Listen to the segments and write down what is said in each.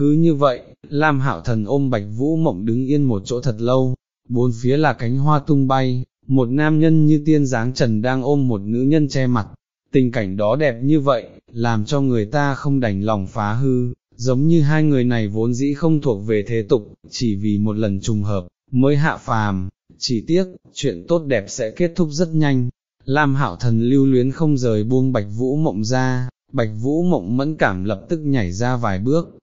Cứ như vậy, Lam Hạo Thần ôm Bạch Vũ Mộng đứng yên một chỗ thật lâu, bốn phía là cánh hoa tung bay, một nam nhân như tiên dáng trần đang ôm một nữ nhân che mặt, tình cảnh đó đẹp như vậy, làm cho người ta không đành lòng phá hư, giống như hai người này vốn dĩ không thuộc về thế tục, chỉ vì một lần trùng hợp, mới hạ phàm, chỉ tiếc, chuyện tốt đẹp sẽ kết thúc rất nhanh. Lam hạo thần lưu luyến không rời buông bạch vũ mộng ra, bạch vũ mộng mẫn cảm lập tức nhảy ra vài bước.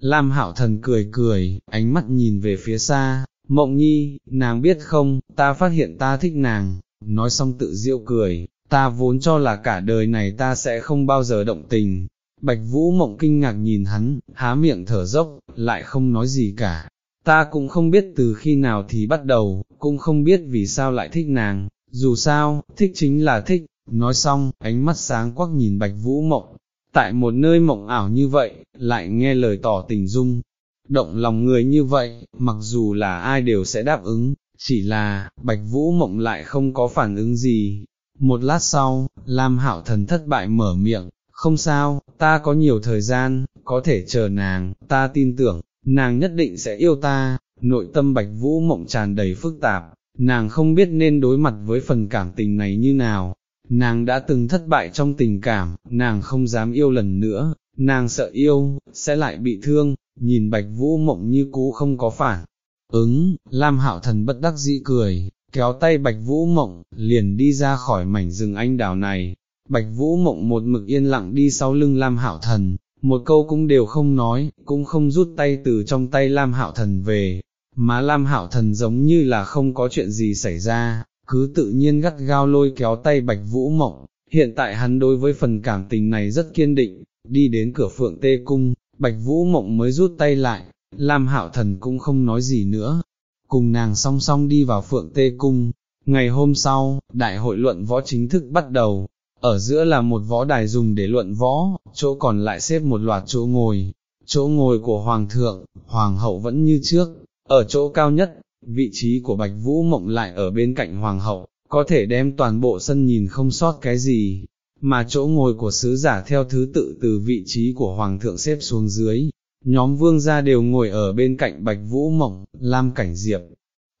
Lam Hảo thần cười cười, ánh mắt nhìn về phía xa, mộng nhi, nàng biết không, ta phát hiện ta thích nàng, nói xong tự diệu cười, ta vốn cho là cả đời này ta sẽ không bao giờ động tình. Bạch Vũ mộng kinh ngạc nhìn hắn, há miệng thở dốc, lại không nói gì cả. Ta cũng không biết từ khi nào thì bắt đầu, cũng không biết vì sao lại thích nàng, dù sao, thích chính là thích, nói xong, ánh mắt sáng quắc nhìn Bạch Vũ mộng, tại một nơi mộng ảo như vậy, lại nghe lời tỏ tình dung, động lòng người như vậy, mặc dù là ai đều sẽ đáp ứng, chỉ là, Bạch Vũ mộng lại không có phản ứng gì, một lát sau, Lam Hạo Thần thất bại mở miệng, không sao, ta có nhiều thời gian, có thể chờ nàng, ta tin tưởng, nàng nhất định sẽ yêu ta, nội tâm Bạch Vũ mộng tràn đầy phức tạp, nàng không biết nên đối mặt với phần cảm tình này như nào, nàng đã từng thất bại trong tình cảm, nàng không dám yêu lần nữa, nàng sợ yêu, sẽ lại bị thương, nhìn Bạch Vũ mộng như cũ không có phản. Ứng, Lam Hạo Thần bất đắc dĩ cười, kéo tay Bạch Vũ Mộng, liền đi ra khỏi mảnh rừng anh đào này. Bạch Vũ Mộng một mực yên lặng đi sau lưng Lam Hạo Thần, một câu cũng đều không nói, cũng không rút tay từ trong tay Lam Hạo Thần về, mà Lam Hạo Thần giống như là không có chuyện gì xảy ra, cứ tự nhiên gắt gao lôi kéo tay Bạch Vũ Mộng. Hiện tại hắn đối với phần cảm tình này rất kiên định, đi đến cửa phượng tê cung, Bạch Vũ Mộng mới rút tay lại, Lam Hạo Thần cũng không nói gì nữa, cùng nàng song song đi vào phượng tê cung. Ngày hôm sau, đại hội luận võ chính thức bắt đầu, ở giữa là một võ đài dùng để luận võ, chỗ còn lại xếp một loạt chỗ ngồi, chỗ ngồi của Hoàng thượng, Hoàng hậu vẫn như trước, ở chỗ cao nhất, vị trí của Bạch Vũ Mộng lại ở bên cạnh Hoàng hậu, có thể đem toàn bộ sân nhìn không sót cái gì, mà chỗ ngồi của sứ giả theo thứ tự từ vị trí của Hoàng thượng xếp xuống dưới, nhóm vương gia đều ngồi ở bên cạnh bạch vũ mộng, lam cảnh diệp,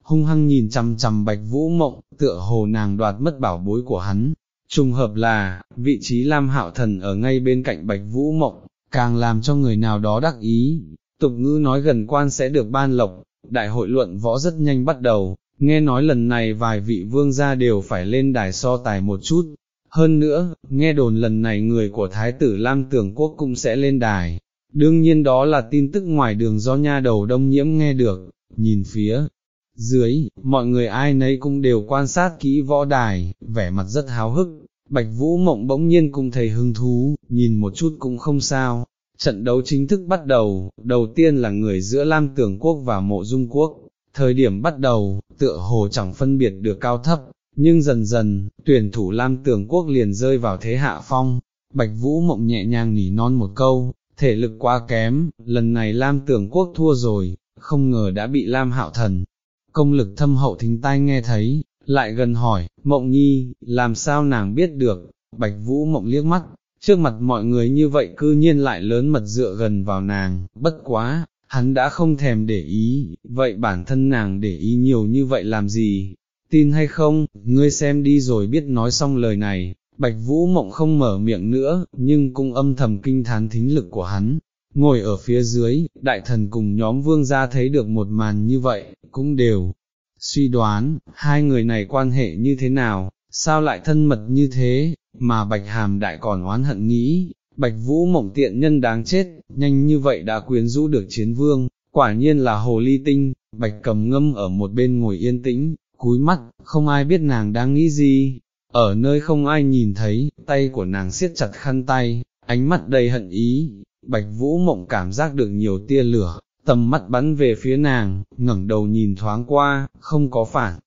hung hăng nhìn chằm chằm bạch vũ mộng, tựa hồ nàng đoạt mất bảo bối của hắn, trùng hợp là, vị trí lam hạo thần ở ngay bên cạnh bạch vũ mộng, càng làm cho người nào đó đắc ý, tục ngữ nói gần quan sẽ được ban lộc, đại hội luận võ rất nhanh bắt đầu, nghe nói lần này vài vị vương gia đều phải lên đài so tài một chút. Hơn nữa, nghe đồn lần này người của Thái tử Lam Tưởng Quốc cũng sẽ lên đài, Đương nhiên đó là tin tức ngoài đường do nha đầu đông nhiễm nghe được, nhìn phía dưới, mọi người ai nấy cũng đều quan sát kỹ võ đài, vẻ mặt rất háo hức, Bạch Vũ Mộng bỗng nhiên cũng thấy hứng thú, nhìn một chút cũng không sao. Trận đấu chính thức bắt đầu, đầu tiên là người giữa Lam Tưởng Quốc và Mộ Dung Quốc, thời điểm bắt đầu, tựa hồ chẳng phân biệt được cao thấp, nhưng dần dần, tuyển thủ Lam Tưởng Quốc liền rơi vào thế hạ phong, Bạch Vũ Mộng nhẹ nhàng nỉ non một câu, thể lực quá kém, lần này Lam tưởng quốc thua rồi, không ngờ đã bị Lam hạo thần, công lực thâm hậu thính tai nghe thấy, lại gần hỏi, mộng nhi, làm sao nàng biết được, bạch vũ mộng liếc mắt, trước mặt mọi người như vậy cư nhiên lại lớn mật dựa gần vào nàng, bất quá, hắn đã không thèm để ý, vậy bản thân nàng để ý nhiều như vậy làm gì, tin hay không, ngươi xem đi rồi biết nói xong lời này, Bạch Vũ Mộng không mở miệng nữa, nhưng cũng âm thầm kinh thán thính lực của hắn. Ngồi ở phía dưới, đại thần cùng nhóm vương gia thấy được một màn như vậy, cũng đều suy đoán, hai người này quan hệ như thế nào, sao lại thân mật như thế, mà Bạch Hàm đại còn oán hận nghĩ, Bạch Vũ Mộng tiện nhân đáng chết, nhanh như vậy đã quyến rũ được chiến vương, quả nhiên là hồ ly tinh, Bạch cầm ngâm ở một bên ngồi yên tĩnh, cúi mắt, không ai biết nàng đang nghĩ gì, ở nơi không ai nhìn thấy, tay của nàng siết chặt khăn tay, ánh mắt đầy hận ý, bạch vũ mộng cảm giác được nhiều tia lửa, tầm mắt bắn về phía nàng, ngẩng đầu nhìn thoáng qua, không có phản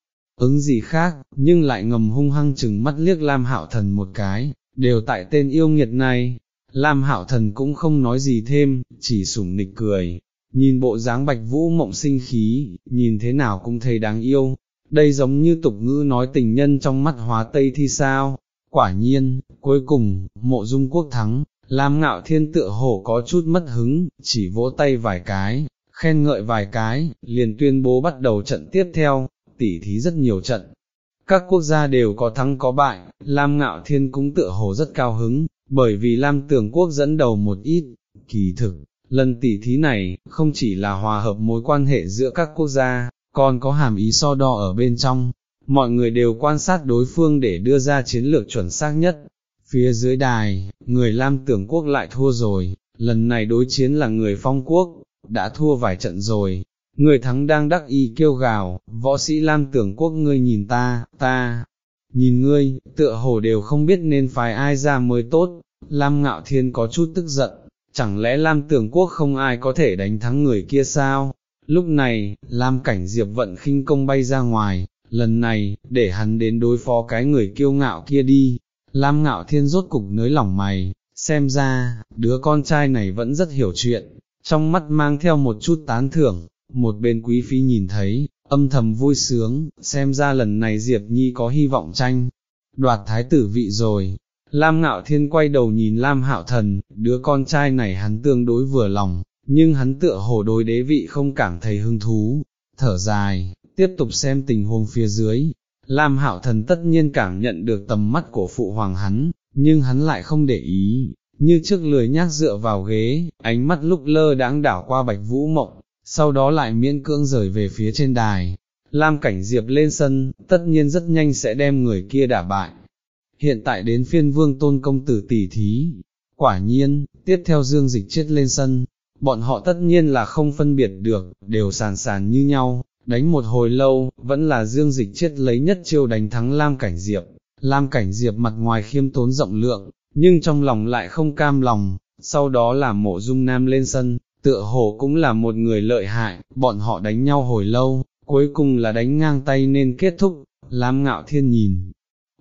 ứng gì khác, nhưng lại ngầm hung hăng chừng mắt liếc Lam Hạo Thần một cái, đều tại tên yêu nghiệt này. Lam Hạo Thần cũng không nói gì thêm, chỉ sủng nịch cười, nhìn bộ dáng bạch vũ mộng sinh khí, nhìn thế nào cũng thấy đáng yêu, đây giống như tục ngữ nói tình nhân trong mắt hóa tây thi sao, quả nhiên, cuối cùng, mộ dung quốc thắng, Lam ngạo thiên tựa hồ có chút mất hứng, chỉ vỗ tay vài cái, khen ngợi vài cái, liền tuyên bố bắt đầu trận tiếp theo, tỉ thí rất nhiều trận. Các quốc gia đều có thắng có bại, Lam ngạo thiên cũng tựa hồ rất cao hứng, bởi vì Lam tưởng quốc dẫn đầu một ít, kỳ thực, lần tỉ thí này, không chỉ là hòa hợp mối quan hệ giữa các quốc gia, còn có hàm ý so đo ở bên trong, mọi người đều quan sát đối phương để đưa ra chiến lược chuẩn xác nhất. Phía dưới đài, người Lam tưởng quốc lại thua rồi, lần này đối chiến là người phong quốc, đã thua vài trận rồi, người thắng đang đắc ý kêu gào, võ sĩ Lam tưởng quốc ngươi nhìn ta, ta, nhìn ngươi, tựa hồ đều không biết nên phái ai ra mới tốt, Lam ngạo thiên có chút tức giận, chẳng lẽ Lam tưởng quốc không ai có thể đánh thắng người kia sao? Lúc này, Lam cảnh diệp vận khinh công bay ra ngoài, lần này, để hắn đến đối phó cái người kiêu ngạo kia đi, Lam ngạo thiên rốt cục nới lỏng mày, xem ra, đứa con trai này vẫn rất hiểu chuyện, trong mắt mang theo một chút tán thưởng, một bên quý phi nhìn thấy, âm thầm vui sướng, xem ra lần này Diệp Nhi có hy vọng tranh, đoạt thái tử vị rồi. Lam ngạo thiên quay đầu nhìn Lam hạo thần, đứa con trai này hắn tương đối vừa lòng, nhưng hắn tựa hồ đối đế vị không cảm thấy hứng thú, thở dài, tiếp tục xem tình huống phía dưới. Lam hạo thần tất nhiên cảm nhận được tầm mắt của phụ hoàng hắn, nhưng hắn lại không để ý, như trước lười nhác dựa vào ghế, ánh mắt lúc lơ đãng đảo qua bạch vũ mộng, sau đó lại miễn cưỡng rời về phía trên đài. Lam cảnh diệp lên sân, tất nhiên rất nhanh sẽ đem người kia đả bại. Hiện tại đến phiên vương tôn công tử tỷ thí, quả nhiên, tiếp theo dương dịch chết lên sân, bọn họ tất nhiên là không phân biệt được, đều sàn sàn như nhau, đánh một hồi lâu, vẫn là dương dịch chết lấy nhất chiêu đánh thắng Lam Cảnh Diệp. Lam Cảnh Diệp mặt ngoài khiêm tốn rộng lượng, nhưng trong lòng lại không cam lòng, sau đó là mộ dung nam lên sân, tựa hồ cũng là một người lợi hại, bọn họ đánh nhau hồi lâu, cuối cùng là đánh ngang tay nên kết thúc, Lam Ngạo Thiên nhìn.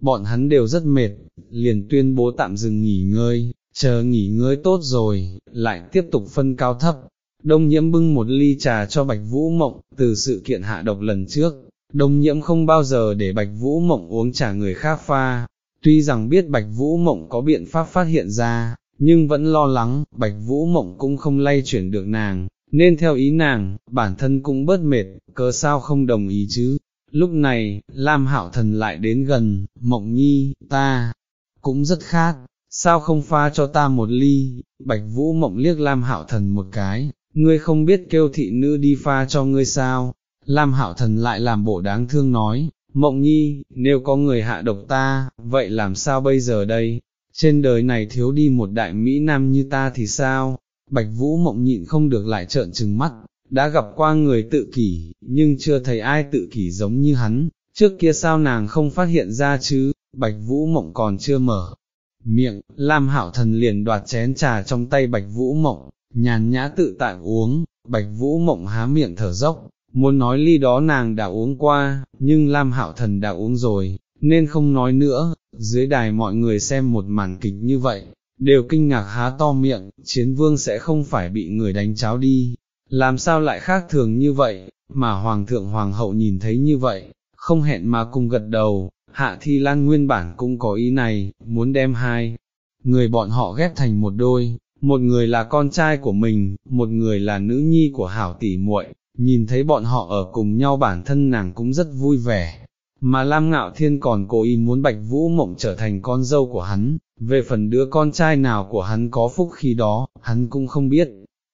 Bọn hắn đều rất mệt, liền tuyên bố tạm dừng nghỉ ngơi, chờ nghỉ ngơi tốt rồi, lại tiếp tục phân cao thấp. Đông nhiễm bưng một ly trà cho Bạch Vũ Mộng, từ sự kiện hạ độc lần trước, đông nhiễm không bao giờ để Bạch Vũ Mộng uống trà người khác pha, tuy rằng biết Bạch Vũ Mộng có biện pháp phát hiện ra, nhưng vẫn lo lắng, Bạch Vũ Mộng cũng không lay chuyển được nàng, nên theo ý nàng, bản thân cũng bớt mệt, cớ sao không đồng ý chứ. Lúc này, Lam Hạo Thần lại đến gần, Mộng Nhi, ta, cũng rất khát, sao không pha cho ta một ly, Bạch Vũ Mộng liếc Lam Hạo Thần một cái, ngươi không biết kêu thị nữ đi pha cho ngươi sao, Lam Hạo Thần lại làm bộ đáng thương nói, Mộng Nhi, nếu có người hạ độc ta, vậy làm sao bây giờ đây, trên đời này thiếu đi một đại Mỹ Nam như ta thì sao, Bạch Vũ Mộng nhịn không được lại trợn trừng mắt, đã gặp qua người tự kỷ, nhưng chưa thấy ai tự kỷ giống như hắn, trước kia sao nàng không phát hiện ra chứ, Bạch Vũ Mộng còn chưa mở miệng, Lam Hạo Thần liền đoạt chén trà trong tay Bạch Vũ Mộng, nhàn nhã tự tại uống, Bạch Vũ Mộng há miệng thở dốc, muốn nói ly đó nàng đã uống qua, nhưng Lam Hạo Thần đã uống rồi, nên không nói nữa, dưới đài mọi người xem một màn kịch như vậy, đều kinh ngạc há to miệng, chiến vương sẽ không phải bị người đánh cháo đi, làm sao lại khác thường như vậy, mà Hoàng thượng Hoàng hậu nhìn thấy như vậy, không hẹn mà cùng gật đầu, Hạ Thi Lan nguyên bản cũng có ý này, muốn đem hai người bọn họ ghép thành một đôi, một người là con trai của mình, một người là nữ nhi của hảo tỷ muội. nhìn thấy bọn họ ở cùng nhau bản thân nàng cũng rất vui vẻ. Mà Lam Ngạo Thiên còn cố ý muốn Bạch Vũ Mộng trở thành con dâu của hắn, về phần đứa con trai nào của hắn có phúc khi đó, hắn cũng không biết,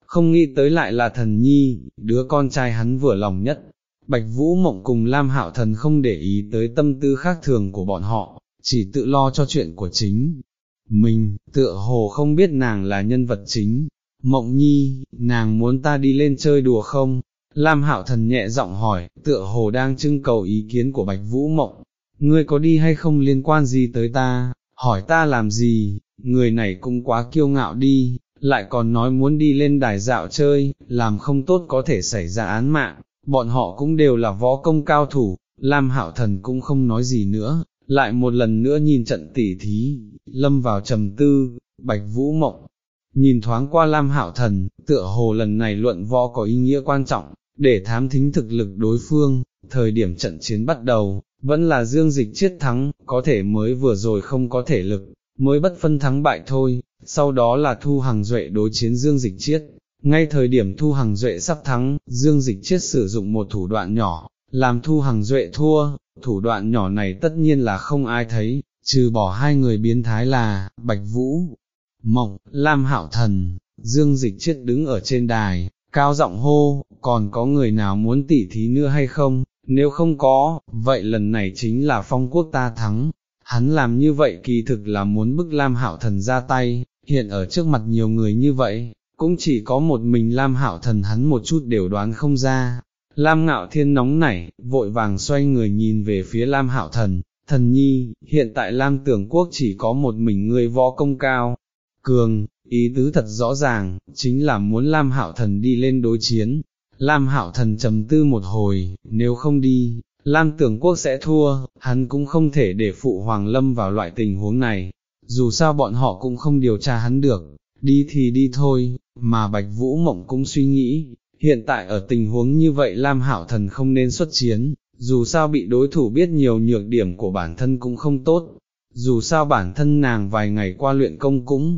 không nghĩ tới lại là thần nhi, đứa con trai hắn vừa lòng nhất, Bạch Vũ Mộng cùng Lam Hạo Thần không để ý tới tâm tư khác thường của bọn họ, chỉ tự lo cho chuyện của chính. Mình, tựa hồ không biết nàng là nhân vật chính. Mộng nhi, nàng muốn ta đi lên chơi đùa không? Lam Hạo Thần nhẹ giọng hỏi, tựa hồ đang trưng cầu ý kiến của Bạch Vũ Mộng. Ngươi có đi hay không liên quan gì tới ta? Hỏi ta làm gì? Người này cũng quá kiêu ngạo đi, lại còn nói muốn đi lên đài dạo chơi, làm không tốt có thể xảy ra án mạng bọn họ cũng đều là võ công cao thủ, Lam Hạo Thần cũng không nói gì nữa, lại một lần nữa nhìn trận tỉ thí, lâm vào trầm tư, Bạch Vũ Mộng, nhìn thoáng qua Lam Hạo Thần, tựa hồ lần này luận võ có ý nghĩa quan trọng, để thám thính thực lực đối phương, thời điểm trận chiến bắt đầu, vẫn là dương dịch Chiết thắng, có thể mới vừa rồi không có thể lực, mới bất phân thắng bại thôi, sau đó là Thu Hằng Duệ đối chiến Dương Dịch Chiết. Ngay thời điểm Thu Hằng Duệ sắp thắng, Dương Dịch Chiết sử dụng một thủ đoạn nhỏ, làm Thu Hằng Duệ thua, thủ đoạn nhỏ này tất nhiên là không ai thấy, trừ bỏ hai người biến thái là, Bạch Vũ, Mộng, Lam Hạo Thần, Dương Dịch Chiết đứng ở trên đài, cao giọng hô, còn có người nào muốn tỉ thí nữa hay không, nếu không có, vậy lần này chính là phong quốc ta thắng. Hắn làm như vậy kỳ thực là muốn bức Lam Hạo Thần ra tay, hiện ở trước mặt nhiều người như vậy, cũng chỉ có một mình Lam Hạo Thần hắn một chút đều đoán không ra. Lam Ngạo Thiên nóng nảy, vội vàng xoay người nhìn về phía Lam Hạo Thần, thần nhi, hiện tại Lam Tưởng Quốc chỉ có một mình người võ công cao, cường, ý tứ thật rõ ràng, chính là muốn Lam Hạo Thần đi lên đối chiến. Lam Hạo Thần trầm tư một hồi, nếu không đi, Lam Tưởng Quốc sẽ thua, hắn cũng không thể để phụ Hoàng Lâm vào loại tình huống này, dù sao bọn họ cũng không điều tra hắn được, đi thì đi thôi, mà Bạch Vũ Mộng cũng suy nghĩ, hiện tại ở tình huống như vậy Lam Hạo Thần không nên xuất chiến, dù sao bị đối thủ biết nhiều nhược điểm của bản thân cũng không tốt, dù sao bản thân nàng vài ngày qua luyện công cũng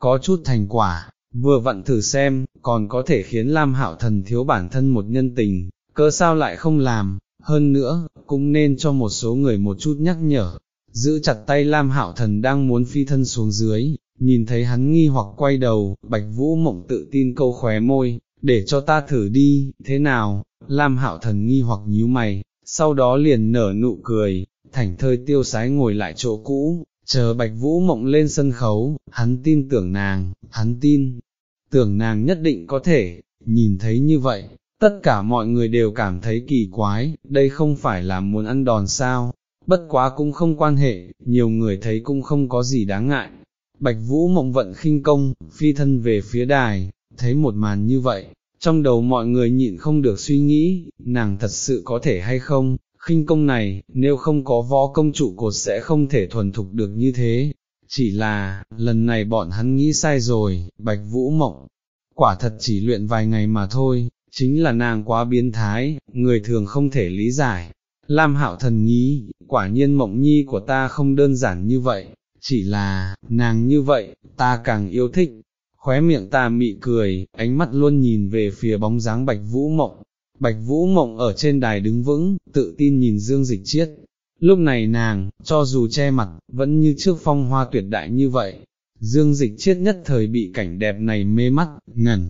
có chút thành quả, vừa vặn thử xem, còn có thể khiến Lam Hạo Thần thiếu bản thân một nhân tình, cớ sao lại không làm, hơn nữa, cũng nên cho một số người một chút nhắc nhở, giữ chặt tay Lam Hạo Thần đang muốn phi thân xuống dưới, nhìn thấy hắn nghi hoặc quay đầu, Bạch Vũ Mộng tự tin câu khóe môi, để cho ta thử đi, thế nào, Lam Hạo Thần nghi hoặc nhíu mày, sau đó liền nở nụ cười, thảnh thơi tiêu sái ngồi lại chỗ cũ, chờ Bạch Vũ Mộng lên sân khấu, hắn tin tưởng nàng, hắn tin, tưởng nàng nhất định có thể, nhìn thấy như vậy, tất cả mọi người đều cảm thấy kỳ quái, đây không phải là muốn ăn đòn sao, bất quá cũng không quan hệ, nhiều người thấy cũng không có gì đáng ngại. Bạch Vũ Mộng vận khinh công, phi thân về phía đài, thấy một màn như vậy, trong đầu mọi người nhịn không được suy nghĩ, nàng thật sự có thể hay không, khinh công này, nếu không có võ công trụ cột sẽ không thể thuần thục được như thế, chỉ là, lần này bọn hắn nghĩ sai rồi, bạch vũ mộng, quả thật chỉ luyện vài ngày mà thôi, chính là nàng quá biến thái, người thường không thể lý giải. Lam hạo thần nghĩ, quả nhiên mộng nhi của ta không đơn giản như vậy, chỉ là, nàng như vậy, ta càng yêu thích. Khóe miệng ta mị cười, ánh mắt luôn nhìn về phía bóng dáng bạch vũ mộng, Bạch Vũ Mộng ở trên đài đứng vững, tự tin nhìn Dương Dịch Chiết. Lúc này nàng, cho dù che mặt, vẫn như trước phong hoa tuyệt đại như vậy. Dương Dịch Chiết nhất thời bị cảnh đẹp này mê mắt, ngẩn.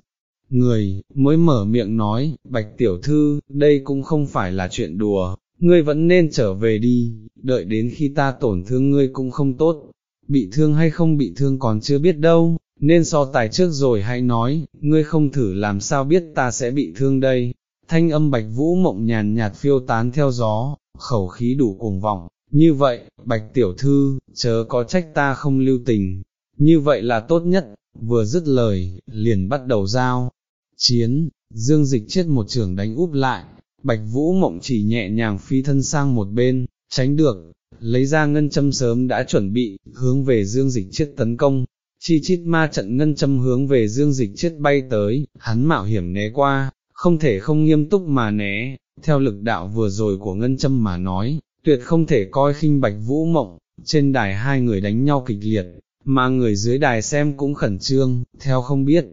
Người, mới mở miệng nói, Bạch Tiểu Thư, đây cũng không phải là chuyện đùa, ngươi vẫn nên trở về đi, đợi đến khi ta tổn thương ngươi cũng không tốt. Bị thương hay không bị thương còn chưa biết đâu, nên so tài trước rồi hãy nói, ngươi không thử làm sao biết ta sẽ bị thương đây thanh âm bạch vũ mộng nhàn nhạt phiêu tán theo gió, khẩu khí đủ cuồng vọng, như vậy, bạch tiểu thư, chớ có trách ta không lưu tình, như vậy là tốt nhất, vừa dứt lời, liền bắt đầu giao, chiến, dương dịch chết một trường đánh úp lại, bạch vũ mộng chỉ nhẹ nhàng phi thân sang một bên, tránh được, lấy ra ngân châm sớm đã chuẩn bị, hướng về dương dịch chết tấn công, chi chít ma trận ngân châm hướng về dương dịch chết bay tới, hắn mạo hiểm né qua, không thể không nghiêm túc mà né, theo lực đạo vừa rồi của ngân châm mà nói, tuyệt không thể coi khinh bạch vũ mộng, trên đài hai người đánh nhau kịch liệt, mà người dưới đài xem cũng khẩn trương, theo không biết.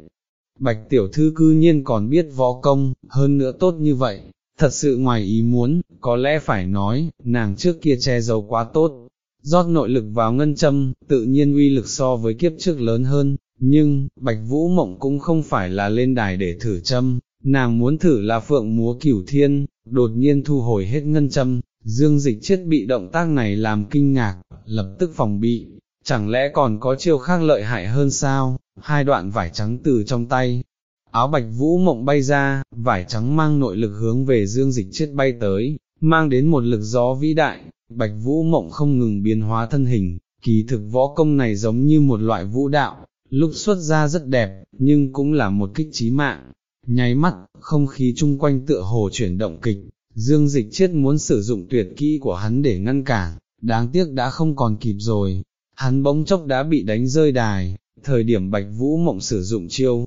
Bạch tiểu thư cư nhiên còn biết võ công, hơn nữa tốt như vậy, thật sự ngoài ý muốn, có lẽ phải nói, nàng trước kia che giấu quá tốt, rót nội lực vào ngân châm, tự nhiên uy lực so với kiếp trước lớn hơn, nhưng, Bạch Vũ Mộng cũng không phải là lên đài để thử châm, nàng muốn thử là phượng múa cửu thiên, đột nhiên thu hồi hết ngân châm, dương dịch chết bị động tác này làm kinh ngạc, lập tức phòng bị, chẳng lẽ còn có chiêu khác lợi hại hơn sao, hai đoạn vải trắng từ trong tay, áo bạch vũ mộng bay ra, vải trắng mang nội lực hướng về dương dịch chết bay tới, mang đến một lực gió vĩ đại, bạch vũ mộng không ngừng biến hóa thân hình, kỳ thực võ công này giống như một loại vũ đạo, lúc xuất ra rất đẹp, nhưng cũng là một kích trí mạng, nháy mắt, không khí chung quanh tựa hồ chuyển động kịch, dương dịch chết muốn sử dụng tuyệt kỹ của hắn để ngăn cản, đáng tiếc đã không còn kịp rồi, hắn bỗng chốc đã bị đánh rơi đài, thời điểm bạch vũ mộng sử dụng chiêu.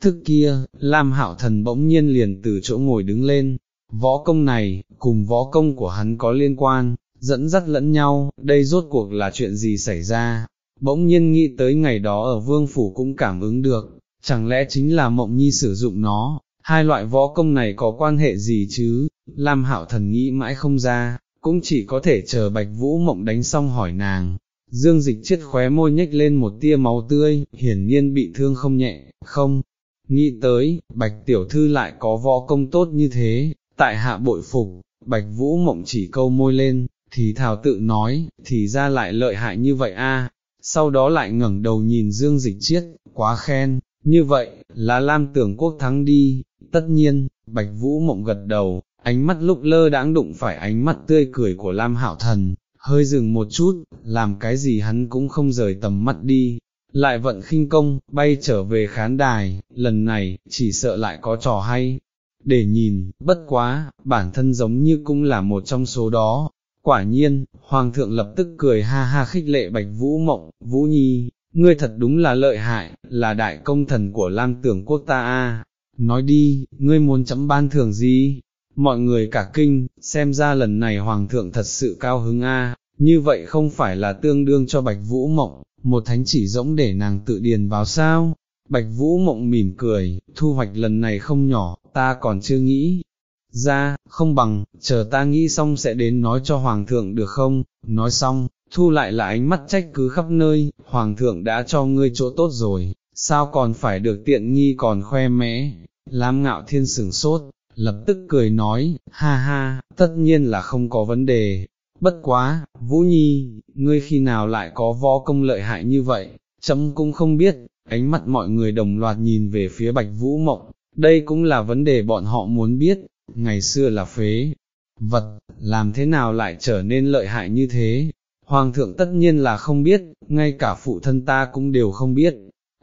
Thức kia, Lam Hạo Thần bỗng nhiên liền từ chỗ ngồi đứng lên, võ công này, cùng võ công của hắn có liên quan, dẫn dắt lẫn nhau, đây rốt cuộc là chuyện gì xảy ra. bỗng nhiên nghĩ tới ngày đó ở vương phủ cũng cảm ứng được, chẳng lẽ chính là mộng nhi sử dụng nó, hai loại võ công này có quan hệ gì chứ, Lam Hạo Thần nghĩ mãi không ra, cũng chỉ có thể chờ Bạch Vũ Mộng đánh xong hỏi nàng. Dương dịch chết khóe môi nhếch lên một tia máu tươi, hiển nhiên bị thương không nhẹ, không, nghĩ tới, Bạch Tiểu Thư lại có võ công tốt như thế, tại hạ bội phục, Bạch Vũ Mộng chỉ câu môi lên, thì thảo tự nói, thì ra lại lợi hại như vậy a. sau đó lại ngẩng đầu nhìn Dương Dịch Chiết, quá khen, như vậy, là Lam tưởng quốc thắng đi, tất nhiên, Bạch Vũ Mộng gật đầu, ánh mắt lúc lơ đãng đụng phải ánh mắt tươi cười của Lam Hạo Thần, hơi dừng một chút, làm cái gì hắn cũng không rời tầm mắt đi, lại vận khinh công, bay trở về khán đài, lần này, chỉ sợ lại có trò hay, để nhìn, bất quá, bản thân giống như cũng là một trong số đó. Quả nhiên, Hoàng thượng lập tức cười ha ha khích lệ Bạch Vũ Mộng, Vũ Nhi, ngươi thật đúng là lợi hại, là đại công thần của Lam tưởng quốc ta a. Nói đi, ngươi muốn chấm ban thưởng gì? Mọi người cả kinh, xem ra lần này Hoàng thượng thật sự cao hứng a, như vậy không phải là tương đương cho Bạch Vũ Mộng, một thánh chỉ rỗng để nàng tự điền vào sao? Bạch Vũ Mộng mỉm cười, thu hoạch lần này không nhỏ, ta còn chưa nghĩ. Ra, không bằng, chờ ta nghĩ xong sẽ đến nói cho Hoàng thượng được không, nói xong, thu lại là ánh mắt trách cứ khắp nơi, Hoàng thượng đã cho ngươi chỗ tốt rồi, sao còn phải được tiện nghi còn khoe mẽ, Lam ngạo thiên sửng sốt, lập tức cười nói, ha ha, tất nhiên là không có vấn đề, bất quá, Vũ Nhi, ngươi khi nào lại có võ công lợi hại như vậy, chấm cũng không biết, ánh mắt mọi người đồng loạt nhìn về phía Bạch Vũ Mộng, đây cũng là vấn đề bọn họ muốn biết, ngày xưa là phế, vật, làm thế nào lại trở nên lợi hại như thế, Hoàng thượng tất nhiên là không biết, ngay cả phụ thân ta cũng đều không biết,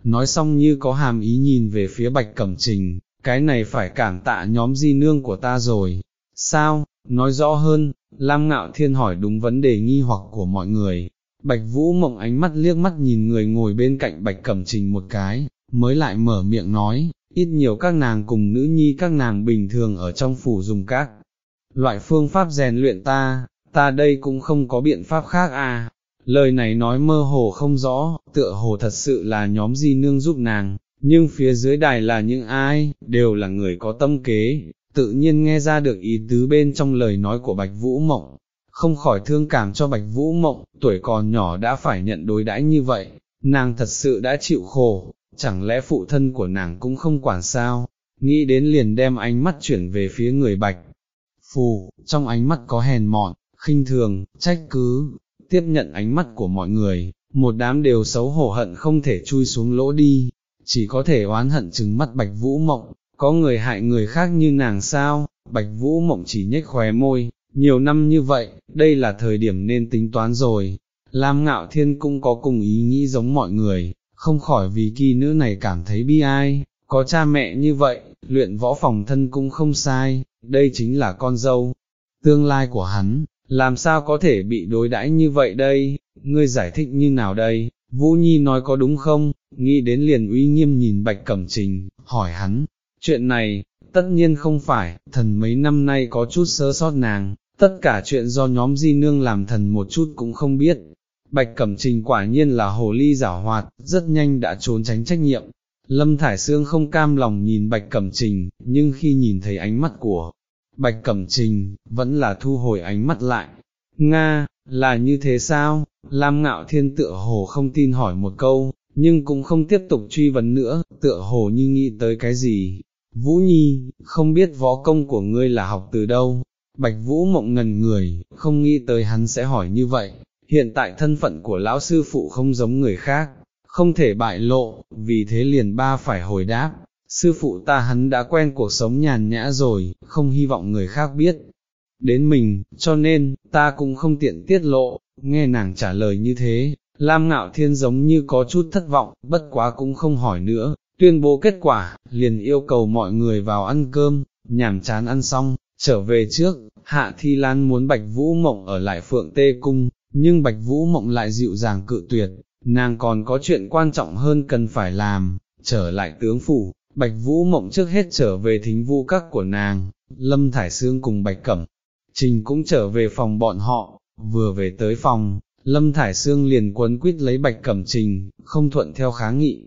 nói xong như có hàm ý nhìn về phía Bạch Cẩm Trình, cái này phải cảm tạ nhóm di nương của ta rồi, sao, nói rõ hơn, Lam Ngạo Thiên hỏi đúng vấn đề nghi hoặc của mọi người, Bạch Vũ mộng ánh mắt liếc mắt nhìn người ngồi bên cạnh Bạch Cẩm Trình một cái, mới lại mở miệng nói, ít nhiều các nàng cùng nữ nhi các nàng bình thường ở trong phủ dùng các loại phương pháp rèn luyện ta, ta đây cũng không có biện pháp khác à. Lời này nói mơ hồ không rõ, tựa hồ thật sự là nhóm di nương giúp nàng, nhưng phía dưới đài là những ai, đều là người có tâm kế, tự nhiên nghe ra được ý tứ bên trong lời nói của Bạch Vũ Mộng, không khỏi thương cảm cho Bạch Vũ Mộng, tuổi còn nhỏ đã phải nhận đối đãi như vậy, nàng thật sự đã chịu khổ, chẳng lẽ phụ thân của nàng cũng không quản sao, nghĩ đến liền đem ánh mắt chuyển về phía người Bạch. Phù, trong ánh mắt có hèn mọn, khinh thường, trách cứ, tiếp nhận ánh mắt của mọi người, một đám đều xấu hổ hận không thể chui xuống lỗ đi, chỉ có thể oán hận chừng mắt Bạch Vũ Mộng, có người hại người khác như nàng sao, Bạch Vũ Mộng chỉ nhếch khóe môi, nhiều năm như vậy, đây là thời điểm nên tính toán rồi. Lam Ngạo Thiên cũng có cùng ý nghĩ giống mọi người, không khỏi vì kỳ nữ này cảm thấy bi ai, có cha mẹ như vậy, luyện võ phòng thân cũng không sai, đây chính là con dâu, tương lai của hắn, làm sao có thể bị đối đãi như vậy đây, ngươi giải thích như nào đây, Vũ Nhi nói có đúng không, nghĩ đến liền uy nghiêm nhìn Bạch Cẩm Trình, hỏi hắn, chuyện này, tất nhiên không phải, thần mấy năm nay có chút sơ sót nàng, tất cả chuyện do nhóm di nương làm thần một chút cũng không biết. Bạch Cẩm Trình quả nhiên là hồ ly giả hoạt, rất nhanh đã trốn tránh trách nhiệm. Lâm Thải Sương không cam lòng nhìn Bạch Cẩm Trình, nhưng khi nhìn thấy ánh mắt của Bạch Cẩm Trình, vẫn là thu hồi ánh mắt lại. Nga, là như thế sao? Lam Ngạo Thiên tựa hồ không tin hỏi một câu, nhưng cũng không tiếp tục truy vấn nữa, tựa hồ như nghĩ tới cái gì. Vũ Nhi, không biết võ công của ngươi là học từ đâu? Bạch Vũ mộng ngần người, không nghĩ tới hắn sẽ hỏi như vậy. Hiện tại thân phận của lão sư phụ không giống người khác, không thể bại lộ, vì thế liền ba phải hồi đáp, sư phụ ta hắn đã quen cuộc sống nhàn nhã rồi, không hy vọng người khác biết. Đến mình, cho nên, ta cũng không tiện tiết lộ, nghe nàng trả lời như thế, Lam Ngạo Thiên giống như có chút thất vọng, bất quá cũng không hỏi nữa, tuyên bố kết quả, liền yêu cầu mọi người vào ăn cơm, nhảm chán ăn xong, trở về trước, Hạ Thi Lan muốn Bạch Vũ Mộng ở lại Phượng Tê Cung, nhưng Bạch Vũ Mộng lại dịu dàng cự tuyệt, nàng còn có chuyện quan trọng hơn cần phải làm, trở lại tướng phủ, Bạch Vũ Mộng trước hết trở về thính vũ các của nàng, Lâm Thải Sương cùng Bạch Cẩm, Trình cũng trở về phòng bọn họ, vừa về tới phòng, Lâm Thải Sương liền quấn quýt lấy bạch cẩm trình, không thuận theo kháng nghị.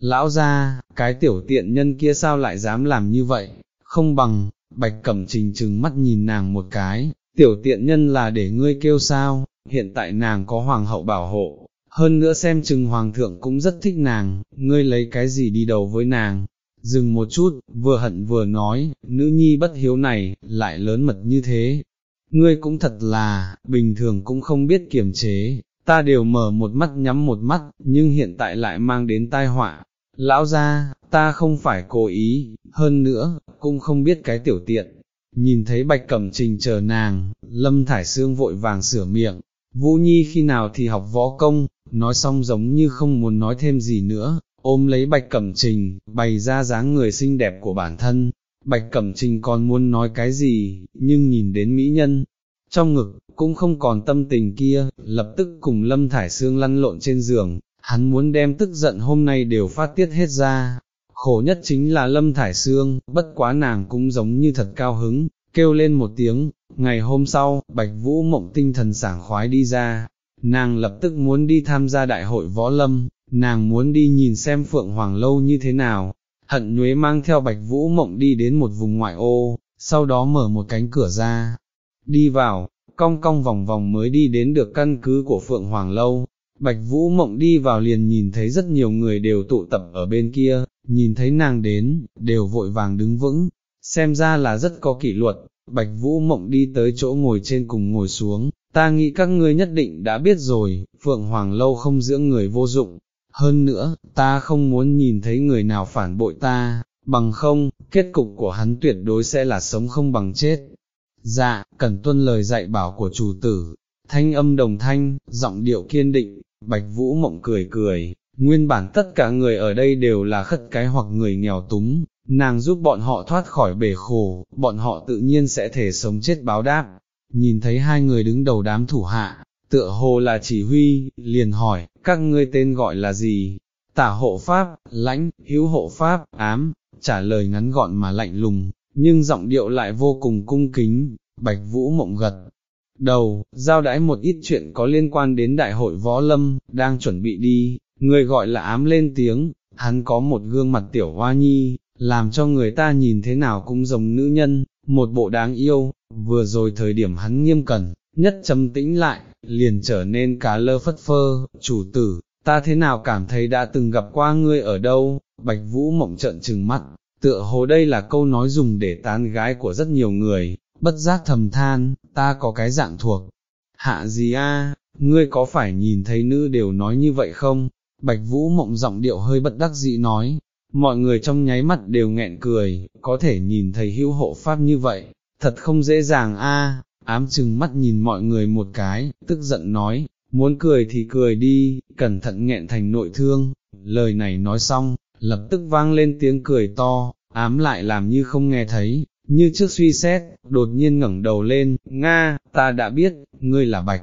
Lão ra, cái tiểu tiện nhân kia sao lại dám làm như vậy, không bằng, bạch cẩm trình trừng mắt nhìn nàng một cái, tiểu tiện nhân là để ngươi kêu sao, hiện tại nàng có hoàng hậu bảo hộ, hơn nữa xem chừng hoàng thượng cũng rất thích nàng, ngươi lấy cái gì đi đầu với nàng. Dừng một chút, vừa hận vừa nói, nữ nhi bất hiếu này, lại lớn mật như thế, ngươi cũng thật là, bình thường cũng không biết kiềm chế, ta đều mở một mắt nhắm một mắt, nhưng hiện tại lại mang đến tai họa. Lão ra, ta không phải cố ý, hơn nữa, cũng không biết cái tiểu tiện. Nhìn thấy bạch cẩm trình chờ nàng, lâm thải xương vội vàng sửa miệng, Vũ Nhi khi nào thì học võ công, nói xong giống như không muốn nói thêm gì nữa, ôm lấy bạch cẩm trình, bày ra dáng người xinh đẹp của bản thân, Bạch Cẩm Trình còn muốn nói cái gì, nhưng nhìn đến mỹ nhân, trong ngực, cũng không còn tâm tình kia, lập tức cùng Lâm Thải Sương lăn lộn trên giường, hắn muốn đem tức giận hôm nay đều phát tiết hết ra. Khổ nhất chính là Lâm Thải Sương, bất quá nàng cũng giống như thật cao hứng, kêu lên một tiếng, ngày hôm sau, Bạch Vũ mộng tinh thần sảng khoái đi ra, nàng lập tức muốn đi tham gia đại hội võ lâm, nàng muốn đi nhìn xem Phượng Hoàng Lâu như thế nào, hận nhuế mang theo bạch vũ mộng đi đến một vùng ngoại ô, sau đó mở một cánh cửa ra, đi vào, cong cong vòng vòng mới đi đến được căn cứ của Phượng Hoàng Lâu. Bạch Vũ Mộng đi vào liền nhìn thấy rất nhiều người đều tụ tập ở bên kia, nhìn thấy nàng đến, đều vội vàng đứng vững, xem ra là rất có kỷ luật, Bạch Vũ Mộng đi tới chỗ ngồi trên cùng ngồi xuống, ta nghĩ các ngươi nhất định đã biết rồi, Phượng Hoàng Lâu không dưỡng người vô dụng, hơn nữa, ta không muốn nhìn thấy người nào phản bội ta, bằng không, kết cục của hắn tuyệt đối sẽ là sống không bằng chết. Dạ, cần tuân lời dạy bảo của chủ tử, thanh âm đồng thanh, giọng điệu kiên định, bạch vũ mộng cười cười, nguyên bản tất cả người ở đây đều là khất cái hoặc người nghèo túng, nàng giúp bọn họ thoát khỏi bể khổ, bọn họ tự nhiên sẽ thể sống chết báo đáp. Nhìn thấy hai người đứng đầu đám thủ hạ, tựa hồ là chỉ huy, liền hỏi, các ngươi tên gọi là gì? Tả hộ pháp, lãnh, hữu hộ pháp, ám, trả lời ngắn gọn mà lạnh lùng, nhưng giọng điệu lại vô cùng cung kính, bạch vũ mộng gật. Đầu, giao đãi một ít chuyện có liên quan đến đại hội võ lâm, đang chuẩn bị đi, người gọi là ám lên tiếng, hắn có một gương mặt tiểu hoa nhi, làm cho người ta nhìn thế nào cũng giống nữ nhân, một bộ đáng yêu, vừa rồi thời điểm hắn nghiêm cẩn, nhất trầm tĩnh lại, liền trở nên cá lơ phất phơ, chủ tử, ta thế nào cảm thấy đã từng gặp qua ngươi ở đâu, bạch vũ mộng trận trừng mắt, tựa hồ đây là câu nói dùng để tán gái của rất nhiều người, bất giác thầm than, ta có cái dạng thuộc, hạ gì a, ngươi có phải nhìn thấy nữ đều nói như vậy không, bạch vũ mộng giọng điệu hơi bất đắc dĩ nói, mọi người trong nháy mắt đều nghẹn cười, có thể nhìn thấy hữu hộ pháp như vậy, thật không dễ dàng a ám chừng mắt nhìn mọi người một cái, tức giận nói, muốn cười thì cười đi, cẩn thận nghẹn thành nội thương, lời này nói xong, lập tức vang lên tiếng cười to, ám lại làm như không nghe thấy, như trước suy xét, đột nhiên ngẩng đầu lên, Nga, ta đã biết, ngươi là Bạch.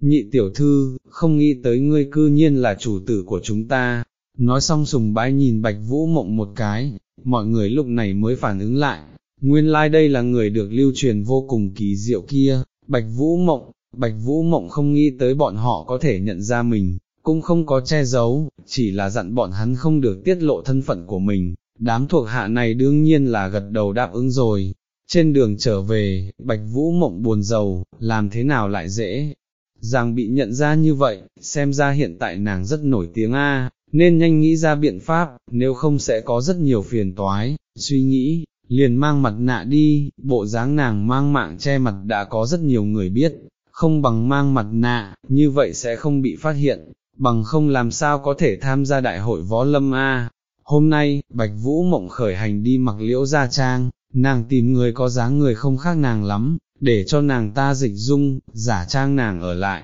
Nhị tiểu thư, không nghĩ tới ngươi cư nhiên là chủ tử của chúng ta, nói xong sùng bái nhìn Bạch Vũ Mộng một cái, mọi người lúc này mới phản ứng lại, Nguyên lai like đây là người được lưu truyền vô cùng kỳ diệu kia, Bạch Vũ Mộng, Bạch Vũ Mộng không nghĩ tới bọn họ có thể nhận ra mình, cũng không có che giấu, chỉ là dặn bọn hắn không được tiết lộ thân phận của mình, đám thuộc hạ này đương nhiên là gật đầu đáp ứng rồi. Trên đường trở về, Bạch Vũ Mộng buồn giàu, làm thế nào lại dễ, rằng bị nhận ra như vậy, xem ra hiện tại nàng rất nổi tiếng A, nên nhanh nghĩ ra biện pháp, nếu không sẽ có rất nhiều phiền toái, suy nghĩ, liền mang mặt nạ đi, bộ dáng nàng mang mạng che mặt đã có rất nhiều người biết, không bằng mang mặt nạ, như vậy sẽ không bị phát hiện, bằng không làm sao có thể tham gia đại hội võ lâm A. Hôm nay, Bạch Vũ mộng khởi hành đi mặc liễu gia trang, nàng tìm người có dáng người không khác nàng lắm, để cho nàng ta dịch dung, giả trang nàng ở lại.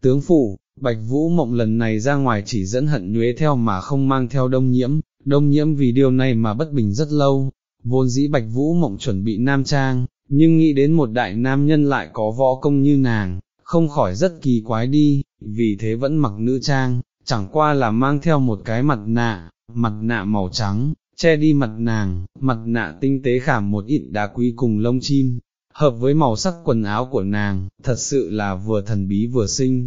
Tướng phủ, Bạch Vũ mộng lần này ra ngoài chỉ dẫn hận nhuế theo mà không mang theo đông nhiễm, đông nhiễm vì điều này mà bất bình rất lâu, vốn dĩ bạch vũ mộng chuẩn bị nam trang, nhưng nghĩ đến một đại nam nhân lại có võ công như nàng, không khỏi rất kỳ quái đi, vì thế vẫn mặc nữ trang, chẳng qua là mang theo một cái mặt nạ, mặt nạ màu trắng, che đi mặt nàng, mặt nạ tinh tế khảm một ít đá quý cùng lông chim, hợp với màu sắc quần áo của nàng, thật sự là vừa thần bí vừa xinh.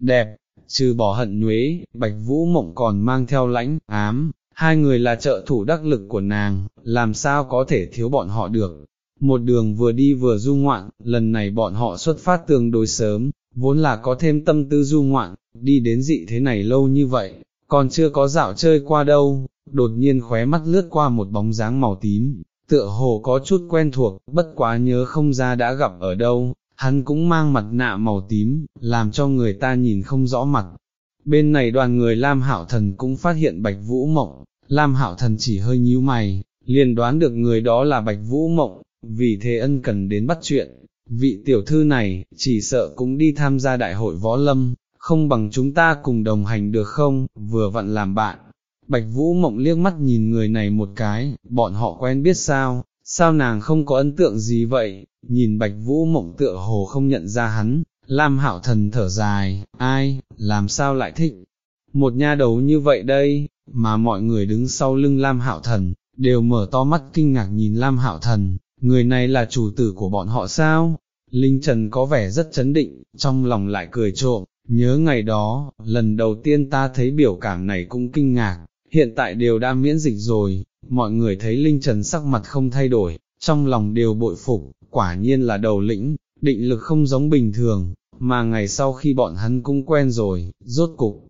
đẹp, trừ bỏ hận nhuế, Bạch Vũ Mộng còn mang theo lãnh, ám, hai người là trợ thủ đắc lực của nàng, làm sao có thể thiếu bọn họ được. Một đường vừa đi vừa du ngoạn, lần này bọn họ xuất phát tương đối sớm, vốn là có thêm tâm tư du ngoạn, đi đến dị thế này lâu như vậy, còn chưa có dạo chơi qua đâu, đột nhiên khóe mắt lướt qua một bóng dáng màu tím, tựa hồ có chút quen thuộc, bất quá nhớ không ra đã gặp ở đâu, hắn cũng mang mặt nạ màu tím, làm cho người ta nhìn không rõ mặt. Bên này đoàn người Lam hảo Thần cũng phát hiện Bạch Vũ Mộng, Lam Hạo Thần chỉ hơi nhíu mày, liền đoán được người đó là Bạch Vũ Mộng, vì thế ân cần đến bắt chuyện, vị tiểu thư này, chỉ sợ cũng đi tham gia đại hội võ lâm, không bằng chúng ta cùng đồng hành được không, vừa vặn làm bạn. Bạch Vũ Mộng liếc mắt nhìn người này một cái, bọn họ quen biết sao, sao nàng không có ấn tượng gì vậy, nhìn Bạch Vũ Mộng tựa hồ không nhận ra hắn, Lam Hạo Thần thở dài, ai, làm sao lại thích, một nha đầu như vậy đây, mà mọi người đứng sau lưng Lam Hạo Thần, đều mở to mắt kinh ngạc nhìn Lam Hạo Thần, người này là chủ tử của bọn họ sao? Linh Trần có vẻ rất chấn định, trong lòng lại cười trộm, nhớ ngày đó, lần đầu tiên ta thấy biểu cảm này cũng kinh ngạc, hiện tại đều đã miễn dịch rồi, mọi người thấy Linh Trần sắc mặt không thay đổi, trong lòng đều bội phục, quả nhiên là đầu lĩnh, định lực không giống bình thường, mà ngày sau khi bọn hắn cũng quen rồi, rốt cục,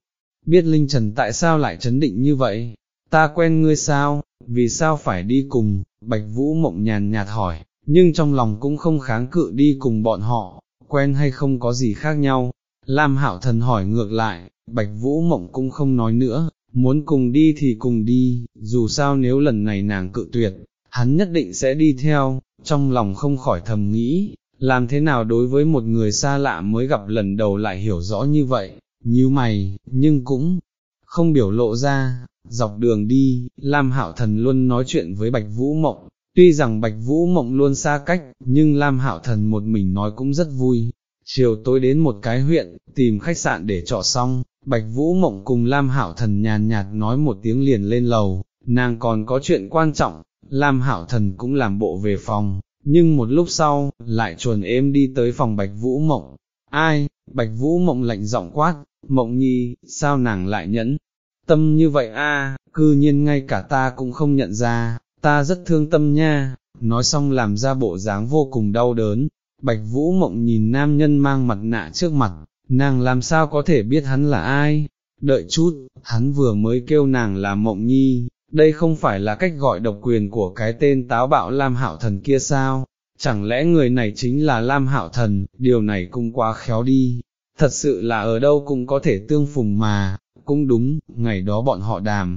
biết Linh Trần tại sao lại chấn định như vậy, ta quen ngươi sao, vì sao phải đi cùng, Bạch Vũ mộng nhàn nhạt hỏi, nhưng trong lòng cũng không kháng cự đi cùng bọn họ, quen hay không có gì khác nhau. Lam Hạo Thần hỏi ngược lại, Bạch Vũ mộng cũng không nói nữa, muốn cùng đi thì cùng đi, dù sao nếu lần này nàng cự tuyệt, hắn nhất định sẽ đi theo, trong lòng không khỏi thầm nghĩ, làm thế nào đối với một người xa lạ mới gặp lần đầu lại hiểu rõ như vậy, như mày, nhưng cũng không biểu lộ ra, dọc đường đi, Lam Hạo Thần luôn nói chuyện với Bạch Vũ Mộng, tuy rằng Bạch Vũ Mộng luôn xa cách, nhưng Lam Hạo Thần một mình nói cũng rất vui. Chiều tối đến một cái huyện, tìm khách sạn để trọ xong, Bạch Vũ Mộng cùng Lam Hạo Thần nhàn nhạt nói một tiếng liền lên lầu, nàng còn có chuyện quan trọng, Lam Hạo Thần cũng làm bộ về phòng, nhưng một lúc sau, lại chuồn êm đi tới phòng Bạch Vũ Mộng. Ai, Bạch Vũ Mộng lạnh giọng quát, Mộng Nhi, sao nàng lại nhẫn? Tâm như vậy a, cư nhiên ngay cả ta cũng không nhận ra, ta rất thương tâm nha, nói xong làm ra bộ dáng vô cùng đau đớn. Bạch Vũ Mộng nhìn nam nhân mang mặt nạ trước mặt, nàng làm sao có thể biết hắn là ai? Đợi chút, hắn vừa mới kêu nàng là Mộng Nhi, đây không phải là cách gọi độc quyền của cái tên táo bạo Lam Hạo Thần kia sao? Chẳng lẽ người này chính là Lam Hạo Thần, điều này cũng quá khéo đi, thật sự là ở đâu cũng có thể tương phùng mà, cũng đúng, ngày đó bọn họ đàm.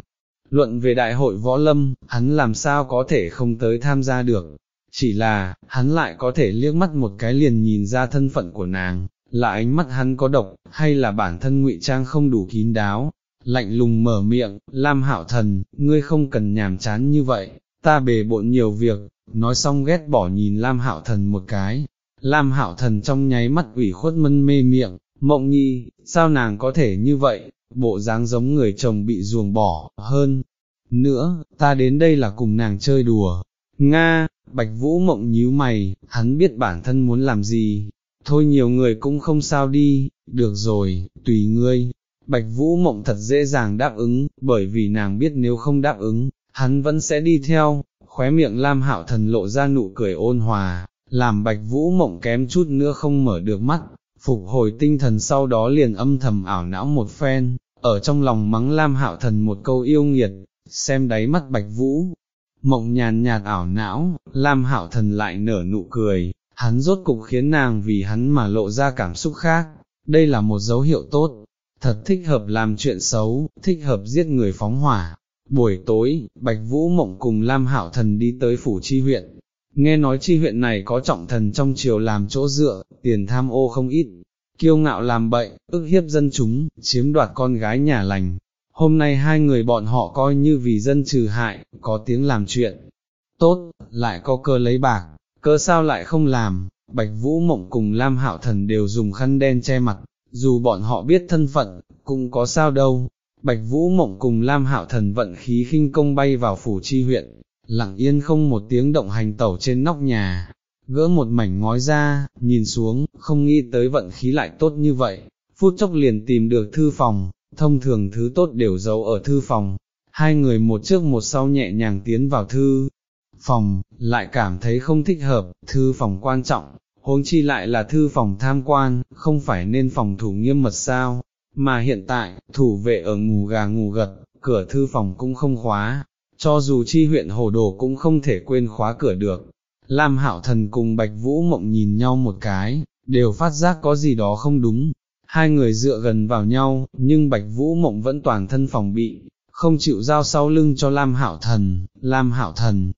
Luận về đại hội võ lâm, hắn làm sao có thể không tới tham gia được, chỉ là, hắn lại có thể liếc mắt một cái liền nhìn ra thân phận của nàng, là ánh mắt hắn có độc, hay là bản thân ngụy trang không đủ kín đáo, lạnh lùng mở miệng, Lam Hạo Thần, ngươi không cần nhàm chán như vậy, ta bề bộn nhiều việc, nói xong ghét bỏ nhìn Lam Hạo Thần một cái, Lam Hạo Thần trong nháy mắt ủy khuất mân mê miệng, mộng nhi, sao nàng có thể như vậy, bộ dáng giống người chồng bị ruồng bỏ, hơn, nữa, ta đến đây là cùng nàng chơi đùa, Nga, Bạch Vũ mộng nhíu mày, hắn biết bản thân muốn làm gì, thôi nhiều người cũng không sao đi, được rồi, tùy ngươi, Bạch Vũ Mộng thật dễ dàng đáp ứng, bởi vì nàng biết nếu không đáp ứng, hắn vẫn sẽ đi theo, khóe miệng Lam Hạo Thần lộ ra nụ cười ôn hòa, làm Bạch Vũ Mộng kém chút nữa không mở được mắt, phục hồi tinh thần sau đó liền âm thầm ảo não một phen, ở trong lòng mắng Lam Hạo Thần một câu yêu nghiệt, xem đáy mắt Bạch Vũ. Mộng nhàn nhạt ảo não, Lam Hạo Thần lại nở nụ cười, hắn rốt cục khiến nàng vì hắn mà lộ ra cảm xúc khác, đây là một dấu hiệu tốt, thật thích hợp làm chuyện xấu, thích hợp giết người phóng hỏa. Buổi tối, Bạch Vũ Mộng cùng Lam Hảo Thần đi tới phủ chi huyện. Nghe nói chi huyện này có trọng thần trong triều làm chỗ dựa, tiền tham ô không ít, kiêu ngạo làm bậy, ức hiếp dân chúng, chiếm đoạt con gái nhà lành. Hôm nay hai người bọn họ coi như vì dân trừ hại, có tiếng làm chuyện. Tốt, lại có cơ lấy bạc, cơ sao lại không làm, Bạch Vũ Mộng cùng Lam Hạo Thần đều dùng khăn đen che mặt, dù bọn họ biết thân phận, cũng có sao đâu. Bạch Vũ Mộng cùng Lam Hạo Thần vận khí khinh công bay vào phủ chi huyện, lặng yên không một tiếng động hành tẩu trên nóc nhà, gỡ một mảnh ngói ra, nhìn xuống, không nghĩ tới vận khí lại tốt như vậy. phút chốc liền tìm được thư phòng, thông thường thứ tốt đều giấu ở thư phòng, hai người một trước một sau nhẹ nhàng tiến vào thư phòng, lại cảm thấy không thích hợp, thư phòng quan trọng, huống chi lại là thư phòng tham quan, không phải nên phòng thủ nghiêm mật sao, mà hiện tại, thủ vệ ở ngủ gà ngủ gật, cửa thư phòng cũng không khóa, cho dù chi huyện hồ đồ cũng không thể quên khóa cửa được. Lam Hạo Thần cùng Bạch Vũ Mộng nhìn nhau một cái, đều phát giác có gì đó không đúng. Hai người dựa gần vào nhau, nhưng Bạch Vũ Mộng vẫn toàn thân phòng bị, không chịu giao sau lưng cho Lam Hạo Thần. Lam Hạo Thần,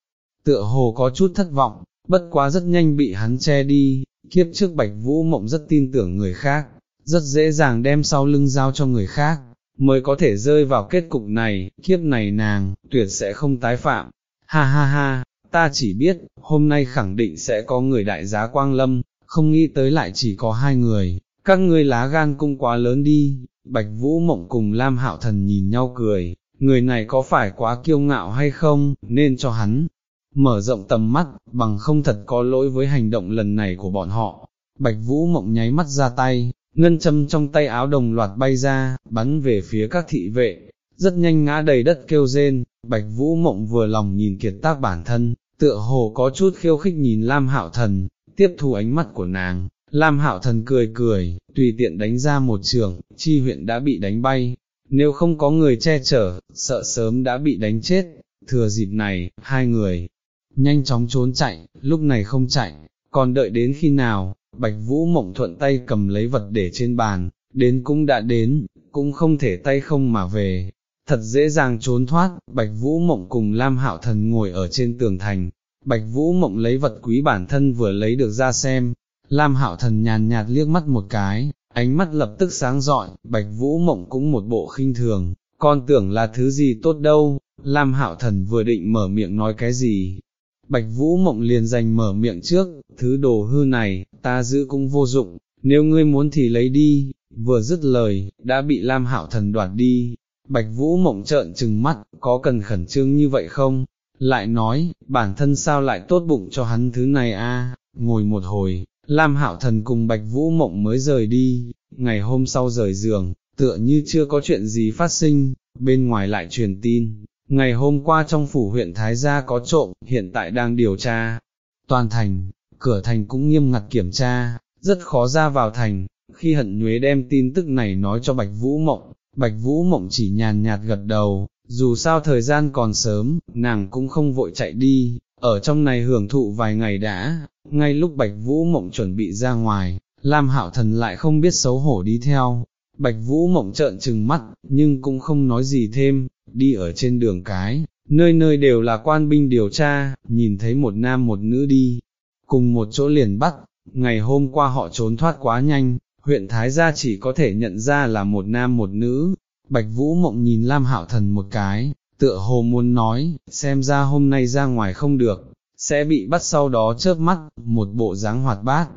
tựa hồ có chút thất vọng, bất quá rất nhanh bị hắn che đi, kiếp trước Bạch Vũ Mộng rất tin tưởng người khác, rất dễ dàng đem sau lưng giao cho người khác, mới có thể rơi vào kết cục này, kiếp này nàng, tuyệt sẽ không tái phạm. Ha ha ha, ta chỉ biết, hôm nay khẳng định sẽ có người đại giá quang lâm, không nghĩ tới lại chỉ có hai người, các ngươi lá gan cũng quá lớn đi, Bạch Vũ Mộng cùng Lam Hạo Thần nhìn nhau cười, người này có phải quá kiêu ngạo hay không, nên cho hắn, mở rộng tầm mắt, bằng không thật có lỗi với hành động lần này của bọn họ. Bạch Vũ Mộng nháy mắt ra tay, ngân châm trong tay áo đồng loạt bay ra, bắn về phía các thị vệ, rất nhanh ngã đầy đất kêu rên, Bạch Vũ Mộng vừa lòng nhìn kiệt tác bản thân, tựa hồ có chút khiêu khích nhìn Lam Hạo Thần, tiếp thu ánh mắt của nàng, Lam Hạo Thần cười cười, tùy tiện đánh ra một trường, chi huyện đã bị đánh bay, nếu không có người che chở, sợ sớm đã bị đánh chết, thừa dịp này, hai người, nhanh chóng trốn chạy, lúc này không chạy, còn đợi đến khi nào, Bạch Vũ Mộng thuận tay cầm lấy vật để trên bàn, đến cũng đã đến, cũng không thể tay không mà về, thật dễ dàng trốn thoát, Bạch Vũ Mộng cùng Lam Hạo Thần ngồi ở trên tường thành, Bạch Vũ Mộng lấy vật quý bản thân vừa lấy được ra xem, Lam Hạo Thần nhàn nhạt liếc mắt một cái, ánh mắt lập tức sáng rọi, Bạch Vũ Mộng cũng một bộ khinh thường, con tưởng là thứ gì tốt đâu, Lam Hạo Thần vừa định mở miệng nói cái gì, Bạch Vũ Mộng liền dành mở miệng trước, thứ đồ hư này, ta giữ cũng vô dụng, nếu ngươi muốn thì lấy đi, vừa dứt lời, đã bị Lam Hạo Thần đoạt đi. Bạch Vũ Mộng trợn trừng mắt, có cần khẩn trương như vậy không? Lại nói, bản thân sao lại tốt bụng cho hắn thứ này a? ngồi một hồi, Lam Hạo Thần cùng Bạch Vũ Mộng mới rời đi, ngày hôm sau rời giường, tựa như chưa có chuyện gì phát sinh, bên ngoài lại truyền tin, ngày hôm qua trong phủ huyện Thái Gia có trộm, hiện tại đang điều tra, toàn thành, cửa thành cũng nghiêm ngặt kiểm tra, rất khó ra vào thành, khi hận nhuế đem tin tức này nói cho Bạch Vũ Mộng, Bạch Vũ Mộng chỉ nhàn nhạt gật đầu, dù sao thời gian còn sớm, nàng cũng không vội chạy đi, ở trong này hưởng thụ vài ngày đã, ngay lúc Bạch Vũ Mộng chuẩn bị ra ngoài, Lam Hạo Thần lại không biết xấu hổ đi theo, Bạch Vũ Mộng trợn trừng mắt, nhưng cũng không nói gì thêm, đi ở trên đường cái, nơi nơi đều là quan binh điều tra, nhìn thấy một nam một nữ đi, cùng một chỗ liền bắt, ngày hôm qua họ trốn thoát quá nhanh, huyện Thái Gia chỉ có thể nhận ra là một nam một nữ, Bạch Vũ Mộng nhìn Lam Hạo Thần một cái, tựa hồ muốn nói, xem ra hôm nay ra ngoài không được, sẽ bị bắt sau đó chớp mắt, một bộ dáng hoạt bát.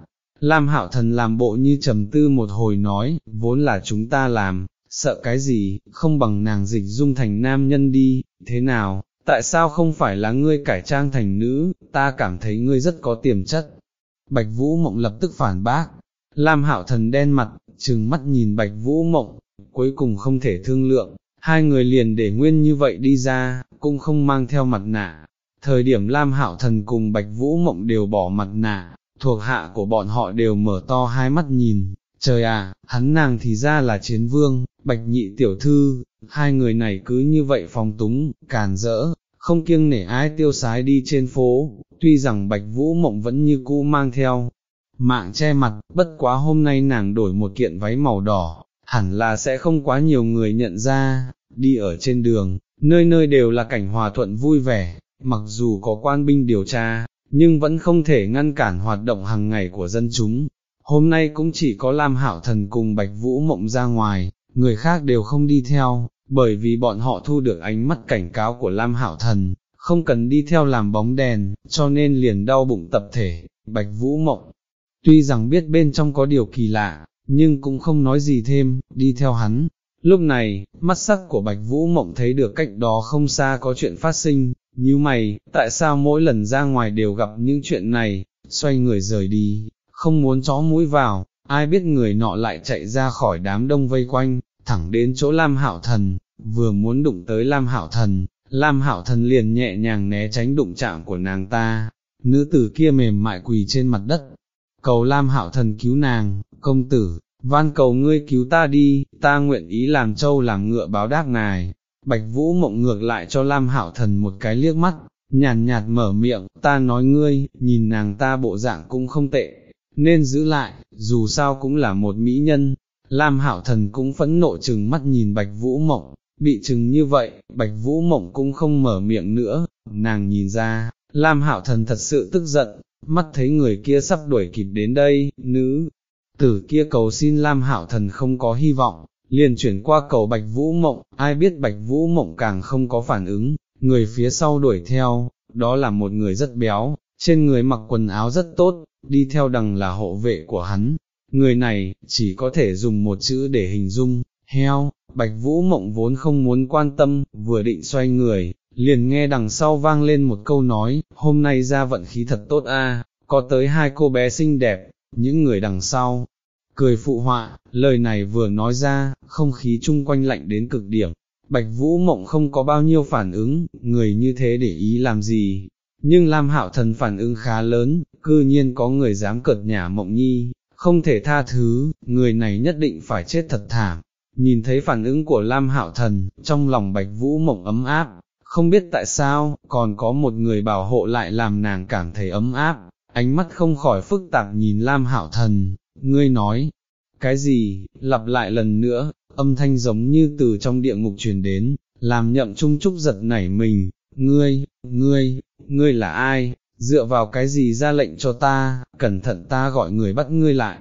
Lam Hạo Thần làm bộ như trầm tư một hồi nói, vốn là chúng ta làm, sợ cái gì, không bằng nàng dịch dung thành nam nhân đi, thế nào, tại sao không phải là ngươi cải trang thành nữ, ta cảm thấy ngươi rất có tiềm chất. Bạch Vũ Mộng lập tức phản bác, Lam Hạo Thần đen mặt, trừng mắt nhìn Bạch Vũ Mộng, cuối cùng không thể thương lượng, hai người liền để nguyên như vậy đi ra, cũng không mang theo mặt nạ. Thời điểm Lam Hạo Thần cùng Bạch Vũ Mộng đều bỏ mặt nạ, thuộc hạ của bọn họ đều mở to hai mắt nhìn, trời à, hắn nàng thì ra là chiến vương, Bạch Nhị Tiểu Thư, hai người này cứ như vậy phòng túng, càn rỡ, không kiêng nể ai tiêu sái đi trên phố, tuy rằng Bạch Vũ Mộng vẫn như cũ mang theo, mạng che mặt, bất quá hôm nay nàng đổi một kiện váy màu đỏ, hẳn là sẽ không quá nhiều người nhận ra, đi ở trên đường, nơi nơi đều là cảnh hòa thuận vui vẻ, mặc dù có quan binh điều tra, nhưng vẫn không thể ngăn cản hoạt động hàng ngày của dân chúng. Hôm nay cũng chỉ có Lam Hảo Thần cùng Bạch Vũ Mộng ra ngoài, người khác đều không đi theo, bởi vì bọn họ thu được ánh mắt cảnh cáo của Lam Hảo Thần, không cần đi theo làm bóng đèn, cho nên liền đau bụng tập thể, Bạch Vũ Mộng. Tuy rằng biết bên trong có điều kỳ lạ, nhưng cũng không nói gì thêm, đi theo hắn. Lúc này, mắt sắc của Bạch Vũ Mộng thấy được cách đó không xa có chuyện phát sinh, như mày, tại sao mỗi lần ra ngoài đều gặp những chuyện này, xoay người rời đi, không muốn chó mũi vào, ai biết người nọ lại chạy ra khỏi đám đông vây quanh, thẳng đến chỗ Lam Hạo Thần, vừa muốn đụng tới Lam Hạo Thần, Lam Hạo Thần liền nhẹ nhàng né tránh đụng chạm của nàng ta, nữ tử kia mềm mại quỳ trên mặt đất, cầu Lam Hạo Thần cứu nàng, công tử, van cầu ngươi cứu ta đi, ta nguyện ý làm trâu làm ngựa báo đáp ngài. Bạch Vũ mộng ngược lại cho Lam Hạo Thần một cái liếc mắt, nhàn nhạt mở miệng, ta nói ngươi, nhìn nàng ta bộ dạng cũng không tệ, nên giữ lại, dù sao cũng là một mỹ nhân. Lam Hảo Thần cũng phẫn nộ chừng mắt nhìn Bạch Vũ mộng, bị chừng như vậy, Bạch Vũ mộng cũng không mở miệng nữa, nàng nhìn ra, Lam Hảo Thần thật sự tức giận, mắt thấy người kia sắp đuổi kịp đến đây, nữ tử kia cầu xin Lam Hảo Thần không có hy vọng, liền chuyển qua cầu Bạch Vũ Mộng, ai biết Bạch Vũ Mộng càng không có phản ứng, người phía sau đuổi theo, đó là một người rất béo, trên người mặc quần áo rất tốt, đi theo đằng là hộ vệ của hắn. Người này, chỉ có thể dùng một chữ để hình dung, heo, Bạch Vũ Mộng vốn không muốn quan tâm, vừa định xoay người, liền nghe đằng sau vang lên một câu nói, hôm nay ra vận khí thật tốt a, có tới hai cô bé xinh đẹp, những người đằng sau, cười phụ họa, lời này vừa nói ra, không khí chung quanh lạnh đến cực điểm, Bạch Vũ Mộng không có bao nhiêu phản ứng, người như thế để ý làm gì, nhưng Lam Hạo Thần phản ứng khá lớn, cư nhiên có người dám cợt nhả Mộng Nhi, không thể tha thứ, người này nhất định phải chết thật thảm. Nhìn thấy phản ứng của Lam Hạo Thần, trong lòng Bạch Vũ Mộng ấm áp, không biết tại sao, còn có một người bảo hộ lại làm nàng cảm thấy ấm áp, ánh mắt không khỏi phức tạp nhìn Lam Hạo Thần, ngươi nói, cái gì, lặp lại lần nữa, âm thanh giống như từ trong địa ngục truyền đến, làm nhậm trung trúc giật nảy mình, ngươi, ngươi, ngươi là ai, dựa vào cái gì ra lệnh cho ta, cẩn thận ta gọi người bắt ngươi lại.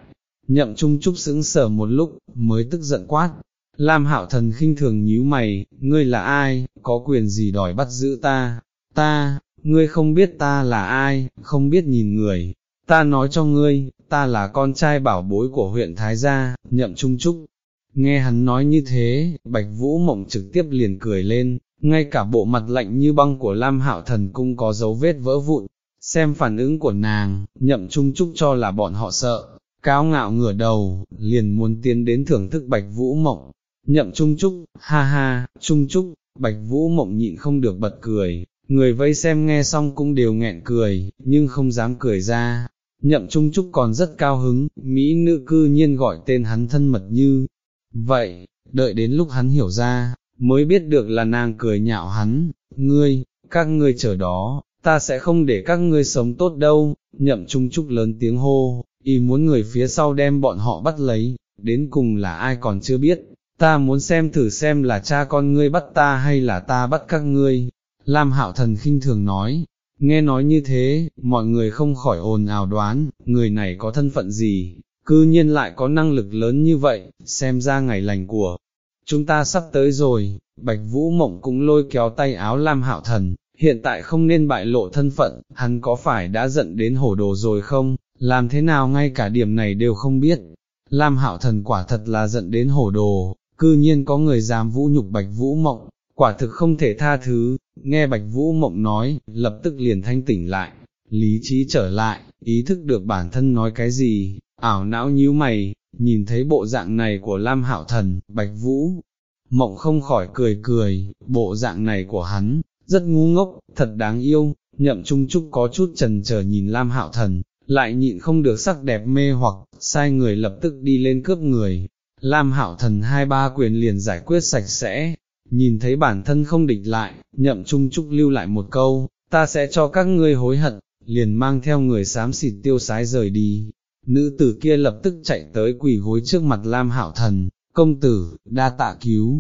Nhậm trung trúc sững sờ một lúc, mới tức giận quát. Lam hạo thần khinh thường nhíu mày, ngươi là ai, có quyền gì đòi bắt giữ ta, ta, ngươi không biết ta là ai, không biết nhìn người, ta nói cho ngươi, ta là con trai bảo bối của huyện Thái Gia, nhậm trung trúc. Nghe hắn nói như thế, Bạch Vũ Mộng trực tiếp liền cười lên, ngay cả bộ mặt lạnh như băng của Lam Hạo Thần cũng có dấu vết vỡ vụn, xem phản ứng của nàng, nhậm trung trúc cho là bọn họ sợ, cao ngạo ngửa đầu, liền muốn tiến đến thưởng thức Bạch Vũ Mộng, nhậm trung trúc, ha ha, trung trúc, Bạch Vũ Mộng nhịn không được bật cười, người vây xem nghe xong cũng đều nghẹn cười, nhưng không dám cười ra, nhậm trung trúc còn rất cao hứng, Mỹ nữ cư nhiên gọi tên hắn thân mật như, vậy, đợi đến lúc hắn hiểu ra, mới biết được là nàng cười nhạo hắn, ngươi, các ngươi chờ đó, ta sẽ không để các ngươi sống tốt đâu, nhậm trung trúc lớn tiếng hô, y muốn người phía sau đem bọn họ bắt lấy, đến cùng là ai còn chưa biết, ta muốn xem thử xem là cha con ngươi bắt ta hay là ta bắt các ngươi, Lam Hạo Thần khinh thường nói, nghe nói như thế, mọi người không khỏi ồn ào đoán, người này có thân phận gì, cư nhiên lại có năng lực lớn như vậy, xem ra ngày lành của chúng ta sắp tới rồi, Bạch Vũ Mộng cũng lôi kéo tay áo Lam Hạo Thần, hiện tại không nên bại lộ thân phận, hắn có phải đã giận đến hổ đồ rồi không, làm thế nào ngay cả điểm này đều không biết. Lam Hạo Thần quả thật là giận đến hổ đồ, cư nhiên có người dám vũ nhục Bạch Vũ Mộng, quả thực không thể tha thứ, nghe Bạch Vũ Mộng nói, lập tức liền thanh tỉnh lại, lý trí trở lại, ý thức được bản thân nói cái gì, ảo não nhíu mày, nhìn thấy bộ dạng này của Lam Hạo Thần, Bạch Vũ, Mộng không khỏi cười cười, bộ dạng này của hắn, rất ngu ngốc, thật đáng yêu, nhậm trung trúc có chút trần chờ nhìn Lam Hạo Thần, lại nhịn không được sắc đẹp mê hoặc, sai người lập tức đi lên cướp người. Lam Hạo Thần hai ba quyền liền giải quyết sạch sẽ, nhìn thấy bản thân không địch lại, nhậm trung trúc lưu lại một câu, ta sẽ cho các ngươi hối hận, liền mang theo người xám xịt tiêu sái rời đi. Nữ tử kia lập tức chạy tới quỳ gối trước mặt Lam Hảo Thần, công tử, đa tạ cứu,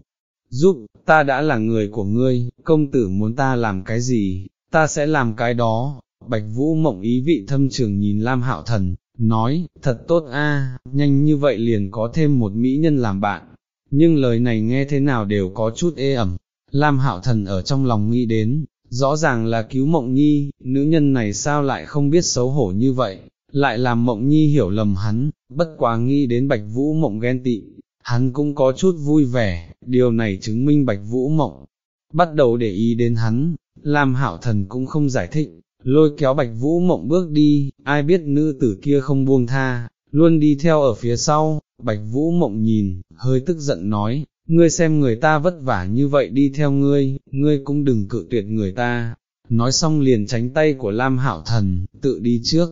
giúp, ta đã là người của ngươi, công tử muốn ta làm cái gì, ta sẽ làm cái đó. Bạch Vũ mộng ý vị thâm trường nhìn Lam Hạo Thần, nói, thật tốt a, nhanh như vậy liền có thêm một mỹ nhân làm bạn, nhưng lời này nghe thế nào đều có chút ê ẩm, Lam Hạo Thần ở trong lòng nghĩ đến, rõ ràng là cứu mộng nhi, nữ nhân này sao lại không biết xấu hổ như vậy, lại làm mộng nhi hiểu lầm hắn, bất quá nghĩ đến bạch vũ mộng ghen tị, hắn cũng có chút vui vẻ, điều này chứng minh bạch vũ mộng, bắt đầu để ý đến hắn, Lam Hạo Thần cũng không giải thích, lôi kéo bạch vũ mộng bước đi, ai biết nữ tử kia không buông tha, luôn đi theo ở phía sau, Bạch Vũ Mộng nhìn, hơi tức giận nói, ngươi xem người ta vất vả như vậy đi theo ngươi, ngươi cũng đừng cự tuyệt người ta. Nói xong liền tránh tay của Lam Hảo Thần, tự đi trước.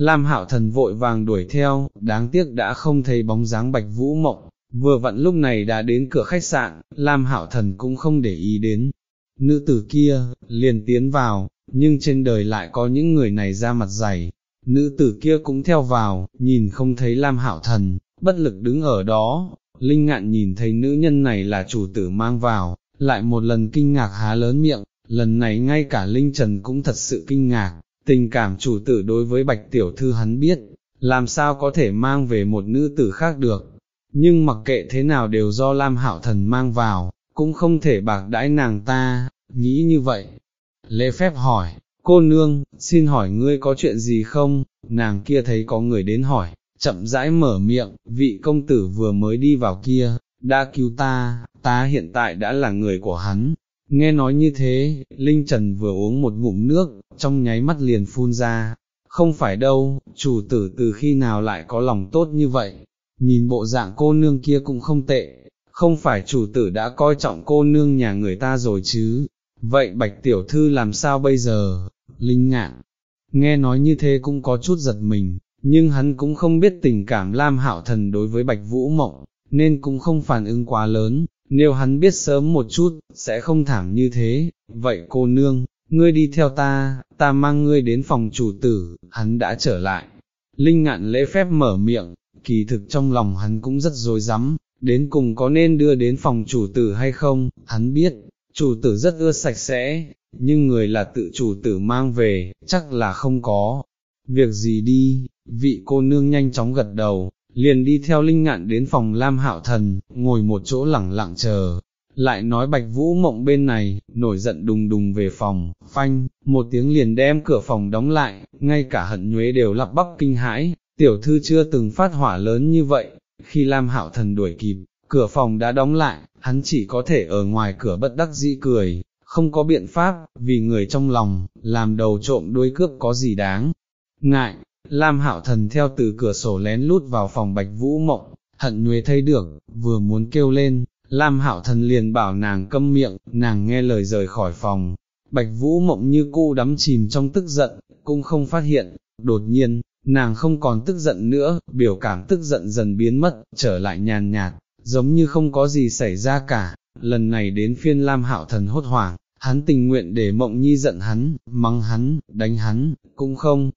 Lam Hạo Thần vội vàng đuổi theo, đáng tiếc đã không thấy bóng dáng Bạch Vũ Mộng, vừa vặn lúc này đã đến cửa khách sạn, Lam Hạo Thần cũng không để ý đến. Nữ tử kia, liền tiến vào, nhưng trên đời lại có những người này ra mặt dày. Nữ tử kia cũng theo vào, nhìn không thấy Lam Hạo Thần, bất lực đứng ở đó, Linh ngạn nhìn thấy nữ nhân này là chủ tử mang vào, lại một lần kinh ngạc há lớn miệng, lần này ngay cả Linh Trần cũng thật sự kinh ngạc, tình cảm chủ tử đối với bạch tiểu thư hắn biết, làm sao có thể mang về một nữ tử khác được, nhưng mặc kệ thế nào đều do Lam Hạo Thần mang vào, cũng không thể bạc đãi nàng ta, nghĩ như vậy. Lễ phép hỏi, cô nương, xin hỏi ngươi có chuyện gì không, nàng kia thấy có người đến hỏi, chậm rãi mở miệng, vị công tử vừa mới đi vào kia, đã cứu ta, ta hiện tại đã là người của hắn. Nghe nói như thế, Linh Trần vừa uống một ngụm nước, trong nháy mắt liền phun ra, không phải đâu, chủ tử từ khi nào lại có lòng tốt như vậy, nhìn bộ dạng cô nương kia cũng không tệ, không phải chủ tử đã coi trọng cô nương nhà người ta rồi chứ, vậy bạch tiểu thư làm sao bây giờ, Linh ngạn, nghe nói như thế cũng có chút giật mình, nhưng hắn cũng không biết tình cảm Lam Hạo Thần đối với Bạch Vũ Mộng, nên cũng không phản ứng quá lớn, nếu hắn biết sớm một chút, sẽ không thảm như thế, vậy cô nương, ngươi đi theo ta, ta mang ngươi đến phòng chủ tử, hắn đã trở lại. Linh ngạn lễ phép mở miệng, kỳ thực trong lòng hắn cũng rất dối rắm đến cùng có nên đưa đến phòng chủ tử hay không, hắn biết, chủ tử rất ưa sạch sẽ, nhưng người là tự chủ tử mang về, chắc là không có. Việc gì đi, vị cô nương nhanh chóng gật đầu, liền đi theo linh ngạn đến phòng Lam Hạo Thần, ngồi một chỗ lẳng lặng chờ, lại nói bạch vũ mộng bên này, nổi giận đùng đùng về phòng, phanh, một tiếng liền đem cửa phòng đóng lại, ngay cả hận nhuế đều lập bắp kinh hãi, tiểu thư chưa từng phát hỏa lớn như vậy, khi Lam Hạo Thần đuổi kịp, cửa phòng đã đóng lại, hắn chỉ có thể ở ngoài cửa bất đắc dĩ cười, không có biện pháp, vì người trong lòng, làm đầu trộm đuôi cướp có gì đáng. Ngại, Lam Hạo Thần theo từ cửa sổ lén lút vào phòng Bạch Vũ Mộng, hận nhuế thấy được, vừa muốn kêu lên, Lam Hạo Thần liền bảo nàng câm miệng, nàng nghe lời rời khỏi phòng. Bạch Vũ Mộng như cu đắm chìm trong tức giận, cũng không phát hiện, đột nhiên, nàng không còn tức giận nữa, biểu cảm tức giận dần biến mất, trở lại nhàn nhạt, giống như không có gì xảy ra cả, lần này đến phiên Lam Hạo Thần hốt hoảng, hắn tình nguyện để Mộng Nhi giận hắn, mắng hắn, đánh hắn, cũng không,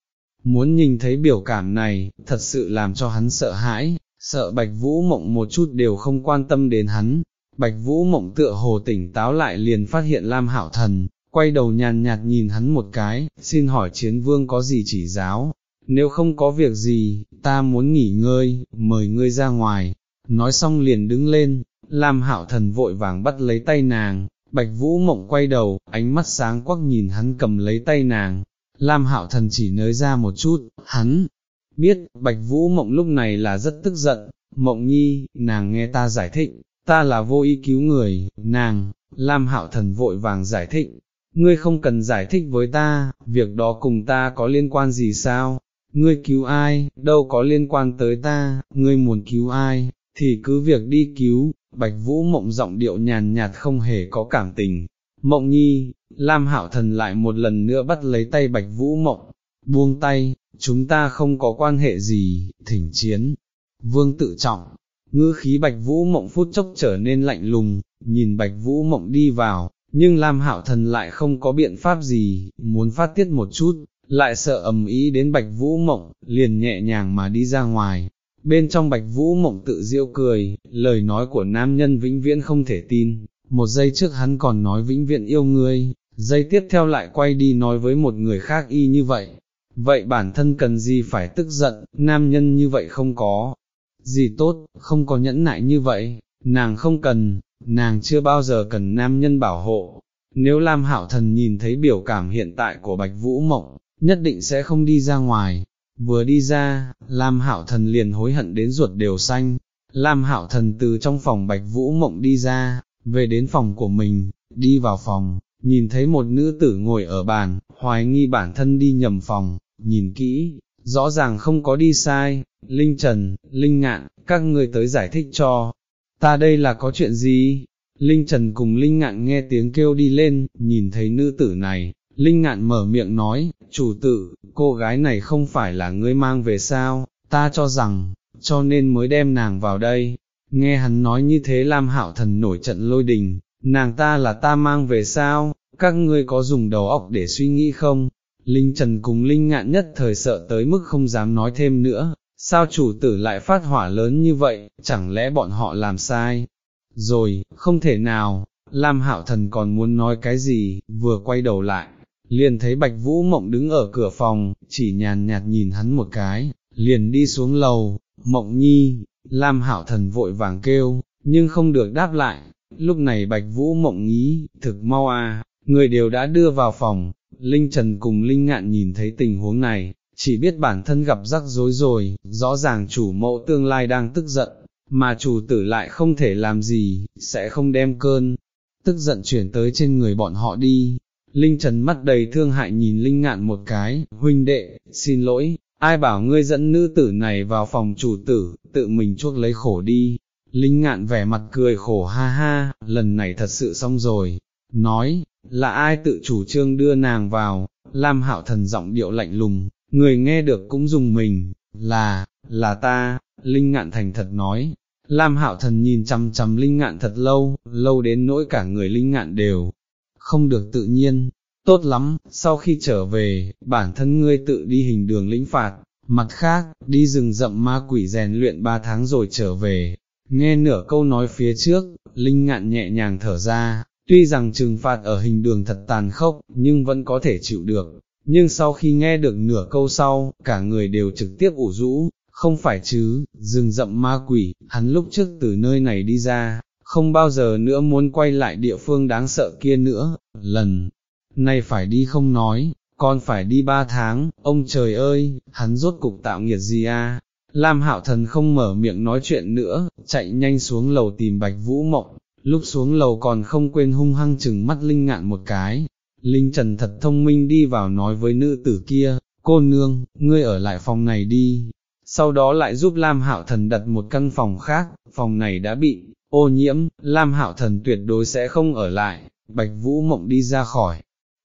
muốn nhìn thấy biểu cảm này, thật sự làm cho hắn sợ hãi, sợ Bạch Vũ Mộng một chút đều không quan tâm đến hắn. Bạch Vũ Mộng tựa hồ tỉnh táo lại liền phát hiện Lam Hạo Thần, quay đầu nhàn nhạt nhìn hắn một cái, xin hỏi chiến vương có gì chỉ giáo, nếu không có việc gì, ta muốn nghỉ ngơi, mời ngươi ra ngoài, nói xong liền đứng lên, Lam Hạo Thần vội vàng bắt lấy tay nàng, Bạch Vũ Mộng quay đầu, ánh mắt sáng quắc nhìn hắn cầm lấy tay nàng, Lam hạo thần chỉ nới ra một chút, hắn, biết, Bạch Vũ Mộng lúc này là rất tức giận, Mộng Nhi, nàng nghe ta giải thích, ta là vô ý cứu người, nàng, Lam hạo thần vội vàng giải thích, ngươi không cần giải thích với ta, việc đó cùng ta có liên quan gì sao, ngươi cứu ai, đâu có liên quan tới ta, ngươi muốn cứu ai, thì cứ việc đi cứu, Bạch Vũ Mộng giọng điệu nhàn nhạt không hề có cảm tình, Mộng Nhi, Lam Hạo Thần lại một lần nữa bắt lấy tay Bạch Vũ Mộng, buông tay, chúng ta không có quan hệ gì, thỉnh chiến. Vương tự trọng, ngữ khí Bạch Vũ Mộng phút chốc trở nên lạnh lùng, nhìn Bạch Vũ Mộng đi vào, nhưng Lam Hạo Thần lại không có biện pháp gì, muốn phát tiết một chút, lại sợ ầm ý đến Bạch Vũ Mộng, liền nhẹ nhàng mà đi ra ngoài. Bên trong Bạch Vũ Mộng tự diêu cười, lời nói của nam nhân vĩnh viễn không thể tin, một giây trước hắn còn nói vĩnh viễn yêu ngươi, giây tiếp theo lại quay đi nói với một người khác y như vậy. Vậy bản thân cần gì phải tức giận, nam nhân như vậy không có, gì tốt, không có nhẫn nại như vậy, nàng không cần, nàng chưa bao giờ cần nam nhân bảo hộ. Nếu Lam Hạo Thần nhìn thấy biểu cảm hiện tại của Bạch Vũ Mộng, nhất định sẽ không đi ra ngoài. Vừa đi ra, Lam Hạo Thần liền hối hận đến ruột đều xanh. Lam Hạo Thần từ trong phòng Bạch Vũ Mộng đi ra, về đến phòng của mình, đi vào phòng, nhìn thấy một nữ tử ngồi ở bàn, hoài nghi bản thân đi nhầm phòng, nhìn kỹ, rõ ràng không có đi sai, Linh Trần, Linh Ngạn, các người tới giải thích cho, ta đây là có chuyện gì? Linh Trần cùng Linh Ngạn nghe tiếng kêu đi lên, nhìn thấy nữ tử này, Linh Ngạn mở miệng nói, chủ tử, cô gái này không phải là ngươi mang về sao, ta cho rằng, cho nên mới đem nàng vào đây. Nghe hắn nói như thế Lam Hạo Thần nổi trận lôi đình, nàng ta là ta mang về sao, các ngươi có dùng đầu óc để suy nghĩ không? Linh Trần cùng Linh Ngạn nhất thời sợ tới mức không dám nói thêm nữa, sao chủ tử lại phát hỏa lớn như vậy, chẳng lẽ bọn họ làm sai? Rồi, không thể nào, Lam Hạo Thần còn muốn nói cái gì, vừa quay đầu lại, liền thấy Bạch Vũ Mộng đứng ở cửa phòng, chỉ nhàn nhạt nhìn hắn một cái, liền đi xuống lầu, Mộng Nhi, Lam Hảo Thần vội vàng kêu, nhưng không được đáp lại, lúc này Bạch Vũ Mộng nghĩ, thực mau à, người đều đã đưa vào phòng, Linh Trần cùng Linh Ngạn nhìn thấy tình huống này, chỉ biết bản thân gặp rắc rối rồi, rõ ràng chủ mẫu tương lai đang tức giận, mà chủ tử lại không thể làm gì, sẽ không đem cơn, tức giận chuyển tới trên người bọn họ đi. Linh Trần mắt đầy thương hại nhìn Linh Ngạn một cái, huynh đệ, xin lỗi, ai bảo ngươi dẫn nữ tử này vào phòng chủ tử, tự mình chuốc lấy khổ đi. Linh Ngạn vẻ mặt cười khổ ha ha, lần này thật sự xong rồi, nói, là ai tự chủ trương đưa nàng vào, Lam Hạo Thần giọng điệu lạnh lùng, người nghe được cũng dùng mình, là, là ta, Linh Ngạn thành thật nói. Lam Hạo Thần nhìn chăm chăm Linh Ngạn thật lâu, lâu đến nỗi cả người Linh Ngạn đều không được tự nhiên. Tốt lắm, sau khi trở về, bản thân ngươi tự đi hình đường lĩnh phạt, mặt khác, đi rừng rậm ma quỷ rèn luyện ba tháng rồi trở về. Nghe nửa câu nói phía trước, Linh Ngạn nhẹ nhàng thở ra, tuy rằng trừng phạt ở hình đường thật tàn khốc, nhưng vẫn có thể chịu được, nhưng sau khi nghe được nửa câu sau, cả người đều trực tiếp ủ rũ, không phải chứ, rừng rậm ma quỷ, hắn lúc trước từ nơi này đi ra, không bao giờ nữa muốn quay lại địa phương đáng sợ kia nữa, lần nay phải đi không nói, còn phải đi ba tháng, ông trời ơi, hắn rốt cục tạo nghiệt gì à, Lam Hạo Thần không mở miệng nói chuyện nữa, chạy nhanh xuống lầu tìm Bạch Vũ Mộng, lúc xuống lầu còn không quên hung hăng chừng mắt Linh Ngạn một cái, Linh Trần thật thông minh đi vào nói với nữ tử kia, cô nương, ngươi ở lại phòng này đi, sau đó lại giúp Lam Hạo Thần đặt một căn phòng khác, phòng này đã bị ô nhiễm, Lam Hạo Thần tuyệt đối sẽ không ở lại, Bạch Vũ Mộng đi ra khỏi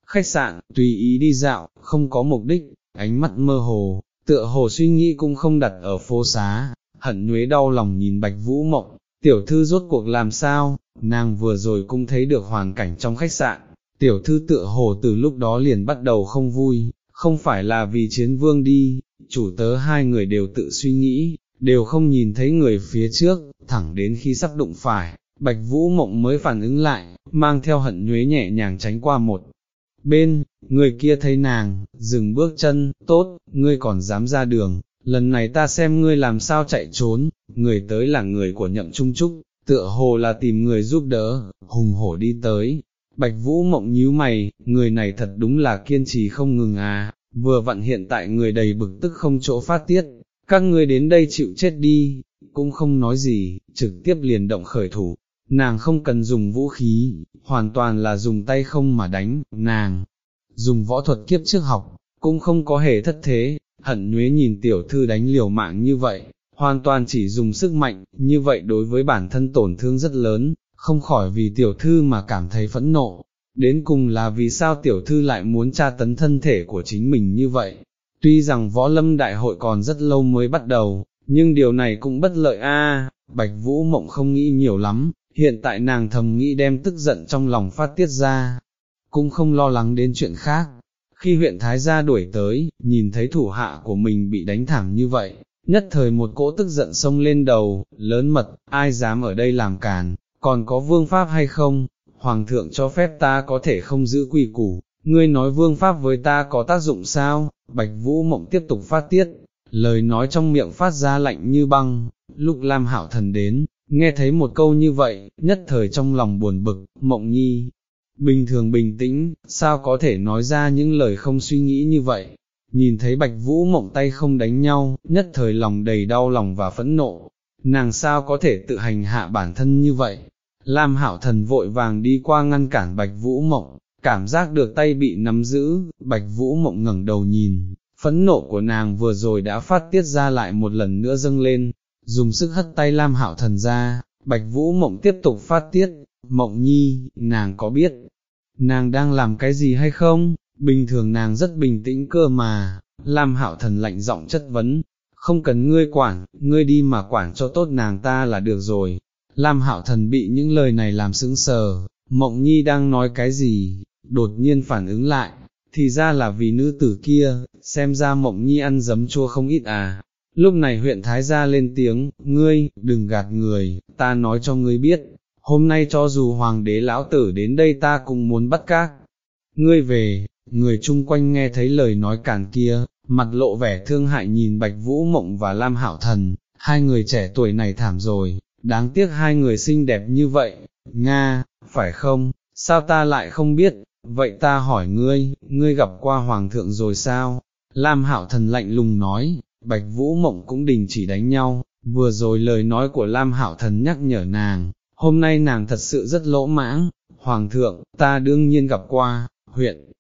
khách sạn, tùy ý đi dạo, không có mục đích, ánh mắt mơ hồ, tựa hồ suy nghĩ cũng không đặt ở phố xá, hận nhuế đau lòng nhìn Bạch Vũ Mộng, tiểu thư rốt cuộc làm sao, nàng vừa rồi cũng thấy được hoàn cảnh trong khách sạn, tiểu thư tựa hồ từ lúc đó liền bắt đầu không vui, không phải là vì chiến vương đi, chủ tớ hai người đều tự suy nghĩ, đều không nhìn thấy người phía trước, thẳng đến khi sắp đụng phải, Bạch Vũ Mộng mới phản ứng lại, mang theo hận nhuế nhẹ nhàng tránh qua một bên, người kia thấy nàng, dừng bước chân, tốt, ngươi còn dám ra đường, lần này ta xem ngươi làm sao chạy trốn, người tới là người của nhậm trung trúc, tựa hồ là tìm người giúp đỡ, hùng hổ đi tới. Bạch Vũ mộng nhíu mày, người này thật đúng là kiên trì không ngừng à, vừa vặn hiện tại người đầy bực tức không chỗ phát tiết, các ngươi đến đây chịu chết đi, cũng không nói gì, trực tiếp liền động khởi thủ, nàng không cần dùng vũ khí, hoàn toàn là dùng tay không mà đánh, nàng, dùng võ thuật kiếp trước học, cũng không có hề thất thế, hận nhuế nhìn tiểu thư đánh liều mạng như vậy, hoàn toàn chỉ dùng sức mạnh, như vậy đối với bản thân tổn thương rất lớn, không khỏi vì tiểu thư mà cảm thấy phẫn nộ, đến cùng là vì sao tiểu thư lại muốn tra tấn thân thể của chính mình như vậy. Tuy rằng võ lâm đại hội còn rất lâu mới bắt đầu, nhưng điều này cũng bất lợi a. Bạch Vũ Mộng không nghĩ nhiều lắm, hiện tại nàng thầm nghĩ đem tức giận trong lòng phát tiết ra, cũng không lo lắng đến chuyện khác. Khi huyện Thái gia đuổi tới, nhìn thấy thủ hạ của mình bị đánh thẳng như vậy, nhất thời một cỗ tức giận xông lên đầu, lớn mật, ai dám ở đây làm càn, còn có vương pháp hay không, hoàng thượng cho phép ta có thể không giữ quy củ, ngươi nói vương pháp với ta có tác dụng sao, bạch vũ mộng tiếp tục phát tiết, lời nói trong miệng phát ra lạnh như băng, lúc Lam Hảo Thần đến, nghe thấy một câu như vậy, nhất thời trong lòng buồn bực, mộng nhi, bình thường bình tĩnh, sao có thể nói ra những lời không suy nghĩ như vậy, nhìn thấy bạch vũ mộng tay không đánh nhau, nhất thời lòng đầy đau lòng và phẫn nộ, nàng sao có thể tự hành hạ bản thân như vậy, Lam hảo thần vội vàng đi qua ngăn cản bạch vũ mộng, cảm giác được tay bị nắm giữ, bạch vũ mộng ngẩng đầu nhìn, phẫn nộ của nàng vừa rồi đã phát tiết ra lại một lần nữa dâng lên, dùng sức hất tay Lam Hạo Thần ra, Bạch Vũ Mộng tiếp tục phát tiết, Mộng Nhi, nàng có biết, nàng đang làm cái gì hay không, bình thường nàng rất bình tĩnh cơ mà, Lam Hạo Thần lạnh giọng chất vấn, không cần ngươi quản, ngươi đi mà quản cho tốt nàng ta là được rồi. Lam Hạo Thần bị những lời này làm sững sờ, Mộng Nhi đang nói cái gì, đột nhiên phản ứng lại, thì ra là vì nữ tử kia, xem ra Mộng Nhi ăn dấm chua không ít à. Lúc này huyện Thái gia lên tiếng, ngươi, đừng gạt người, ta nói cho ngươi biết, hôm nay cho dù hoàng đế lão tử đến đây ta cũng muốn bắt các. Ngươi về, người chung quanh nghe thấy lời nói cản kia, mặt lộ vẻ thương hại nhìn Bạch Vũ Mộng và Lam hảo Thần, hai người trẻ tuổi này thảm rồi, đáng tiếc hai người xinh đẹp như vậy, Nga, phải không, sao ta lại không biết, vậy ta hỏi ngươi, ngươi gặp qua Hoàng thượng rồi sao? Lam hảo Thần lạnh lùng nói, Bạch Vũ Mộng cũng đình chỉ đánh nhau, vừa rồi lời nói của Lam Hạo Thần nhắc nhở nàng, hôm nay nàng thật sự rất lỗ mãng, Hoàng thượng, ta đương nhiên gặp qua, huyện.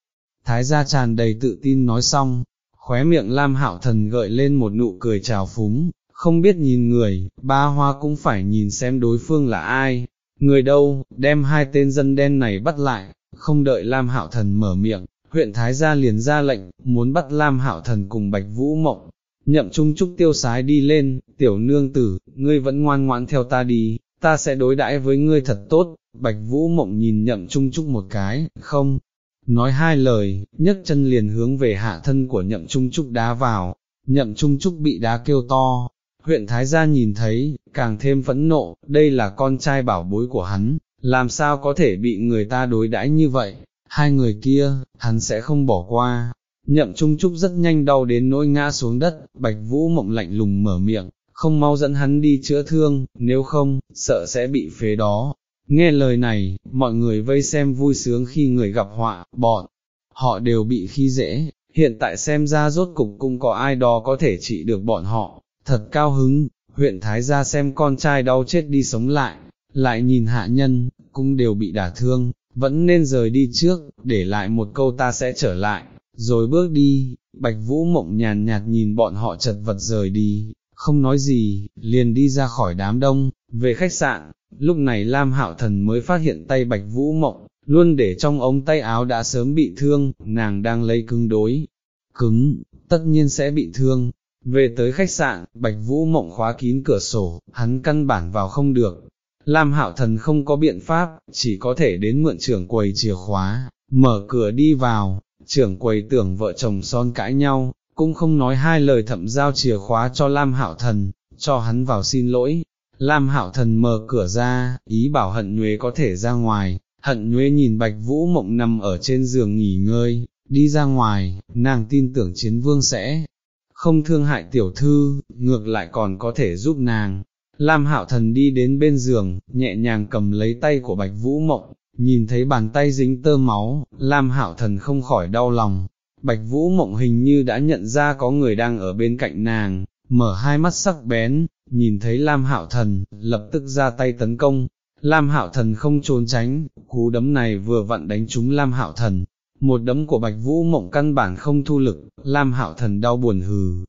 Thái gia tràn đầy tự tin nói xong, khóe miệng Lam Hạo Thần gợi lên một nụ cười trào phúng, không biết nhìn người, ba hoa cũng phải nhìn xem đối phương là ai, người đâu, đem hai tên dân đen này bắt lại, không đợi Lam Hạo Thần mở miệng, huyện Thái gia liền ra lệnh, muốn bắt Lam Hạo Thần cùng Bạch Vũ Mộng, nhậm trung trúc tiêu sái đi lên, tiểu nương tử, ngươi vẫn ngoan ngoãn theo ta đi, ta sẽ đối đãi với ngươi thật tốt, Bạch Vũ Mộng nhìn nhậm trung trúc một cái, không, nói hai lời, nhấc chân liền hướng về hạ thân của nhậm trung trúc đá vào, nhậm trung trúc bị đá kêu to, huyện Thái Gia nhìn thấy, càng thêm phẫn nộ, đây là con trai bảo bối của hắn, làm sao có thể bị người ta đối đãi như vậy, hai người kia, hắn sẽ không bỏ qua. Nhậm Trung Trúc rất nhanh đau đến nỗi ngã xuống đất, Bạch Vũ mộng lạnh lùng mở miệng, không mau dẫn hắn đi chữa thương, nếu không, sợ sẽ bị phế đó. Nghe lời này, mọi người vây xem vui sướng khi người gặp họa, bọn, họ đều bị khi dễ, hiện tại xem ra rốt cục cũng có ai đó có thể trị được bọn họ, thật cao hứng, huyện Thái gia xem con trai đau chết đi sống lại, lại nhìn hạ nhân, cũng đều bị đả thương, vẫn nên rời đi trước, để lại một câu ta sẽ trở lại, rồi bước đi, Bạch Vũ mộng nhàn nhạt nhìn bọn họ chật vật rời đi, không nói gì, liền đi ra khỏi đám đông, về khách sạn, lúc này Lam Hạo Thần mới phát hiện tay Bạch Vũ mộng, luôn để trong ống tay áo đã sớm bị thương, nàng đang lấy cứng đối, cứng, tất nhiên sẽ bị thương. Về tới khách sạn, Bạch Vũ mộng khóa kín cửa sổ, hắn căn bản vào không được. Lam Hạo Thần không có biện pháp, chỉ có thể đến mượn trưởng quầy chìa khóa, mở cửa đi vào, trưởng quầy tưởng vợ chồng son cãi nhau, cũng không nói hai lời thậm giao chìa khóa cho Lam Hạo Thần, cho hắn vào xin lỗi. Lam Hạo Thần mở cửa ra, ý bảo hận nhuế có thể ra ngoài, hận nhuế nhìn Bạch Vũ Mộng nằm ở trên giường nghỉ ngơi, đi ra ngoài, nàng tin tưởng chiến vương sẽ không thương hại tiểu thư, ngược lại còn có thể giúp nàng. Lam Hạo Thần đi đến bên giường, nhẹ nhàng cầm lấy tay của Bạch Vũ Mộng, nhìn thấy bàn tay dính tơ máu, Lam Hạo Thần không khỏi đau lòng. Bạch Vũ Mộng hình như đã nhận ra có người đang ở bên cạnh nàng, mở hai mắt sắc bén, nhìn thấy Lam Hạo Thần, lập tức ra tay tấn công. Lam Hạo Thần không trốn tránh, cú đấm này vừa vặn đánh trúng Lam Hạo Thần, một đấm của Bạch Vũ Mộng căn bản không thu lực, Lam Hạo Thần đau buồn hừ.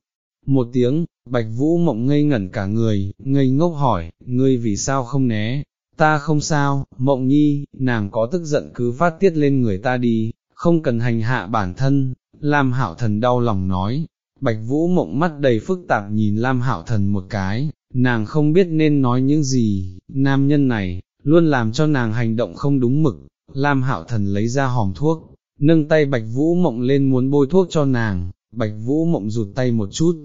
Một tiếng, Bạch Vũ Mộng ngây ngẩn cả người, ngây ngốc hỏi, ngươi vì sao không né, ta không sao, Mộng Nhi, nàng có tức giận cứ phát tiết lên người ta đi, không cần hành hạ bản thân, Lam Hạo Thần đau lòng nói, Bạch Vũ Mộng mắt đầy phức tạp nhìn Lam Hạo Thần một cái, nàng không biết nên nói những gì, nam nhân này, luôn làm cho nàng hành động không đúng mực, Lam Hạo Thần lấy ra hòm thuốc, nâng tay Bạch Vũ Mộng lên muốn bôi thuốc cho nàng, Bạch Vũ Mộng rụt tay một chút,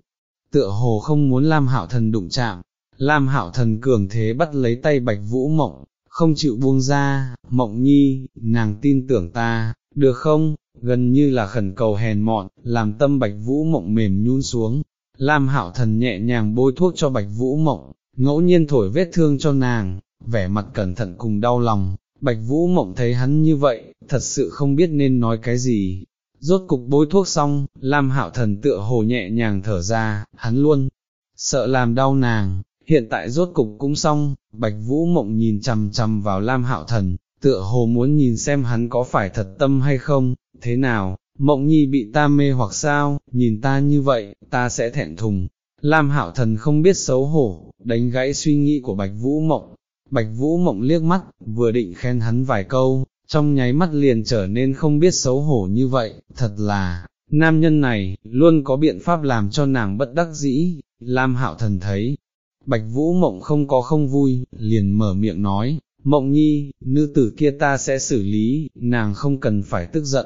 tựa hồ không muốn Lam Hạo Thần đụng chạm, Lam Hạo Thần cường thế bắt lấy tay Bạch Vũ Mộng, không chịu buông ra, Mộng Nhi, nàng tin tưởng ta, được không, gần như là khẩn cầu hèn mọn, làm tâm Bạch Vũ Mộng mềm nhún xuống. Lam Hạo Thần nhẹ nhàng bôi thuốc cho Bạch Vũ Mộng, ngẫu nhiên thổi vết thương cho nàng, vẻ mặt cẩn thận cùng đau lòng, Bạch Vũ Mộng thấy hắn như vậy, thật sự không biết nên nói cái gì. Rốt cục bôi thuốc xong, Lam Hạo Thần tựa hồ nhẹ nhàng thở ra, hắn luôn sợ làm đau nàng, hiện tại rốt cục cũng xong, Bạch Vũ Mộng nhìn chằm chằm vào Lam Hạo Thần, tựa hồ muốn nhìn xem hắn có phải thật tâm hay không, thế nào, mộng nhi bị ta mê hoặc sao, nhìn ta như vậy, ta sẽ thẹn thùng. Lam hạo thần không biết xấu hổ, đánh gãy suy nghĩ của Bạch Vũ Mộng. Bạch Vũ Mộng liếc mắt, vừa định khen hắn vài câu, trong nháy mắt liền trở nên không biết xấu hổ như vậy, thật là, nam nhân này, luôn có biện pháp làm cho nàng bất đắc dĩ, Lam Hạo Thần thấy, Bạch Vũ Mộng không có không vui, liền mở miệng nói, Mộng Nhi, nữ tử kia ta sẽ xử lý, nàng không cần phải tức giận,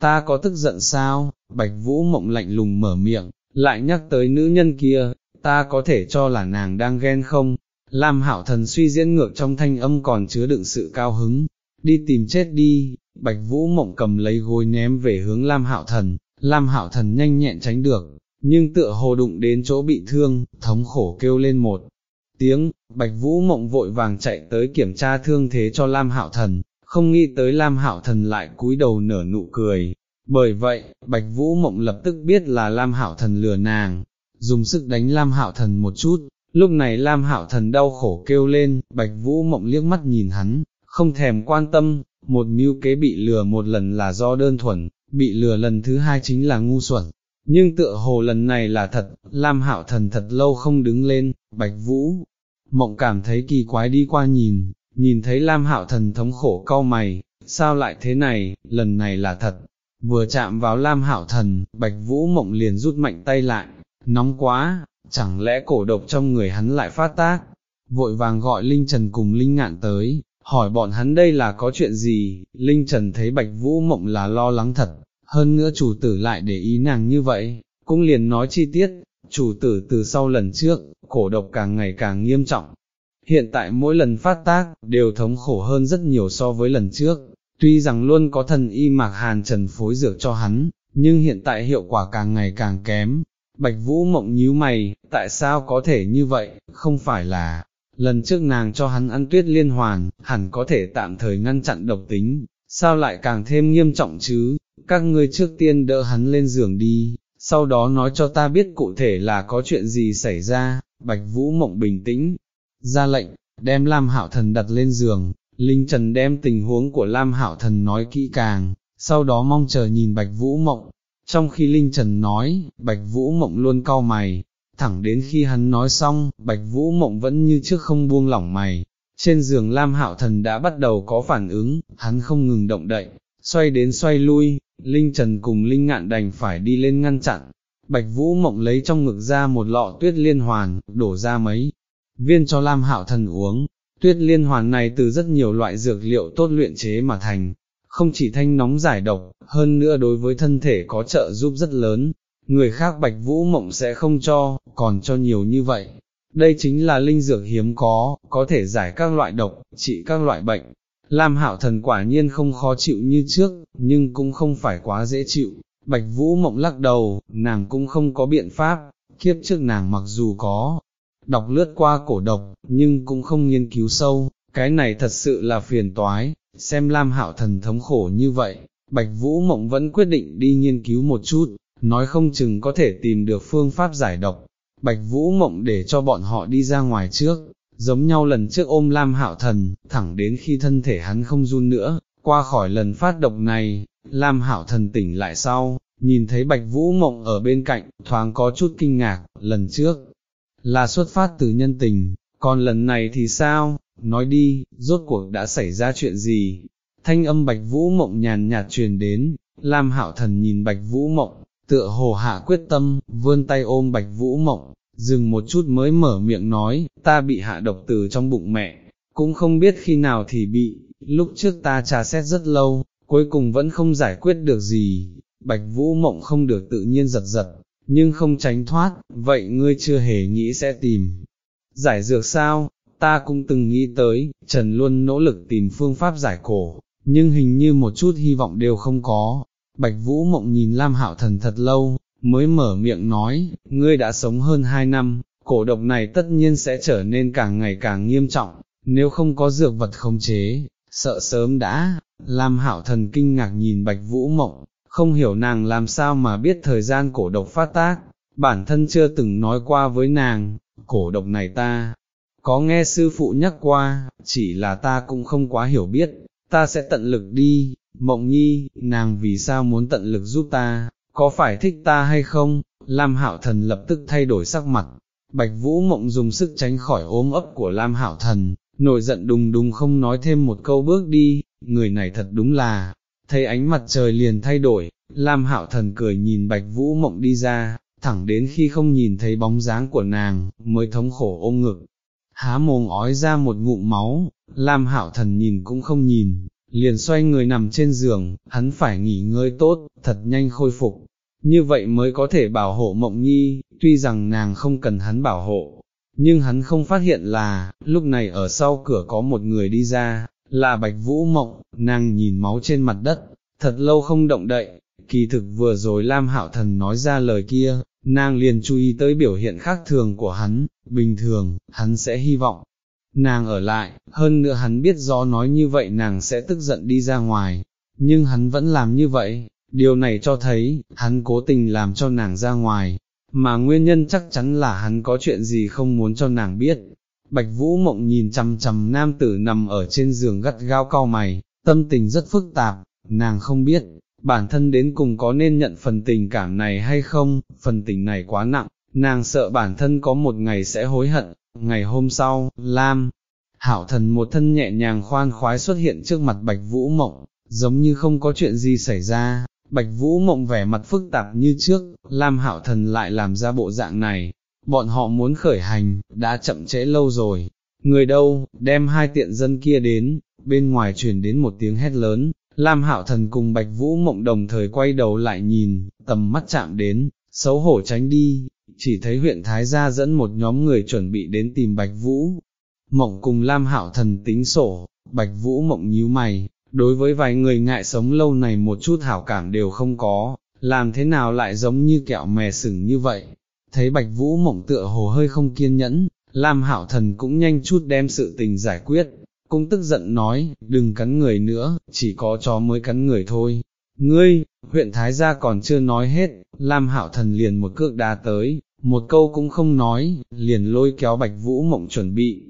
ta có tức giận sao, Bạch Vũ Mộng lạnh lùng mở miệng, lại nhắc tới nữ nhân kia, ta có thể cho là nàng đang ghen không, Lam Hạo Thần suy diễn ngược trong thanh âm còn chứa đựng sự cao hứng, đi tìm chết đi, Bạch Vũ Mộng cầm lấy gối ném về hướng Lam Hạo Thần, Lam Hạo Thần nhanh nhẹn tránh được, nhưng tựa hồ đụng đến chỗ bị thương, thống khổ kêu lên một tiếng, Bạch Vũ Mộng vội vàng chạy tới kiểm tra thương thế cho Lam Hạo Thần, không nghĩ tới Lam Hạo Thần lại cúi đầu nở nụ cười. Bởi vậy, Bạch Vũ Mộng lập tức biết là Lam Hạo Thần lừa nàng, dùng sức đánh Lam Hạo Thần một chút, lúc này Lam Hạo Thần đau khổ kêu lên, Bạch Vũ Mộng liếc mắt nhìn hắn, không thèm quan tâm, một mưu kế bị lừa một lần là do đơn thuần, bị lừa lần thứ hai chính là ngu xuẩn, nhưng tựa hồ lần này là thật, Lam Hạo Thần thật lâu không đứng lên, Bạch Vũ, mộng cảm thấy kỳ quái đi qua nhìn, nhìn thấy Lam Hạo Thần thống khổ cau mày, sao lại thế này, lần này là thật, vừa chạm vào Lam Hạo Thần, Bạch Vũ mộng liền rút mạnh tay lại, nóng quá, chẳng lẽ cổ độc trong người hắn lại phát tác, vội vàng gọi Linh Trần cùng Linh Ngạn tới, hỏi bọn hắn đây là có chuyện gì, Linh Trần thấy Bạch Vũ Mộng là lo lắng thật, hơn nữa chủ tử lại để ý nàng như vậy, cũng liền nói chi tiết, chủ tử từ sau lần trước, cổ độc càng ngày càng nghiêm trọng. Hiện tại mỗi lần phát tác, đều thống khổ hơn rất nhiều so với lần trước, tuy rằng luôn có thần y mạc hàn trần phối dược cho hắn, nhưng hiện tại hiệu quả càng ngày càng kém. Bạch Vũ mộng nhíu mày, tại sao có thể như vậy, không phải là, lần trước nàng cho hắn ăn tuyết liên hoàn, hẳn có thể tạm thời ngăn chặn độc tính, sao lại càng thêm nghiêm trọng chứ, các ngươi trước tiên đỡ hắn lên giường đi, sau đó nói cho ta biết cụ thể là có chuyện gì xảy ra, Bạch Vũ Mộng bình tĩnh, ra lệnh, đem Lam Hạo Thần đặt lên giường, Linh Trần đem tình huống của Lam Hạo Thần nói kỹ càng, sau đó mong chờ nhìn Bạch Vũ Mộng, trong khi Linh Trần nói, Bạch Vũ Mộng luôn cau mày, thẳng đến khi hắn nói xong, Bạch Vũ Mộng vẫn như trước không buông lỏng mày, trên giường Lam Hạo Thần đã bắt đầu có phản ứng, hắn không ngừng động đậy, xoay đến xoay lui, Linh Trần cùng Linh Ngạn đành phải đi lên ngăn chặn, Bạch Vũ Mộng lấy trong ngực ra một lọ tuyết liên hoàn, đổ ra mấy viên cho Lam Hạo Thần uống, tuyết liên hoàn này từ rất nhiều loại dược liệu tốt luyện chế mà thành, không chỉ thanh nóng giải độc, hơn nữa đối với thân thể có trợ giúp rất lớn, người khác Bạch Vũ Mộng sẽ không cho, còn cho nhiều như vậy. Đây chính là linh dược hiếm có, có thể giải các loại độc, trị các loại bệnh, Lam hạo thần quả nhiên không khó chịu như trước, nhưng cũng không phải quá dễ chịu. Bạch Vũ mộng lắc đầu, nàng cũng không có biện pháp, kiếp trước nàng mặc dù có, đọc lướt qua cổ độc, nhưng cũng không nghiên cứu sâu, cái này thật sự là phiền toái, xem Lam hạo thần thống khổ như vậy, Bạch Vũ mộng vẫn quyết định đi nghiên cứu một chút, nói không chừng có thể tìm được phương pháp giải độc. Bạch Vũ mộng để cho bọn họ đi ra ngoài trước, giống nhau lần trước ôm Lam Hạo Thần, thẳng đến khi thân thể hắn không run nữa, qua khỏi lần phát độc này, Lam Hạo Thần tỉnh lại sau, nhìn thấy Bạch Vũ Mộng ở bên cạnh, thoáng có chút kinh ngạc, lần trước, là xuất phát từ nhân tình, còn lần này thì sao, nói đi, rốt cuộc đã xảy ra chuyện gì, thanh âm Bạch Vũ Mộng nhàn nhạt truyền đến, Lam Hạo Thần nhìn Bạch Vũ Mộng, tựa hồ hạ quyết tâm, vươn tay ôm Bạch Vũ Mộng, dừng một chút mới mở miệng nói, ta bị hạ độc từ trong bụng mẹ, cũng không biết khi nào thì bị, lúc trước ta trà xét rất lâu, cuối cùng vẫn không giải quyết được gì, bạch vũ mộng không được tự nhiên giật giật, nhưng không tránh thoát, vậy ngươi chưa hề nghĩ sẽ tìm. Giải dược sao, ta cũng từng nghĩ tới, Trần luôn nỗ lực tìm phương pháp giải cổ, nhưng hình như một chút hy vọng đều không có. Bạch Vũ Mộng nhìn Lam Hạo Thần thật lâu, mới mở miệng nói, ngươi đã sống hơn hai năm, cổ độc này tất nhiên sẽ trở nên càng ngày càng nghiêm trọng, nếu không có dược vật khống chế, sợ sớm đã, Lam hảo thần kinh ngạc nhìn Bạch Vũ Mộng, không hiểu nàng làm sao mà biết thời gian cổ độc phát tác, bản thân chưa từng nói qua với nàng, cổ độc này ta, có nghe sư phụ nhắc qua, chỉ là ta cũng không quá hiểu biết, ta sẽ tận lực đi, Mộng nhi, nàng vì sao muốn tận lực giúp ta, có phải thích ta hay không? Lam Hạo Thần lập tức thay đổi sắc mặt. Bạch Vũ Mộng dùng sức tránh khỏi ôm ấp của Lam Hạo Thần, nổi giận đùng đùng không nói thêm một câu bước đi, người này thật đúng là, thấy ánh mặt trời liền thay đổi, Lam Hạo Thần cười nhìn Bạch Vũ Mộng đi ra, thẳng đến khi không nhìn thấy bóng dáng của nàng, mới thống khổ ôm ngực, há mồm ói ra một ngụm máu, Lam Hạo Thần nhìn cũng không nhìn, liền xoay người nằm trên giường, hắn phải nghỉ ngơi tốt, thật nhanh khôi phục, như vậy mới có thể bảo hộ Mộng Nhi, tuy rằng nàng không cần hắn bảo hộ, nhưng hắn không phát hiện là, lúc này ở sau cửa có một người đi ra, là Bạch Vũ Mộng, nàng nhìn máu trên mặt đất, thật lâu không động đậy, kỳ thực vừa rồi Lam Hạo Thần nói ra lời kia, nàng liền chú ý tới biểu hiện khác thường của hắn, bình thường, hắn sẽ hy vọng, nàng ở lại, hơn nữa hắn biết do nói như vậy nàng sẽ tức giận đi ra ngoài, nhưng hắn vẫn làm như vậy, điều này cho thấy, hắn cố tình làm cho nàng ra ngoài, mà nguyên nhân chắc chắn là hắn có chuyện gì không muốn cho nàng biết. Bạch Vũ Mộng nhìn chằm chằm nam tử nằm ở trên giường gắt gao cau mày, tâm tình rất phức tạp, nàng không biết, bản thân đến cùng có nên nhận phần tình cảm này hay không, phần tình này quá nặng, nàng sợ bản thân có một ngày sẽ hối hận, ngày hôm sau, Lam, hảo thần một thân nhẹ nhàng khoan khoái xuất hiện trước mặt Bạch Vũ Mộng, giống như không có chuyện gì xảy ra, Bạch Vũ Mộng vẻ mặt phức tạp như trước, Lam hảo thần lại làm ra bộ dạng này, bọn họ muốn khởi hành, đã chậm trễ lâu rồi, người đâu, đem hai tiện dân kia đến, bên ngoài truyền đến một tiếng hét lớn, Lam Hạo Thần cùng Bạch Vũ Mộng đồng thời quay đầu lại nhìn, tầm mắt chạm đến, xấu hổ tránh đi, chỉ thấy huyện Thái Gia dẫn một nhóm người chuẩn bị đến tìm Bạch Vũ. Mộng cùng Lam Hạo Thần tính sổ, Bạch Vũ Mộng nhíu mày, đối với vài người ngại sống lâu này một chút hảo cảm đều không có, làm thế nào lại giống như kẹo mè sừng như vậy. Thấy Bạch Vũ Mộng tựa hồ hơi không kiên nhẫn, Lam Hạo Thần cũng nhanh chút đem sự tình giải quyết, cũng tức giận nói, đừng cắn người nữa, chỉ có chó mới cắn người thôi. Ngươi, huyện Thái Gia còn chưa nói hết, Lam Hạo Thần liền một cước đá tới, một câu cũng không nói, liền lôi kéo Bạch Vũ Mộng chuẩn bị.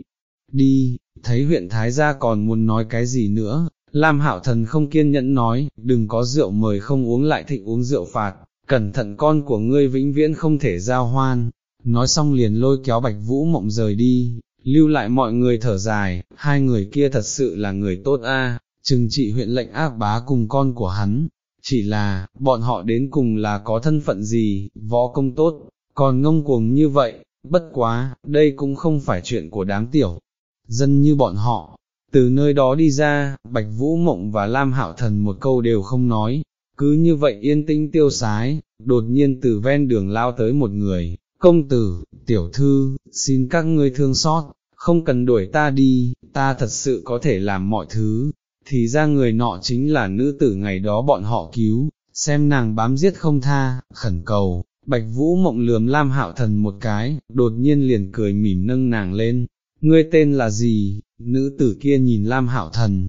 Đi, thấy huyện Thái Gia còn muốn nói cái gì nữa, Lam Hạo Thần không kiên nhẫn nói, đừng có rượu mời không uống lại thịnh uống rượu phạt, cẩn thận con của ngươi vĩnh viễn không thể giao hoan. Nói xong liền lôi kéo Bạch Vũ Mộng rời đi, lưu lại mọi người thở dài, hai người kia thật sự là người tốt a, à, trừng trị huyện lệnh ác bá cùng con của hắn, chỉ là, bọn họ đến cùng là có thân phận gì, võ công tốt, còn ngông cuồng như vậy, bất quá, đây cũng không phải chuyện của đám tiểu, dân như bọn họ. Từ nơi đó đi ra, Bạch Vũ Mộng và Lam Hạo Thần một câu đều không nói, cứ như vậy yên tĩnh tiêu sái, đột nhiên từ ven đường lao tới một người, công tử, tiểu thư, xin các ngươi thương xót, không cần đuổi ta đi, ta thật sự có thể làm mọi thứ, thì ra người nọ chính là nữ tử ngày đó bọn họ cứu, xem nàng bám giết không tha, khẩn cầu, bạch vũ mộng lườm Lam Hạo Thần một cái, đột nhiên liền cười mỉm nâng nàng lên, ngươi tên là gì, nữ tử kia nhìn Lam Hạo Thần,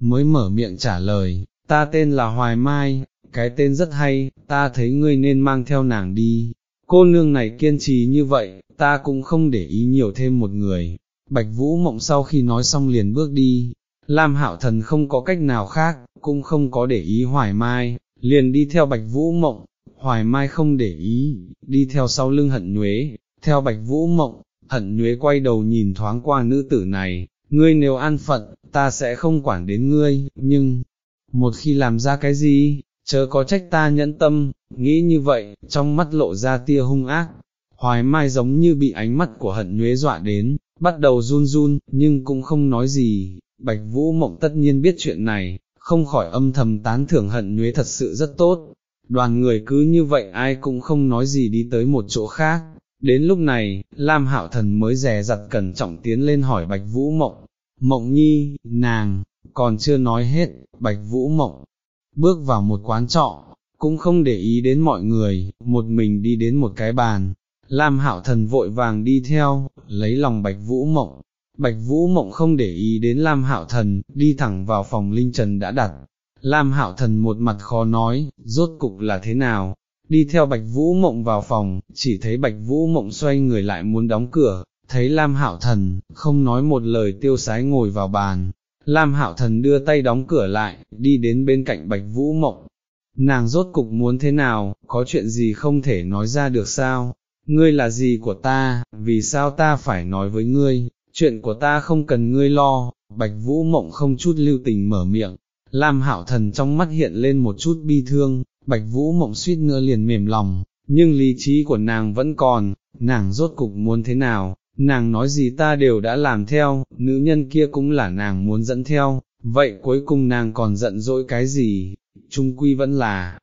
mới mở miệng trả lời, ta tên là Hoài Mai, cái tên rất hay, ta thấy ngươi nên mang theo nàng đi, cô nương này kiên trì như vậy, ta cũng không để ý nhiều thêm một người. Bạch Vũ Mộng sau khi nói xong liền bước đi, Lam Hạo Thần không có cách nào khác, cũng không có để ý Hoài Mai, liền đi theo Bạch Vũ Mộng, Hoài Mai không để ý, đi theo sau lưng hận nhuế, theo Bạch Vũ Mộng, hận nhuế quay đầu nhìn thoáng qua nữ tử này, ngươi nếu an phận, ta sẽ không quản đến ngươi, nhưng, một khi làm ra cái gì, chớ có trách ta nhẫn tâm, nghĩ như vậy, trong mắt lộ ra tia hung ác, hoài mai giống như bị ánh mắt của hận nhuế dọa đến, bắt đầu run run, nhưng cũng không nói gì, bạch vũ mộng tất nhiên biết chuyện này, không khỏi âm thầm tán thưởng hận nhuế thật sự rất tốt, đoàn người cứ như vậy ai cũng không nói gì đi tới một chỗ khác. Đến lúc này, Lam Hạo Thần mới rè rặt cẩn trọng tiến lên hỏi Bạch Vũ Mộng, Mộng Nhi, nàng, còn chưa nói hết, Bạch Vũ Mộng, bước vào một quán trọ, cũng không để ý đến mọi người, một mình đi đến một cái bàn, Lam Hạo Thần vội vàng đi theo, lấy lòng Bạch Vũ Mộng. Bạch Vũ Mộng không để ý đến Lam Hạo Thần, đi thẳng vào phòng Linh Trần đã đặt. Lam Hạo Thần một mặt khó nói, rốt cục là thế nào? Đi theo Bạch Vũ Mộng vào phòng, chỉ thấy Bạch Vũ Mộng xoay người lại muốn đóng cửa, thấy Lam Hạo Thần, không nói một lời tiêu sái ngồi vào bàn, Lam Hạo Thần đưa tay đóng cửa lại, đi đến bên cạnh Bạch Vũ Mộng. Nàng rốt cục muốn thế nào, có chuyện gì không thể nói ra được sao? Ngươi là gì của ta, vì sao ta phải nói với ngươi, chuyện của ta không cần ngươi lo, Bạch Vũ Mộng không chút lưu tình mở miệng. Lam hảo Thần trong mắt hiện lên một chút bi thương, Bạch Vũ Mộng suýt nữa liền mềm lòng, nhưng lý trí của nàng vẫn còn, nàng rốt cục muốn thế nào, nàng nói gì ta đều đã làm theo, nữ nhân kia cũng là nàng muốn dẫn theo, vậy cuối cùng nàng còn giận dỗi cái gì, trung quy vẫn là,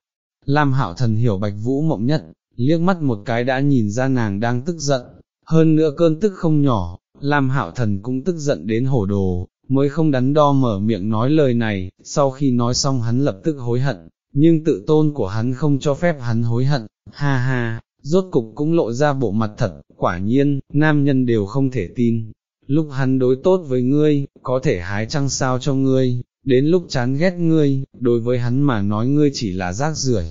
Lam hảo Thần hiểu Bạch Vũ Mộng nhất, liếc mắt một cái đã nhìn ra nàng đang tức giận, hơn nữa cơn tức không nhỏ, Lam Hạo Thần cũng tức giận đến hổ đồ, mới không đắn đo mở miệng nói lời này, sau khi nói xong hắn lập tức hối hận, nhưng tự tôn của hắn không cho phép hắn hối hận, ha ha, rốt cục cũng lộ ra bộ mặt thật, quả nhiên, nam nhân đều không thể tin. Lúc hắn đối tốt với ngươi, có thể hái trăng sao cho ngươi, đến lúc chán ghét ngươi, đối với hắn mà nói ngươi chỉ là rác rưởi.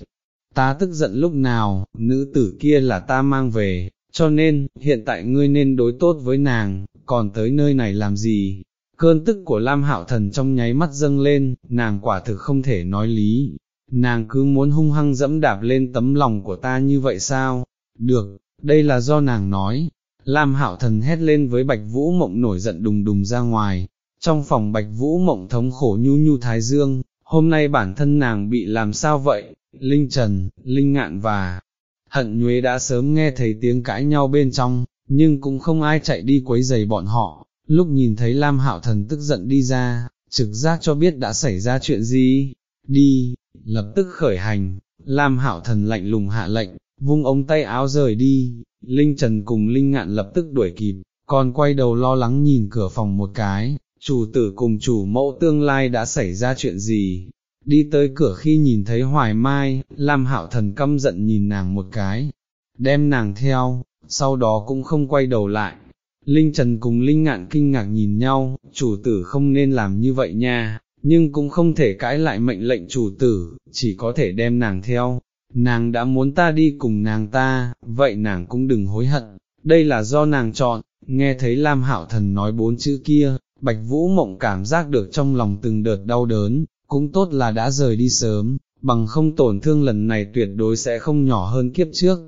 Ta tức giận lúc nào, nữ tử kia là ta mang về, cho nên, hiện tại ngươi nên đối tốt với nàng, còn tới nơi này làm gì? Cơn tức của Lam Hạo Thần trong nháy mắt dâng lên, nàng quả thực không thể nói lý, nàng cứ muốn hung hăng dẫm đạp lên tấm lòng của ta như vậy sao? Được, đây là do nàng nói. Lam hạo thần hét lên với Bạch Vũ Mộng nổi giận đùng đùng ra ngoài, trong phòng Bạch Vũ Mộng thống khổ nhu nhu thái dương, hôm nay bản thân nàng bị làm sao vậy, Linh Trần, Linh Ngạn và Hận Nhuế đã sớm nghe thấy tiếng cãi nhau bên trong, nhưng cũng không ai chạy đi quấy giày bọn họ, lúc nhìn thấy Lam Hạo Thần tức giận đi ra, trực giác cho biết đã xảy ra chuyện gì, đi, lập tức khởi hành, Lam Hạo Thần lạnh lùng hạ lệnh, vung ống tay áo rời đi, Linh Trần cùng Linh Ngạn lập tức đuổi kịp, còn quay đầu lo lắng nhìn cửa phòng một cái, chủ tử cùng chủ mẫu tương lai đã xảy ra chuyện gì, đi tới cửa khi nhìn thấy Hoài Mai, Lam Hạo Thần căm giận nhìn nàng một cái, đem nàng theo, sau đó cũng không quay đầu lại. Linh Trần cùng Linh Ngạn kinh ngạc nhìn nhau, chủ tử không nên làm như vậy nha, nhưng cũng không thể cãi lại mệnh lệnh chủ tử, chỉ có thể đem nàng theo. Nàng đã muốn ta đi cùng nàng ta, vậy nàng cũng đừng hối hận, đây là do nàng chọn, nghe thấy Lam Hạo Thần nói bốn chữ kia, Bạch Vũ Mộng cảm giác được trong lòng từng đợt đau đớn, cũng tốt là đã rời đi sớm, bằng không tổn thương lần này tuyệt đối sẽ không nhỏ hơn kiếp trước.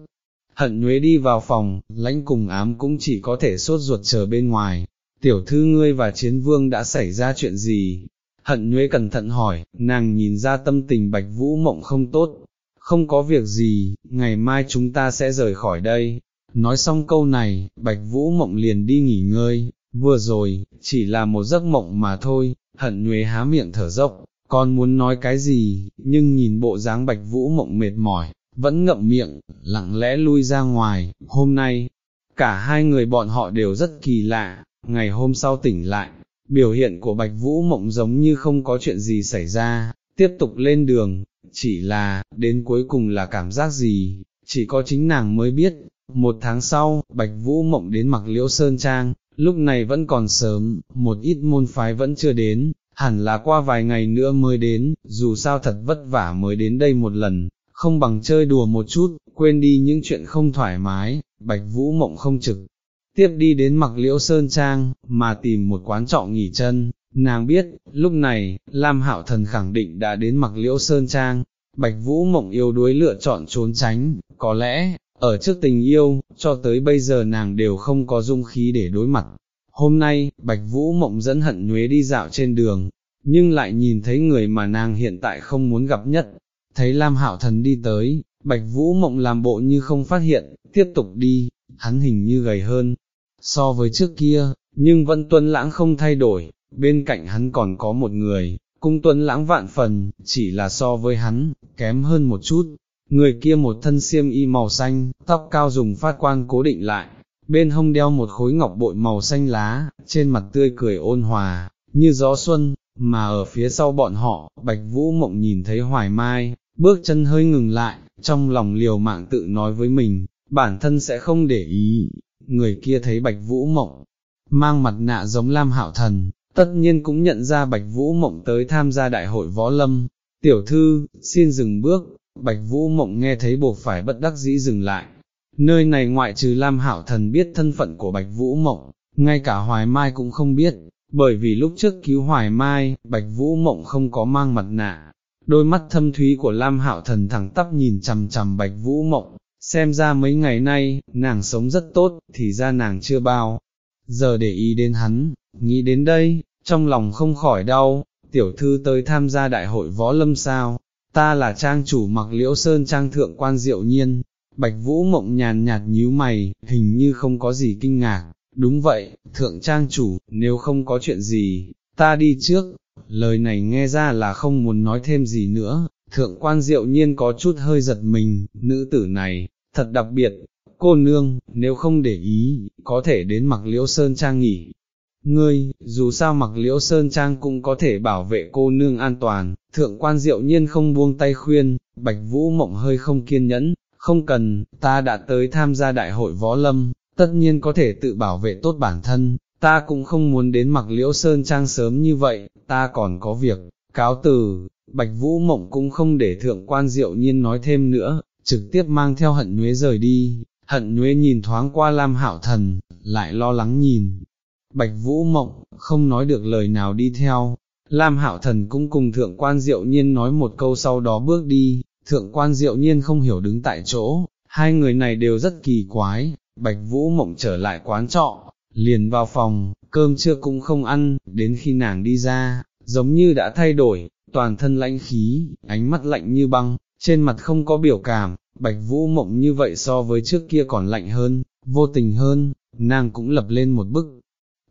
Hận nhuế đi vào phòng, lãnh cùng ám cũng chỉ có thể sốt ruột chờ bên ngoài, tiểu thư ngươi và chiến vương đã xảy ra chuyện gì, Hận nhuế cẩn thận hỏi, nàng nhìn ra tâm tình bạch vũ mộng không tốt, không có việc gì, ngày mai chúng ta sẽ rời khỏi đây. Nói xong câu này, bạch vũ mộng liền đi nghỉ ngơi, vừa rồi, chỉ là một giấc mộng mà thôi, hận nhuế há miệng thở dốc, con muốn nói cái gì, nhưng nhìn bộ dáng bạch vũ mộng mệt mỏi, vẫn ngậm miệng, lặng lẽ lui ra ngoài, hôm nay, cả hai người bọn họ đều rất kỳ lạ, ngày hôm sau tỉnh lại, biểu hiện của Bạch Vũ Mộng giống như không có chuyện gì xảy ra, tiếp tục lên đường, chỉ là, đến cuối cùng là cảm giác gì, chỉ có chính nàng mới biết. Một tháng sau, Bạch Vũ Mộng đến mặc liễu Sơn Trang, lúc này vẫn còn sớm, một ít môn phái vẫn chưa đến, hẳn là qua vài ngày nữa mới đến, dù sao thật vất vả mới đến đây một lần, không bằng chơi đùa một chút, quên đi những chuyện không thoải mái, Bạch Vũ Mộng không trực. Tiếp đi đến mặc liễu sơn trang, mà tìm một quán trọ nghỉ chân, nàng biết, lúc này, Lam Hạo Thần khẳng định đã đến mặc liễu sơn trang, Bạch Vũ Mộng yêu đuối lựa chọn trốn tránh, có lẽ, ở trước tình yêu, cho tới bây giờ nàng đều không có dung khí để đối mặt. Hôm nay, Bạch Vũ Mộng dẫn hận nhuế đi dạo trên đường, nhưng lại nhìn thấy người mà nàng hiện tại không muốn gặp nhất, thấy Lam Hạo Thần đi tới, Bạch Vũ Mộng làm bộ như không phát hiện, tiếp tục đi, hắn hình như gầy hơn, so với trước kia, nhưng vẫn tuân lãng không thay đổi, bên cạnh hắn còn có một người, cung tuân lãng vạn phần, chỉ là so với hắn, kém hơn một chút, người kia một thân xiêm y màu xanh, tóc cao dùng phát quan cố định lại, bên hông đeo một khối ngọc bội màu xanh lá, trên mặt tươi cười ôn hòa, như gió xuân, mà ở phía sau bọn họ, Bạch Vũ Mộng nhìn thấy Hoài Mai, bước chân hơi ngừng lại, trong lòng liều mạng tự nói với mình, bản thân sẽ không để ý, người kia thấy bạch vũ mộng, mang mặt nạ giống Lam Hạo Thần, tất nhiên cũng nhận ra bạch vũ mộng tới tham gia đại hội võ lâm, tiểu thư, xin dừng bước, bạch vũ mộng nghe thấy buộc phải bất đắc dĩ dừng lại, nơi này ngoại trừ Lam Hảo Thần biết thân phận của bạch vũ mộng, ngay cả Hoài Mai cũng không biết, bởi vì lúc trước cứu hoài mai, Bạch Vũ Mộng không có mang mặt nạ, đôi mắt thâm thúy của Lam Hảo Thần thẳng tắp nhìn chằm chằm Bạch Vũ Mộng, xem ra mấy ngày nay, nàng sống rất tốt, thì ra nàng chưa bao, giờ để ý đến hắn, nghĩ đến đây, trong lòng không khỏi đau, tiểu thư tới tham gia đại hội võ lâm sao, ta là trang chủ mặc liễu sơn trang thượng quan diệu nhiên, Bạch Vũ Mộng nhàn nhạt nhíu mày, hình như không có gì kinh ngạc, đúng vậy, thượng trang chủ, nếu không có chuyện gì, ta đi trước, lời này nghe ra là không muốn nói thêm gì nữa, thượng quan diệu nhiên có chút hơi giật mình, nữ tử này, thật đặc biệt, cô nương, nếu không để ý, có thể đến mặc liễu sơn trang nghỉ. Ngươi, dù sao mặc liễu sơn trang cũng có thể bảo vệ cô nương an toàn, thượng quan diệu nhiên không buông tay khuyên, bạch vũ mộng hơi không kiên nhẫn, không cần, ta đã tới tham gia đại hội võ lâm, tất nhiên có thể tự bảo vệ tốt bản thân, ta cũng không muốn đến mặc liễu sơn trang sớm như vậy, ta còn có việc, cáo từ, bạch vũ mộng cũng không để thượng quan diệu nhiên nói thêm nữa, trực tiếp mang theo hận nhuế rời đi, hận nhuế nhìn thoáng qua Lam Hạo Thần, lại lo lắng nhìn. Bạch Vũ Mộng, không nói được lời nào đi theo, Lam Hạo Thần cũng cùng Thượng quan Diệu Nhiên nói một câu sau đó bước đi, Thượng quan Diệu Nhiên không hiểu đứng tại chỗ, hai người này đều rất kỳ quái, Bạch Vũ Mộng trở lại quán trọ, liền vào phòng, cơm trưa cũng không ăn, đến khi nàng đi ra, giống như đã thay đổi, toàn thân lãnh khí, ánh mắt lạnh như băng, trên mặt không có biểu cảm, bạch vũ mộng như vậy so với trước kia còn lạnh hơn, vô tình hơn, nàng cũng lập lên một bức.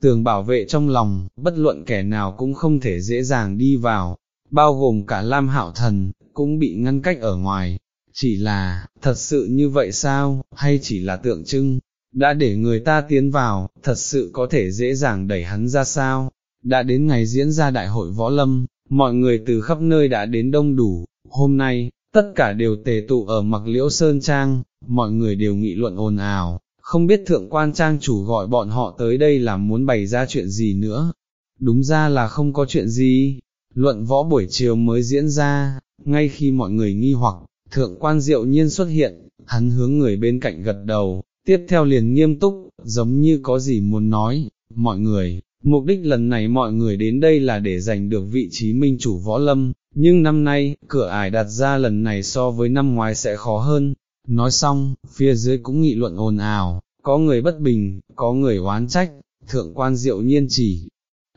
Tường bảo vệ trong lòng, bất luận kẻ nào cũng không thể dễ dàng đi vào, bao gồm cả Lam Hạo Thần, cũng bị ngăn cách ở ngoài. Chỉ là, thật sự như vậy sao, hay chỉ là tượng trưng, đã để người ta tiến vào, thật sự có thể dễ dàng đẩy hắn ra sao, đã đến ngày diễn ra đại hội võ lâm, mọi người từ khắp nơi đã đến đông đủ, hôm nay, tất cả đều tề tụ ở mặc liễu sơn trang, mọi người đều nghị luận ồn ào, không biết thượng quan trang chủ gọi bọn họ tới đây là muốn bày ra chuyện gì nữa, đúng ra là không có chuyện gì, luận võ buổi chiều mới diễn ra, ngay khi mọi người nghi hoặc, thượng quan diệu nhiên xuất hiện, hắn hướng người bên cạnh gật đầu, tiếp theo liền nghiêm túc, giống như có gì muốn nói, mọi người, mục đích lần này mọi người đến đây là để giành được vị trí minh chủ võ lâm, nhưng năm nay, cửa ải đặt ra lần này so với năm ngoái sẽ khó hơn, nói xong, phía dưới cũng nghị luận ồn ào, có người bất bình, có người oán trách, thượng quan diệu nhiên chỉ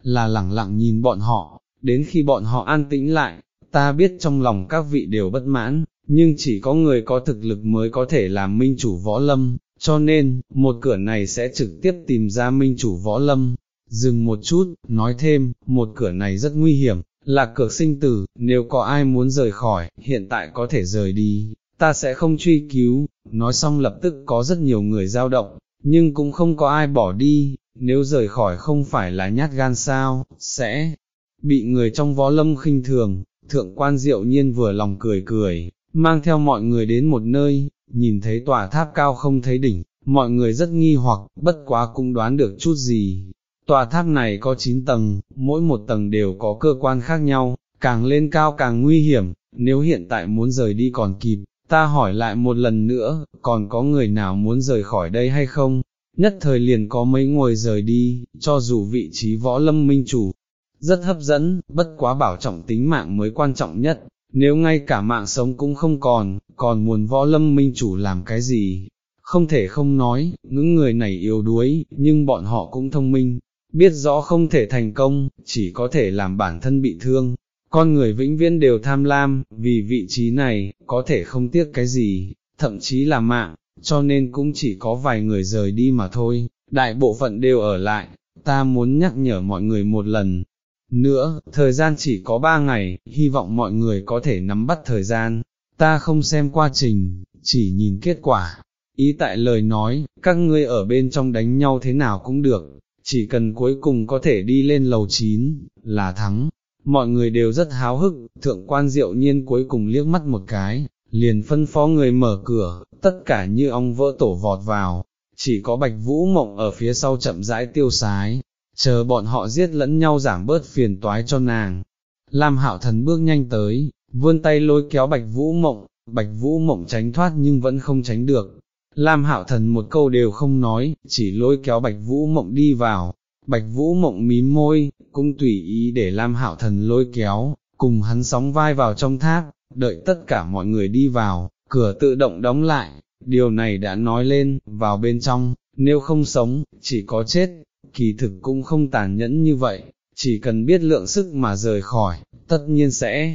là lẳng lặng nhìn bọn họ, đến khi bọn họ an tĩnh lại, ta biết trong lòng các vị đều bất mãn, nhưng chỉ có người có thực lực mới có thể làm minh chủ võ lâm, cho nên, một cửa này sẽ trực tiếp tìm ra minh chủ võ lâm. Dừng một chút, nói thêm, một cửa này rất nguy hiểm, là cược sinh tử, nếu có ai muốn rời khỏi, hiện tại có thể rời đi, ta sẽ không truy cứu, nói xong lập tức có rất nhiều người dao động, nhưng cũng không có ai bỏ đi, nếu rời khỏi không phải là nhát gan sao, sẽ bị người trong võ lâm khinh thường, thượng quan diệu nhiên vừa lòng cười cười, mang theo mọi người đến một nơi, nhìn thấy tòa tháp cao không thấy đỉnh, mọi người rất nghi hoặc, bất quá cũng đoán được chút gì, Tòa tháp này có 9 tầng, mỗi một tầng đều có cơ quan khác nhau, càng lên cao càng nguy hiểm, nếu hiện tại muốn rời đi còn kịp, ta hỏi lại một lần nữa, còn có người nào muốn rời khỏi đây hay không? Nhất thời liền có mấy ngồi rời đi, cho dù vị trí võ lâm minh chủ, rất hấp dẫn, bất quá bảo trọng tính mạng mới quan trọng nhất, nếu ngay cả mạng sống cũng không còn, còn muốn võ lâm minh chủ làm cái gì? Không thể không nói, những người này yếu đuối, nhưng bọn họ cũng thông minh, biết rõ không thể thành công, chỉ có thể làm bản thân bị thương. Con người vĩnh viễn đều tham lam, vì vị trí này, có thể không tiếc cái gì, thậm chí là mạng, cho nên cũng chỉ có vài người rời đi mà thôi, đại bộ phận đều ở lại, ta muốn nhắc nhở mọi người một lần. Nữa, thời gian chỉ có ba ngày, hy vọng mọi người có thể nắm bắt thời gian, ta không xem quá trình, chỉ nhìn kết quả. Ý tại lời nói, các ngươi ở bên trong đánh nhau thế nào cũng được, chỉ cần cuối cùng có thể đi lên lầu 9, là thắng. Mọi người đều rất háo hức, thượng quan diệu nhiên cuối cùng liếc mắt một cái, liền phân phó người mở cửa, tất cả như ong vỡ tổ vọt vào, chỉ có bạch vũ mộng ở phía sau chậm rãi tiêu sái, chờ bọn họ giết lẫn nhau giảm bớt phiền toái cho nàng. Lam hạo thần bước nhanh tới, vươn tay lôi kéo bạch vũ mộng, bạch vũ mộng tránh thoát nhưng vẫn không tránh được, Lam Hạo Thần một câu đều không nói, chỉ lôi kéo Bạch Vũ Mộng đi vào, Bạch Vũ mộng mím môi, cũng tùy ý để Lam Hạo Thần lôi kéo, cùng hắn sóng vai vào trong tháp, đợi tất cả mọi người đi vào, cửa tự động đóng lại, điều này đã nói lên, vào bên trong, nếu không sống, chỉ có chết, kỳ thực cũng không tàn nhẫn như vậy, chỉ cần biết lượng sức mà rời khỏi, tất nhiên sẽ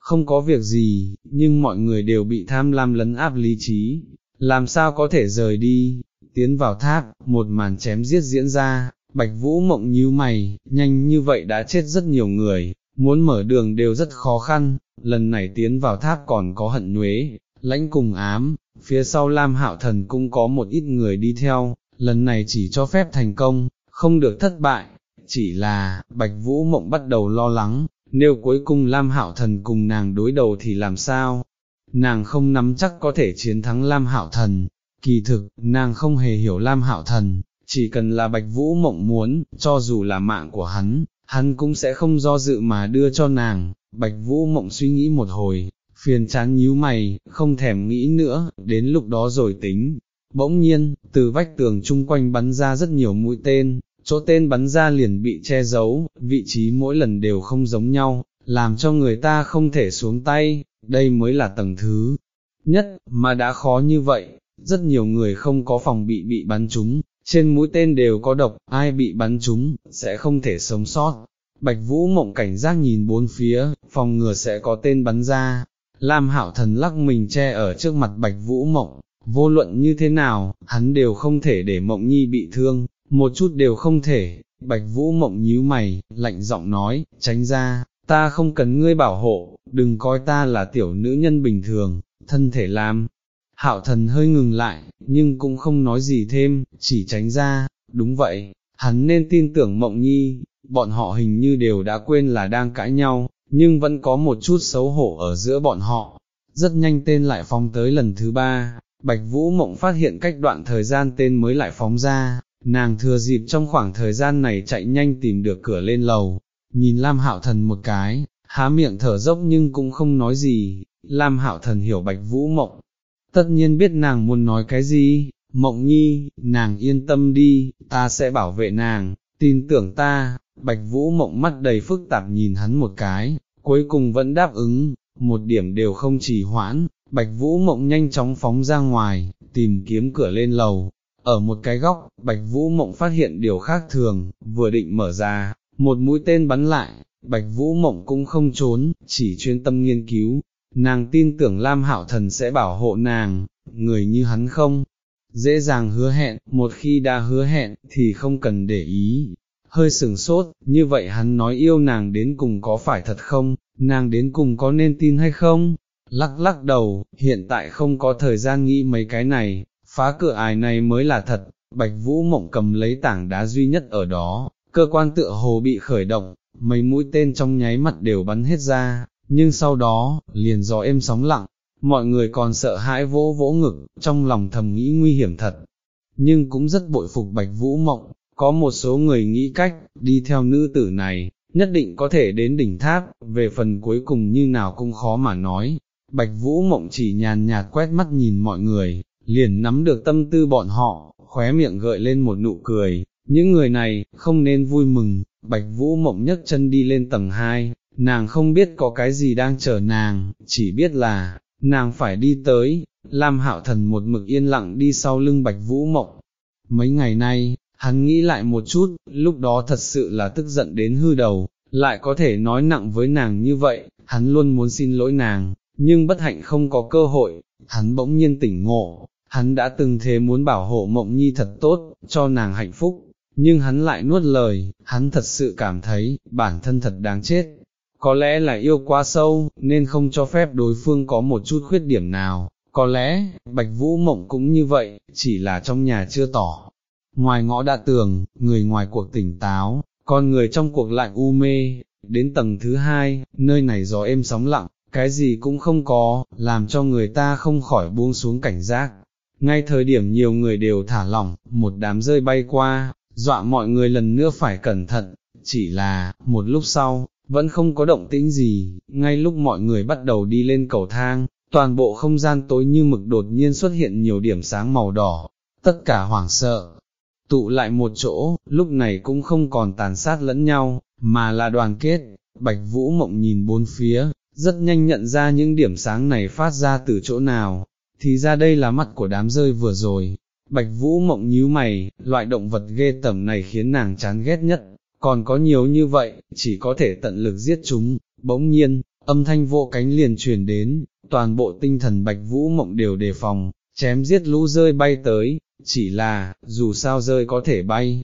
không có việc gì, nhưng mọi người đều bị tham lam lấn áp lý trí, làm sao có thể rời đi, tiến vào tháp, một màn chém giết diễn ra, bạch vũ mộng như mày, nhanh như vậy đã chết rất nhiều người, muốn mở đường đều rất khó khăn, lần này tiến vào tháp còn có hận nhuế, lãnh cùng ám, phía sau Lam Hạo Thần cũng có một ít người đi theo, lần này chỉ cho phép thành công, không được thất bại, chỉ là, Bạch Vũ Mộng bắt đầu lo lắng, nếu cuối cùng Lam Hạo Thần cùng nàng đối đầu thì làm sao? Nàng không nắm chắc có thể chiến thắng Lam Hạo Thần, kỳ thực, nàng không hề hiểu Lam Hạo Thần, chỉ cần là Bạch Vũ Mộng muốn, cho dù là mạng của hắn, hắn cũng sẽ không do dự mà đưa cho nàng, Bạch Vũ Mộng suy nghĩ một hồi, phiền chán nhíu mày, không thèm nghĩ nữa, đến lúc đó rồi tính. Bỗng nhiên, từ vách tường chung quanh bắn ra rất nhiều mũi tên, chỗ tên bắn ra liền bị che giấu, vị trí mỗi lần đều không giống nhau, làm cho người ta không thể xuống tay, đây mới là tầng thứ nhất, mà đã khó như vậy, rất nhiều người không có phòng bị bị bắn trúng, trên mũi tên đều có độc, ai bị bắn trúng, sẽ không thể sống sót. Bạch Vũ mộng cảnh giác nhìn bốn phía, phòng ngừa sẽ có tên bắn ra. Lam Hạo Thần lắc mình che ở trước mặt Bạch Vũ mộng, vô luận như thế nào, hắn đều không thể để mộng nhi bị thương, một chút đều không thể. Bạch Vũ mộng nhíu mày, lạnh giọng nói, tránh ra, ta không cần ngươi bảo hộ, đừng coi ta là tiểu nữ nhân bình thường, thân thể làm. Hạo thần hơi ngừng lại, nhưng cũng không nói gì thêm, chỉ tránh ra, đúng vậy, hắn nên tin tưởng mộng nhi, bọn họ hình như đều đã quên là đang cãi nhau, nhưng vẫn có một chút xấu hổ ở giữa bọn họ. Rất nhanh tên lại phóng tới lần thứ ba, Bạch Vũ Mộng phát hiện cách đoạn thời gian tên mới lại phóng ra, nàng thừa dịp trong khoảng thời gian này chạy nhanh tìm được cửa lên lầu, nhìn Lam Hạo Thần một cái, há miệng thở dốc nhưng cũng không nói gì, Lam Hạo Thần hiểu Bạch Vũ Mộng, tất nhiên biết nàng muốn nói cái gì, Mộng Nhi, nàng yên tâm đi, ta sẽ bảo vệ nàng, tin tưởng ta, Bạch Vũ Mộng mắt đầy phức tạp nhìn hắn một cái, cuối cùng vẫn đáp ứng, một điểm đều không trì hoãn, Bạch Vũ Mộng nhanh chóng phóng ra ngoài, tìm kiếm cửa lên lầu, ở một cái góc, Bạch Vũ Mộng phát hiện điều khác thường, vừa định mở ra, một mũi tên bắn lại, Bạch Vũ Mộng cũng không trốn, chỉ chuyên tâm nghiên cứu, nàng tin tưởng Lam Hạo Thần sẽ bảo hộ nàng, người như hắn không, dễ dàng hứa hẹn, một khi đã hứa hẹn, thì không cần để ý. Hơi sừng sốt, như vậy hắn nói yêu nàng đến cùng có phải thật không, nàng đến cùng có nên tin hay không? Lắc lắc đầu, hiện tại không có thời gian nghĩ mấy cái này, phá cửa ải này mới là thật, Bạch Vũ Mộng cầm lấy tảng đá duy nhất ở đó, cơ quan tựa hồ bị khởi động, mấy mũi tên trong nháy mặt đều bắn hết ra, nhưng sau đó, liền gió êm sóng lặng, mọi người còn sợ hãi vỗ vỗ ngực, trong lòng thầm nghĩ nguy hiểm thật, nhưng cũng rất bội phục Bạch Vũ Mộng, có một số người nghĩ cách, đi theo nữ tử này, nhất định có thể đến đỉnh tháp, về phần cuối cùng như nào cũng khó mà nói. Bạch Vũ Mộng chỉ nhàn nhạt quét mắt nhìn mọi người, liền nắm được tâm tư bọn họ, khóe miệng gợi lên một nụ cười, những người này, không nên vui mừng, Bạch Vũ Mộng nhấc chân đi lên tầng 2, nàng không biết có cái gì đang chờ nàng, chỉ biết là, nàng phải đi tới, Lam Hạo Thần một mực yên lặng đi sau lưng Bạch Vũ Mộng. Mấy ngày nay, hắn nghĩ lại một chút, lúc đó thật sự là tức giận đến hư đầu, lại có thể nói nặng với nàng như vậy, hắn luôn muốn xin lỗi nàng, nhưng bất hạnh không có cơ hội, hắn bỗng nhiên tỉnh ngộ, hắn đã từng thế muốn bảo hộ mộng nhi thật tốt, cho nàng hạnh phúc, nhưng hắn lại nuốt lời, hắn thật sự cảm thấy, bản thân thật đáng chết. Có lẽ là yêu quá sâu, nên không cho phép đối phương có một chút khuyết điểm nào, có lẽ, Bạch Vũ Mộng cũng như vậy, chỉ là trong nhà chưa tỏ. Ngoài ngõ đã tường, người ngoài cuộc tỉnh táo, con người trong cuộc lại u mê, đến tầng thứ hai, nơi này gió êm sóng lặng, cái gì cũng không có, làm cho người ta không khỏi buông xuống cảnh giác. Ngay thời điểm nhiều người đều thả lỏng, một đám rơi bay qua, dọa mọi người lần nữa phải cẩn thận, chỉ là, một lúc sau, vẫn không có động tĩnh gì, ngay lúc mọi người bắt đầu đi lên cầu thang, toàn bộ không gian tối như mực đột nhiên xuất hiện nhiều điểm sáng màu đỏ, tất cả hoảng sợ. tụ lại một chỗ, lúc này cũng không còn tàn sát lẫn nhau, mà là đoàn kết, Bạch Vũ Mộng nhìn bốn phía, rất nhanh nhận ra những điểm sáng này phát ra từ chỗ nào, thì ra đây là mắt của đám rơi vừa rồi. Bạch Vũ Mộng nhíu mày, loại động vật ghê tởm này khiến nàng chán ghét nhất, còn có nhiều như vậy, chỉ có thể tận lực giết chúng, bỗng nhiên, âm thanh vô cánh liền truyền đến, toàn bộ tinh thần Bạch Vũ Mộng đều đề phòng, chém giết lũ rơi bay tới, chỉ là, dù sao rơi có thể bay,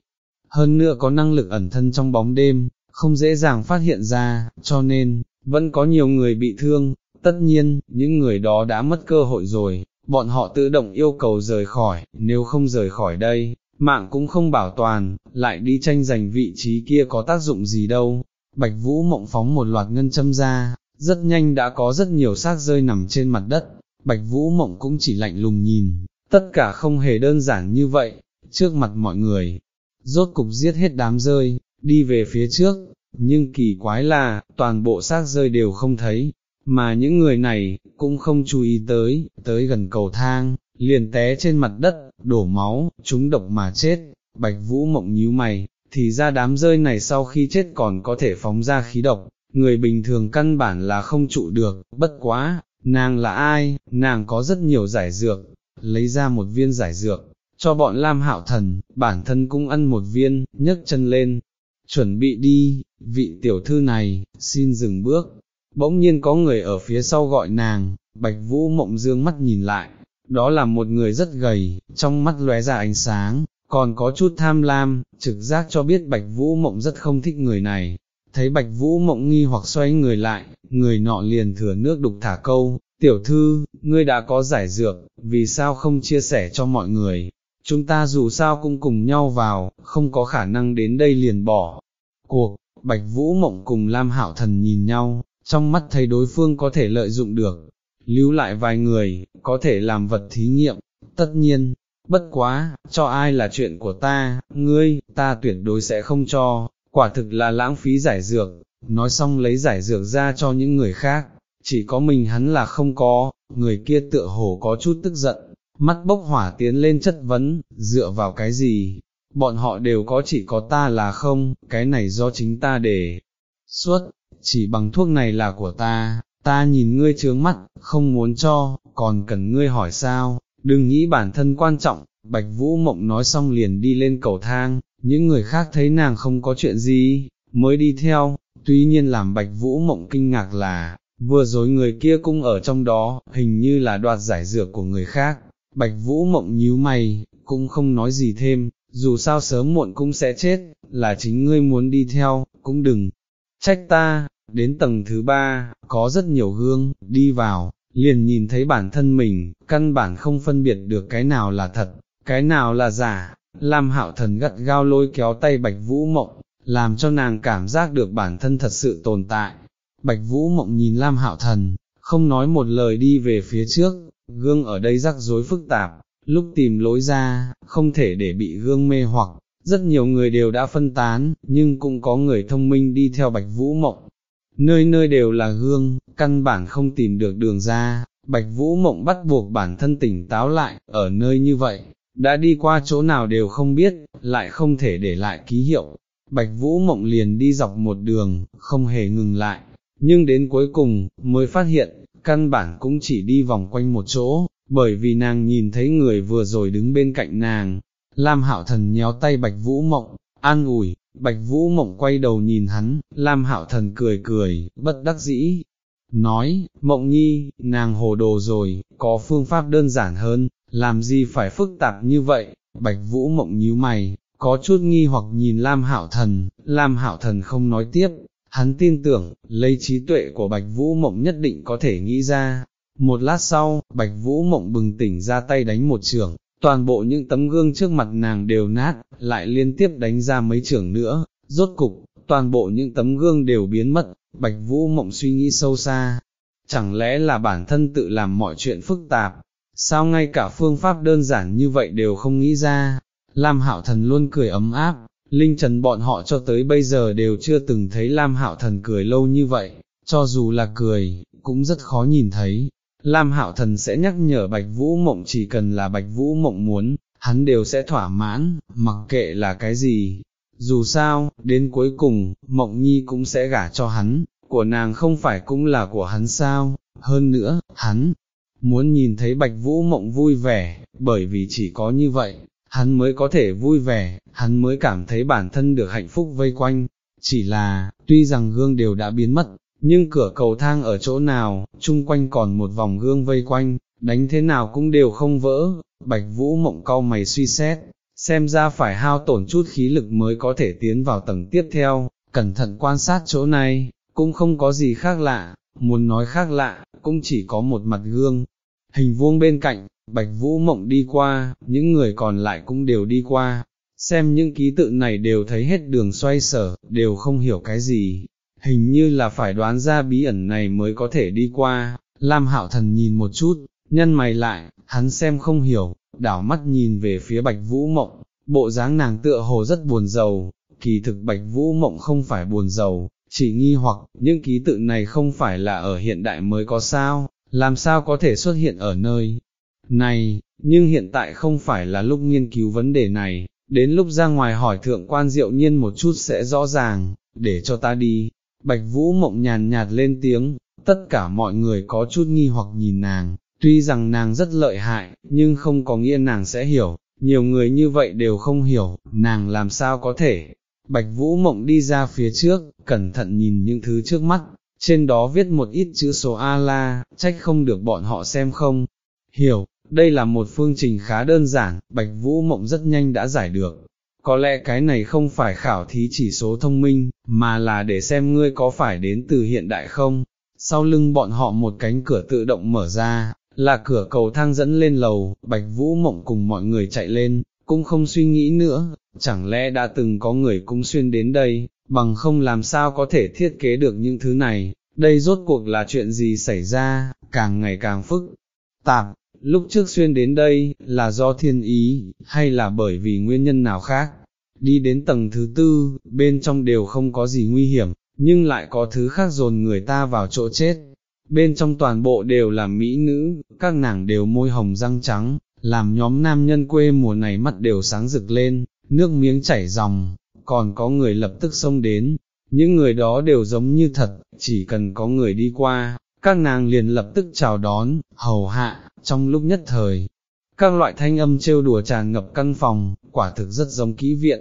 hơn nữa có năng lực ẩn thân trong bóng đêm, không dễ dàng phát hiện ra, cho nên, vẫn có nhiều người bị thương, tất nhiên, những người đó đã mất cơ hội rồi, bọn họ tự động yêu cầu rời khỏi, nếu không rời khỏi đây, mạng cũng không bảo toàn, lại đi tranh giành vị trí kia có tác dụng gì đâu. Bạch Vũ mộng phóng một loạt ngân châm ra, rất nhanh đã có rất nhiều xác rơi nằm trên mặt đất, Bạch Vũ mộng cũng chỉ lạnh lùng nhìn, tất cả không hề đơn giản như vậy, trước mặt mọi người, rốt cục giết hết đám rơi, đi về phía trước, nhưng kỳ quái là, toàn bộ xác rơi đều không thấy, mà những người này, cũng không chú ý tới, tới gần cầu thang, liền té trên mặt đất, đổ máu, trúng độc mà chết, bạch vũ mộng nhíu mày, thì ra đám rơi này sau khi chết còn có thể phóng ra khí độc, người bình thường căn bản là không trụ được, bất quá, nàng là ai, nàng có rất nhiều giải dược, lấy ra một viên giải dược, cho bọn Lam Hạo Thần, bản thân cũng ăn một viên, nhấc chân lên, chuẩn bị đi, vị tiểu thư này, xin dừng bước, bỗng nhiên có người ở phía sau gọi nàng, bạch vũ mộng dương mắt nhìn lại, đó là một người rất gầy, trong mắt lóe ra ánh sáng, còn có chút tham lam, trực giác cho biết bạch vũ mộng rất không thích người này, thấy bạch vũ mộng nghi hoặc xoay người lại, người nọ liền thừa nước đục thả câu, tiểu thư, ngươi đã có giải dược, vì sao không chia sẻ cho mọi người, chúng ta dù sao cũng cùng nhau vào, không có khả năng đến đây liền bỏ. Cuộc, Bạch Vũ Mộng cùng Lam Hạo Thần nhìn nhau, trong mắt thấy đối phương có thể lợi dụng được, lưu lại vài người, có thể làm vật thí nghiệm, tất nhiên, bất quá, cho ai là chuyện của ta, ngươi, ta tuyệt đối sẽ không cho, quả thực là lãng phí giải dược, nói xong lấy giải dược ra cho những người khác, chỉ có mình hắn là không có, người kia tựa hồ có chút tức giận, mắt bốc hỏa tiến lên chất vấn, dựa vào cái gì, bọn họ đều có chỉ có ta là không, cái này do chính ta để. Suốt, chỉ bằng thuốc này là của ta, ta nhìn ngươi trướng mắt, không muốn cho, còn cần ngươi hỏi sao, đừng nghĩ bản thân quan trọng, Bạch Vũ Mộng nói xong liền đi lên cầu thang, những người khác thấy nàng không có chuyện gì, mới đi theo, tuy nhiên làm Bạch Vũ Mộng kinh ngạc là, vừa rồi người kia cũng ở trong đó, hình như là đoạt giải dược của người khác, Bạch Vũ Mộng nhíu mày, cũng không nói gì thêm, dù sao sớm muộn cũng sẽ chết, là chính ngươi muốn đi theo, cũng đừng trách ta, đến tầng thứ ba, có rất nhiều gương, đi vào, liền nhìn thấy bản thân mình, căn bản không phân biệt được cái nào là thật, cái nào là giả, Lam hạo thần gắt gao lôi kéo tay Bạch Vũ Mộng, làm cho nàng cảm giác được bản thân thật sự tồn tại. Bạch Vũ Mộng nhìn Lam hạo thần, không nói một lời đi về phía trước, gương ở đây rắc rối phức tạp, lúc tìm lối ra, không thể để bị gương mê hoặc, rất nhiều người đều đã phân tán, nhưng cũng có người thông minh đi theo Bạch Vũ Mộng. Nơi nơi đều là gương, căn bản không tìm được đường ra, Bạch Vũ Mộng bắt buộc bản thân tỉnh táo lại, ở nơi như vậy, đã đi qua chỗ nào đều không biết, lại không thể để lại ký hiệu. Bạch Vũ Mộng liền đi dọc một đường, không hề ngừng lại, nhưng đến cuối cùng, mới phát hiện, căn bản cũng chỉ đi vòng quanh một chỗ, bởi vì nàng nhìn thấy người vừa rồi đứng bên cạnh nàng, Lam Hạo Thần nhéo tay Bạch Vũ Mộng, an ủi, Bạch Vũ Mộng quay đầu nhìn hắn, Lam Hạo Thần cười cười, bất đắc dĩ, nói, Mộng Nhi, nàng hồ đồ rồi, có phương pháp đơn giản hơn, làm gì phải phức tạp như vậy, Bạch Vũ Mộng nhíu mày, có chút nghi hoặc nhìn Lam Hạo Thần, Lam Hạo Thần không nói tiếp, hắn tin tưởng, lấy trí tuệ của Bạch Vũ Mộng nhất định có thể nghĩ ra. Một lát sau, Bạch Vũ Mộng bừng tỉnh ra tay đánh một trường, toàn bộ những tấm gương trước mặt nàng đều nát, lại liên tiếp đánh ra mấy trưởng nữa, rốt cục, toàn bộ những tấm gương đều biến mất, Bạch Vũ Mộng suy nghĩ sâu xa. Chẳng lẽ là bản thân tự làm mọi chuyện phức tạp, sao ngay cả phương pháp đơn giản như vậy đều không nghĩ ra, Lam Hạo Thần luôn cười ấm áp, Linh Trần bọn họ cho tới bây giờ đều chưa từng thấy Lam Hạo Thần cười lâu như vậy, cho dù là cười, cũng rất khó nhìn thấy. Lam Hạo Thần sẽ nhắc nhở Bạch Vũ Mộng chỉ cần là Bạch Vũ Mộng muốn, hắn đều sẽ thỏa mãn, mặc kệ là cái gì. Dù sao, đến cuối cùng, Mộng Nhi cũng sẽ gả cho hắn, của nàng không phải cũng là của hắn sao, hơn nữa, hắn, muốn nhìn thấy Bạch Vũ Mộng vui vẻ, bởi vì chỉ có như vậy, hắn mới có thể vui vẻ, hắn mới cảm thấy bản thân được hạnh phúc vây quanh, chỉ là, tuy rằng gương đều đã biến mất, nhưng cửa cầu thang ở chỗ nào, chung quanh còn một vòng gương vây quanh, đánh thế nào cũng đều không vỡ, Bạch Vũ Mộng cau mày suy xét, xem ra phải hao tổn chút khí lực mới có thể tiến vào tầng tiếp theo, cẩn thận quan sát chỗ này, cũng không có gì khác lạ, muốn nói khác lạ, cũng chỉ có một mặt gương, hình vuông bên cạnh, Bạch Vũ Mộng đi qua, những người còn lại cũng đều đi qua, xem những ký tự này đều thấy hết đường xoay sở, đều không hiểu cái gì, hình như là phải đoán ra bí ẩn này mới có thể đi qua, Lam Hạo Thần nhìn một chút, nhân mày lại, hắn xem không hiểu, đảo mắt nhìn về phía Bạch Vũ Mộng, bộ dáng nàng tựa hồ rất buồn giàu, kỳ thực Bạch Vũ Mộng không phải buồn giàu, chỉ nghi hoặc, những ký tự này không phải là ở hiện đại mới có sao, làm sao có thể xuất hiện ở nơi này, nhưng hiện tại không phải là lúc nghiên cứu vấn đề này, đến lúc ra ngoài hỏi thượng quan diệu nhiên một chút sẽ rõ ràng, để cho ta đi. Bạch Vũ mộng nhàn nhạt lên tiếng, tất cả mọi người có chút nghi hoặc nhìn nàng, tuy rằng nàng rất lợi hại, nhưng không có nghĩa nàng sẽ hiểu, nhiều người như vậy đều không hiểu, nàng làm sao có thể. Bạch Vũ mộng đi ra phía trước, cẩn thận nhìn những thứ trước mắt, trên đó viết một ít chữ số A-la, trách không được bọn họ xem không. Hiểu, đây là một phương trình khá đơn giản, Bạch Vũ Mộng rất nhanh đã giải được. Có lẽ cái này không phải khảo thí chỉ số thông minh, mà là để xem ngươi có phải đến từ hiện đại không. Sau lưng bọn họ một cánh cửa tự động mở ra, là cửa cầu thang dẫn lên lầu, Bạch Vũ Mộng cùng mọi người chạy lên, cũng không suy nghĩ nữa, chẳng lẽ đã từng có người cũng xuyên đến đây, bằng không làm sao có thể thiết kế được những thứ này, đây rốt cuộc là chuyện gì xảy ra, càng ngày càng phức tạp, lúc trước xuyên đến đây, là do thiên ý, hay là bởi vì nguyên nhân nào khác, đi đến tầng thứ tư, bên trong đều không có gì nguy hiểm, nhưng lại có thứ khác dồn người ta vào chỗ chết. Bên trong toàn bộ đều là mỹ nữ, các nàng đều môi hồng răng trắng, làm nhóm nam nhân quê mùa này mắt đều sáng rực lên, nước miếng chảy ròng, còn có người lập tức xông đến, những người đó đều giống như thật, chỉ cần có người đi qua, các nàng liền lập tức chào đón, hầu hạ, trong lúc nhất thời. Các loại thanh âm trêu đùa tràn ngập căn phòng, quả thực rất giống kỹ viện,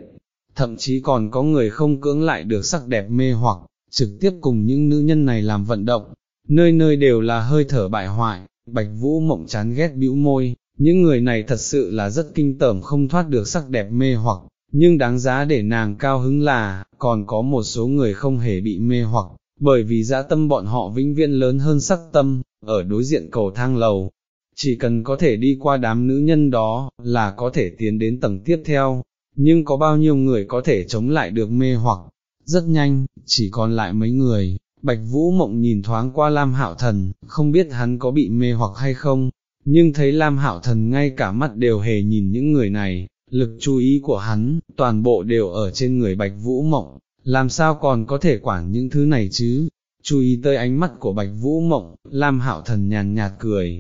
thậm chí còn có người không cưỡng lại được sắc đẹp mê hoặc, trực tiếp cùng những nữ nhân này làm vận động, nơi nơi đều là hơi thở bại hoại, bạch vũ mộng chán ghét bĩu môi, những người này thật sự là rất kinh tởm không thoát được sắc đẹp mê hoặc, nhưng đáng giá để nàng cao hứng là, còn có một số người không hề bị mê hoặc, bởi vì dã tâm bọn họ vĩnh viễn lớn hơn sắc tâm, ở đối diện cầu thang lầu, chỉ cần có thể đi qua đám nữ nhân đó, là có thể tiến đến tầng tiếp theo, nhưng có bao nhiêu người có thể chống lại được mê hoặc, rất nhanh, chỉ còn lại mấy người, Bạch Vũ Mộng nhìn thoáng qua Lam Hạo Thần, không biết hắn có bị mê hoặc hay không, nhưng thấy Lam Hạo Thần ngay cả mắt đều hề nhìn những người này, lực chú ý của hắn, toàn bộ đều ở trên người Bạch Vũ Mộng, làm sao còn có thể quản những thứ này chứ, chú ý tới ánh mắt của Bạch Vũ Mộng, Lam Hạo Thần nhàn nhạt cười,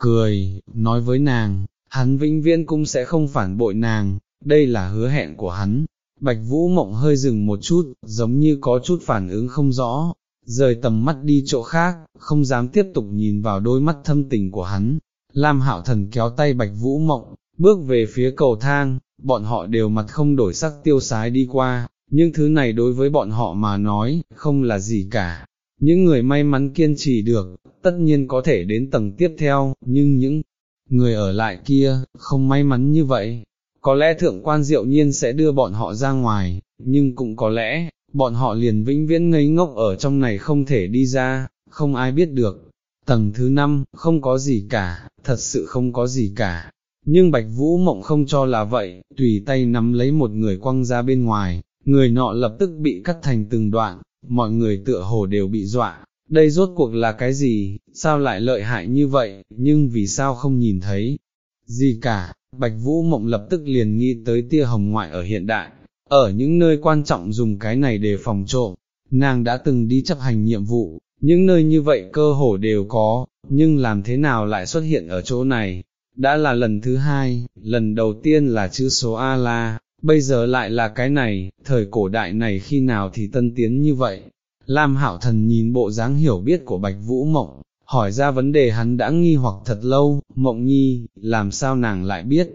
cười, nói với nàng, hắn vĩnh viễn cũng sẽ không phản bội nàng, đây là hứa hẹn của hắn. Bạch Vũ Mộng hơi dừng một chút, giống như có chút phản ứng không rõ, rời tầm mắt đi chỗ khác, không dám tiếp tục nhìn vào đôi mắt thâm tình của hắn. Lam Hạo Thần kéo tay Bạch Vũ Mộng, bước về phía cầu thang, bọn họ đều mặt không đổi sắc tiêu sái đi qua, nhưng thứ này đối với bọn họ mà nói, không là gì cả. Những người may mắn kiên trì được, tất nhiên có thể đến tầng tiếp theo, nhưng những người ở lại kia, không may mắn như vậy. Có lẽ thượng quan diệu nhiên sẽ đưa bọn họ ra ngoài, nhưng cũng có lẽ, bọn họ liền vĩnh viễn ngây ngốc ở trong này không thể đi ra, không ai biết được. Tầng thứ năm, không có gì cả, thật sự không có gì cả. Nhưng Bạch Vũ Mộng không cho là vậy, tùy tay nắm lấy một người quăng ra bên ngoài, người nọ lập tức bị cắt thành từng đoạn, mọi người tựa hồ đều bị dọa, đây rốt cuộc là cái gì, sao lại lợi hại như vậy, nhưng vì sao không nhìn thấy, gì cả, Bạch Vũ Mộng lập tức liền nghĩ tới tia hồng ngoại ở hiện đại, ở những nơi quan trọng dùng cái này để phòng trộm, nàng đã từng đi chấp hành nhiệm vụ, những nơi như vậy cơ hồ đều có, nhưng làm thế nào lại xuất hiện ở chỗ này, đã là lần thứ hai, lần đầu tiên là chữ số A-la, bây giờ lại là cái này, thời cổ đại này khi nào thì tân tiến như vậy. Lam Hạo Thần nhìn bộ dáng hiểu biết của Bạch Vũ Mộng, hỏi ra vấn đề hắn đã nghi hoặc thật lâu, Mộng Nhi, làm sao nàng lại biết?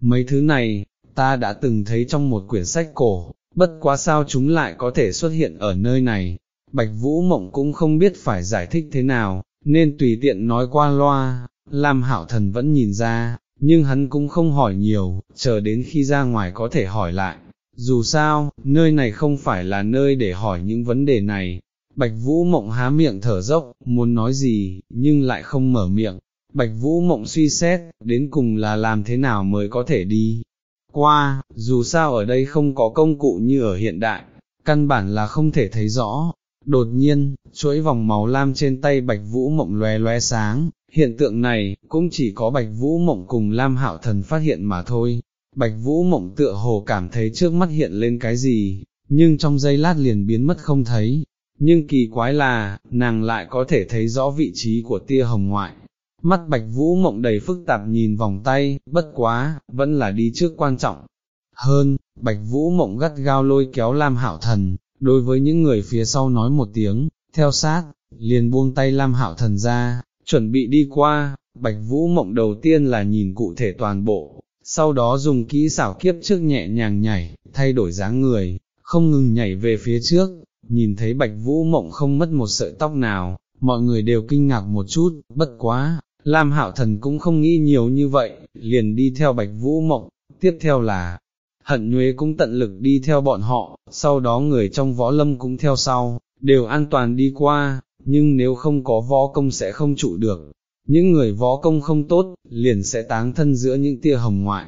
Mấy thứ này, ta đã từng thấy trong một quyển sách cổ, bất quá sao chúng lại có thể xuất hiện ở nơi này. Bạch Vũ Mộng cũng không biết phải giải thích thế nào, nên tùy tiện nói qua loa, Lam hảo Thần vẫn nhìn ra, nhưng hắn cũng không hỏi nhiều, chờ đến khi ra ngoài có thể hỏi lại. Dù sao, nơi này không phải là nơi để hỏi những vấn đề này. Bạch Vũ Mộng há miệng thở dốc, muốn nói gì, nhưng lại không mở miệng. Bạch Vũ Mộng suy xét, đến cùng là làm thế nào mới có thể đi. Qua, dù sao ở đây không có công cụ như ở hiện đại, căn bản là không thể thấy rõ. Đột nhiên, chuỗi vòng máu lam trên tay Bạch Vũ Mộng lóe lóe sáng, Hiện tượng này, cũng chỉ có Bạch Vũ Mộng cùng Lam Hạo Thần phát hiện mà thôi. Bạch Vũ Mộng tựa hồ cảm thấy trước mắt hiện lên cái gì, nhưng trong giây lát liền biến mất không thấy. Nhưng kỳ quái là, nàng lại có thể thấy rõ vị trí của tia hồng ngoại. Mắt Bạch Vũ Mộng đầy phức tạp nhìn vòng tay, bất quá, vẫn là đi trước quan trọng. Hơn, Bạch Vũ Mộng gắt gao lôi kéo Lam Hạo Thần, đối với những người phía sau nói một tiếng, theo sát, liền buông tay Lam Hạo Thần ra, chuẩn bị đi qua, bạch vũ mộng đầu tiên là nhìn cụ thể toàn bộ, sau đó dùng kỹ xảo kiếp trước nhẹ nhàng nhảy, thay đổi dáng người, không ngừng nhảy về phía trước, nhìn thấy bạch vũ mộng không mất một sợi tóc nào, mọi người đều kinh ngạc một chút, bất quá, Lam Hạo Thần cũng không nghĩ nhiều như vậy, liền đi theo bạch vũ mộng, tiếp theo là, hận nhuế cũng tận lực đi theo bọn họ, sau đó người trong võ lâm cũng theo sau, đều an toàn đi qua, nhưng nếu không có võ công sẽ không trụ được, những người võ công không tốt, liền sẽ táng thân giữa những tia hồng ngoại.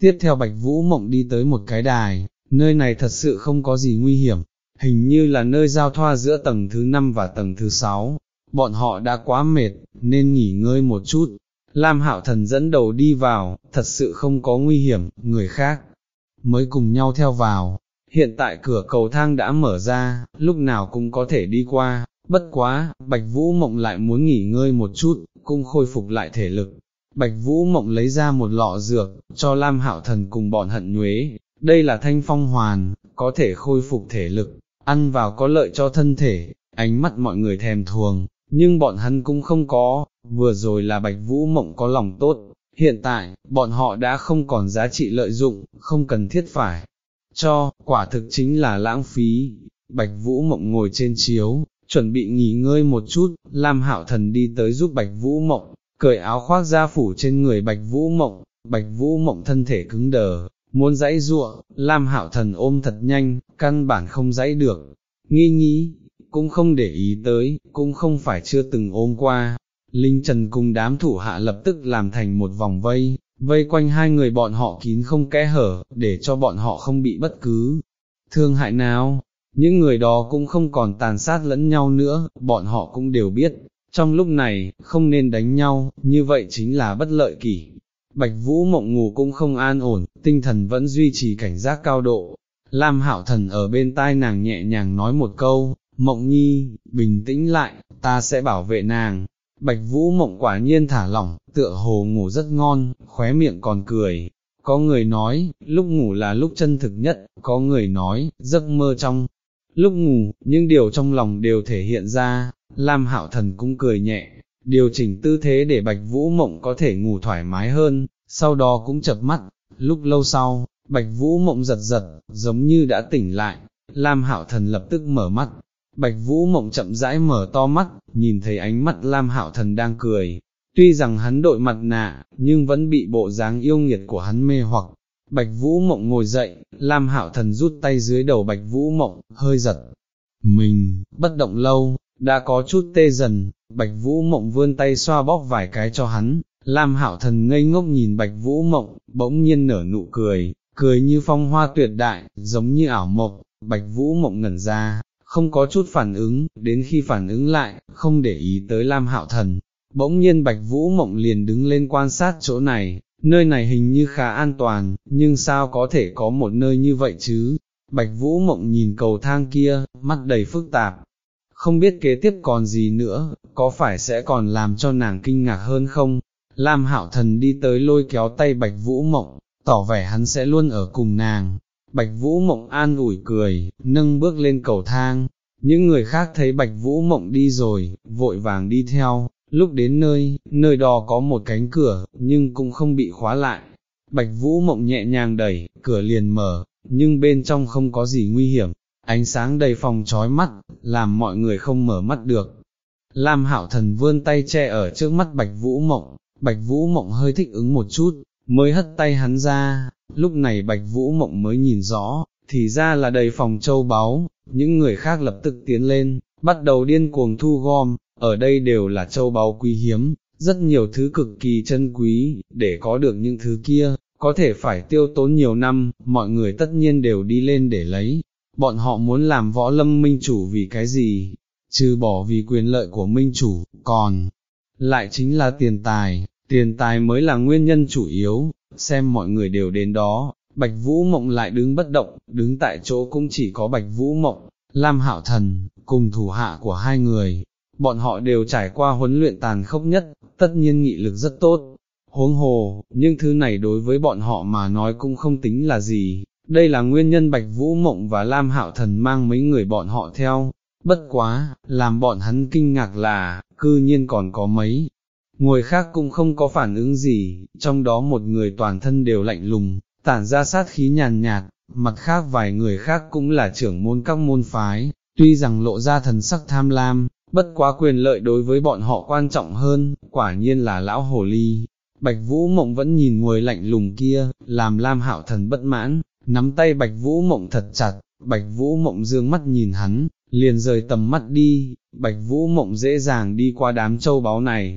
Tiếp theo Bạch Vũ Mộng đi tới một cái đài, nơi này thật sự không có gì nguy hiểm, hình như là nơi giao thoa giữa tầng thứ 5 và tầng thứ 6, bọn họ đã quá mệt, nên nghỉ ngơi một chút. Lam Hạo Thần dẫn đầu đi vào, thật sự không có nguy hiểm, người khác mới cùng nhau theo vào. Hiện tại cửa cầu thang đã mở ra, lúc nào cũng có thể đi qua, Bất quá, Bạch Vũ Mộng lại muốn nghỉ ngơi một chút, cũng khôi phục lại thể lực. Bạch Vũ Mộng lấy ra một lọ dược, cho Lam Hạo Thần cùng bọn hận nhuế, đây là thanh phong hoàn, có thể khôi phục thể lực, ăn vào có lợi cho thân thể, ánh mắt mọi người thèm thuồng, nhưng bọn hắn cũng không có, vừa rồi là Bạch Vũ Mộng có lòng tốt, hiện tại, bọn họ đã không còn giá trị lợi dụng, không cần thiết phải cho, quả thực chính là lãng phí. Bạch Vũ Mộng ngồi trên chiếu, chuẩn bị nghỉ ngơi một chút, Lam Hạo Thần đi tới giúp Bạch Vũ Mộng, cởi áo khoác ra phủ trên người Bạch Vũ Mộng, Bạch Vũ Mộng thân thể cứng đờ, muốn dãy ruộng, Lam Hạo Thần ôm thật nhanh, căn bản không dãy được, nghi nghĩ, cũng không để ý tới, cũng không phải chưa từng ôm qua. Linh Trần cùng đám thủ hạ lập tức làm thành một vòng vây, vây quanh hai người bọn họ kín không kẽ hở, để cho bọn họ không bị bất cứ thương hại nào những người đó cũng không còn tàn sát lẫn nhau nữa, bọn họ cũng đều biết, trong lúc này, không nên đánh nhau, như vậy chính là bất lợi kỷ. Bạch Vũ mộng ngủ cũng không an ổn, tinh thần vẫn duy trì cảnh giác cao độ. Lam Hạo Thần ở bên tai nàng nhẹ nhàng nói một câu, mộng nhi, bình tĩnh lại, ta sẽ bảo vệ nàng. Bạch Vũ mộng quả nhiên thả lỏng, tựa hồ ngủ rất ngon, khóe miệng còn cười. Có người nói, lúc ngủ là lúc chân thực nhất, có người nói, giấc mơ trong Lúc ngủ, những điều trong lòng đều thể hiện ra, Lam Hạo Thần cũng cười nhẹ, điều chỉnh tư thế để Bạch Vũ Mộng có thể ngủ thoải mái hơn, sau đó cũng chập mắt, lúc lâu sau, Bạch Vũ Mộng giật giật, giống như đã tỉnh lại, Lam Hạo Thần lập tức mở mắt, Bạch Vũ Mộng chậm rãi mở to mắt, nhìn thấy ánh mắt Lam Hạo Thần đang cười, tuy rằng hắn đội mặt nạ, nhưng vẫn bị bộ dáng yêu nghiệt của hắn mê hoặc, Bạch Vũ Mộng ngồi dậy, Lam Hạo Thần rút tay dưới đầu Bạch Vũ Mộng, hơi giật. Mình, bất động lâu, đã có chút tê dần, Bạch Vũ Mộng vươn tay xoa bóp vài cái cho hắn, Lam Hạo Thần ngây ngốc nhìn Bạch Vũ Mộng, bỗng nhiên nở nụ cười, cười như phong hoa tuyệt đại, giống như ảo mộng, Bạch Vũ Mộng ngẩn ra, không có chút phản ứng, đến khi phản ứng lại, không để ý tới Lam Hạo Thần, bỗng nhiên Bạch Vũ Mộng liền đứng lên quan sát chỗ này, nơi này hình như khá an toàn, nhưng sao có thể có một nơi như vậy chứ? Bạch Vũ Mộng nhìn cầu thang kia, mắt đầy phức tạp, không biết kế tiếp còn gì nữa, có phải sẽ còn làm cho nàng kinh ngạc hơn không? Lam Hạo Thần đi tới lôi kéo tay Bạch Vũ Mộng, tỏ vẻ hắn sẽ luôn ở cùng nàng. Bạch Vũ Mộng an ủi cười, nâng bước lên cầu thang, những người khác thấy Bạch Vũ Mộng đi rồi, vội vàng đi theo, lúc đến nơi, nơi đó có một cánh cửa, nhưng cũng không bị khóa lại. Bạch Vũ Mộng nhẹ nhàng đẩy, cửa liền mở, nhưng bên trong không có gì nguy hiểm, ánh sáng đầy phòng trói mắt, làm mọi người không mở mắt được. Lam Hạo Thần vươn tay che ở trước mắt Bạch Vũ Mộng, Bạch Vũ Mộng hơi thích ứng một chút, mới hất tay hắn ra, lúc này Bạch Vũ Mộng mới nhìn rõ, thì ra là đầy phòng châu báu, những người khác lập tức tiến lên, bắt đầu điên cuồng thu gom, ở đây đều là châu báu quý hiếm, rất nhiều thứ cực kỳ chân quý, để có được những thứ kia, có thể phải tiêu tốn nhiều năm, mọi người tất nhiên đều đi lên để lấy, bọn họ muốn làm võ lâm minh chủ vì cái gì, trừ bỏ vì quyền lợi của minh chủ, còn lại chính là tiền tài, tiền tài mới là nguyên nhân chủ yếu, xem mọi người đều đến đó, Bạch Vũ Mộng lại đứng bất động, đứng tại chỗ cũng chỉ có Bạch Vũ Mộng, Lam Hạo Thần, cùng thủ hạ của hai người, bọn họ đều trải qua huấn luyện tàn khốc nhất, tất nhiên nghị lực rất tốt, huống hồ, nhưng thứ này đối với bọn họ mà nói cũng không tính là gì, đây là nguyên nhân Bạch Vũ Mộng và Lam Hạo Thần mang mấy người bọn họ theo, bất quá, làm bọn hắn kinh ngạc là, cư nhiên còn có mấy. Người khác cũng không có phản ứng gì, trong đó một người toàn thân đều lạnh lùng, tản ra sát khí nhàn nhạt, mặt khác vài người khác cũng là trưởng môn các môn phái, tuy rằng lộ ra thần sắc tham lam, bất quá quyền lợi đối với bọn họ quan trọng hơn, quả nhiên là lão hồ ly. Bạch Vũ Mộng vẫn nhìn người lạnh lùng kia, làm Lam Hạo Thần bất mãn, nắm tay Bạch Vũ Mộng thật chặt, Bạch Vũ Mộng dương mắt nhìn hắn, liền rời tầm mắt đi, Bạch Vũ Mộng dễ dàng đi qua đám châu báu này,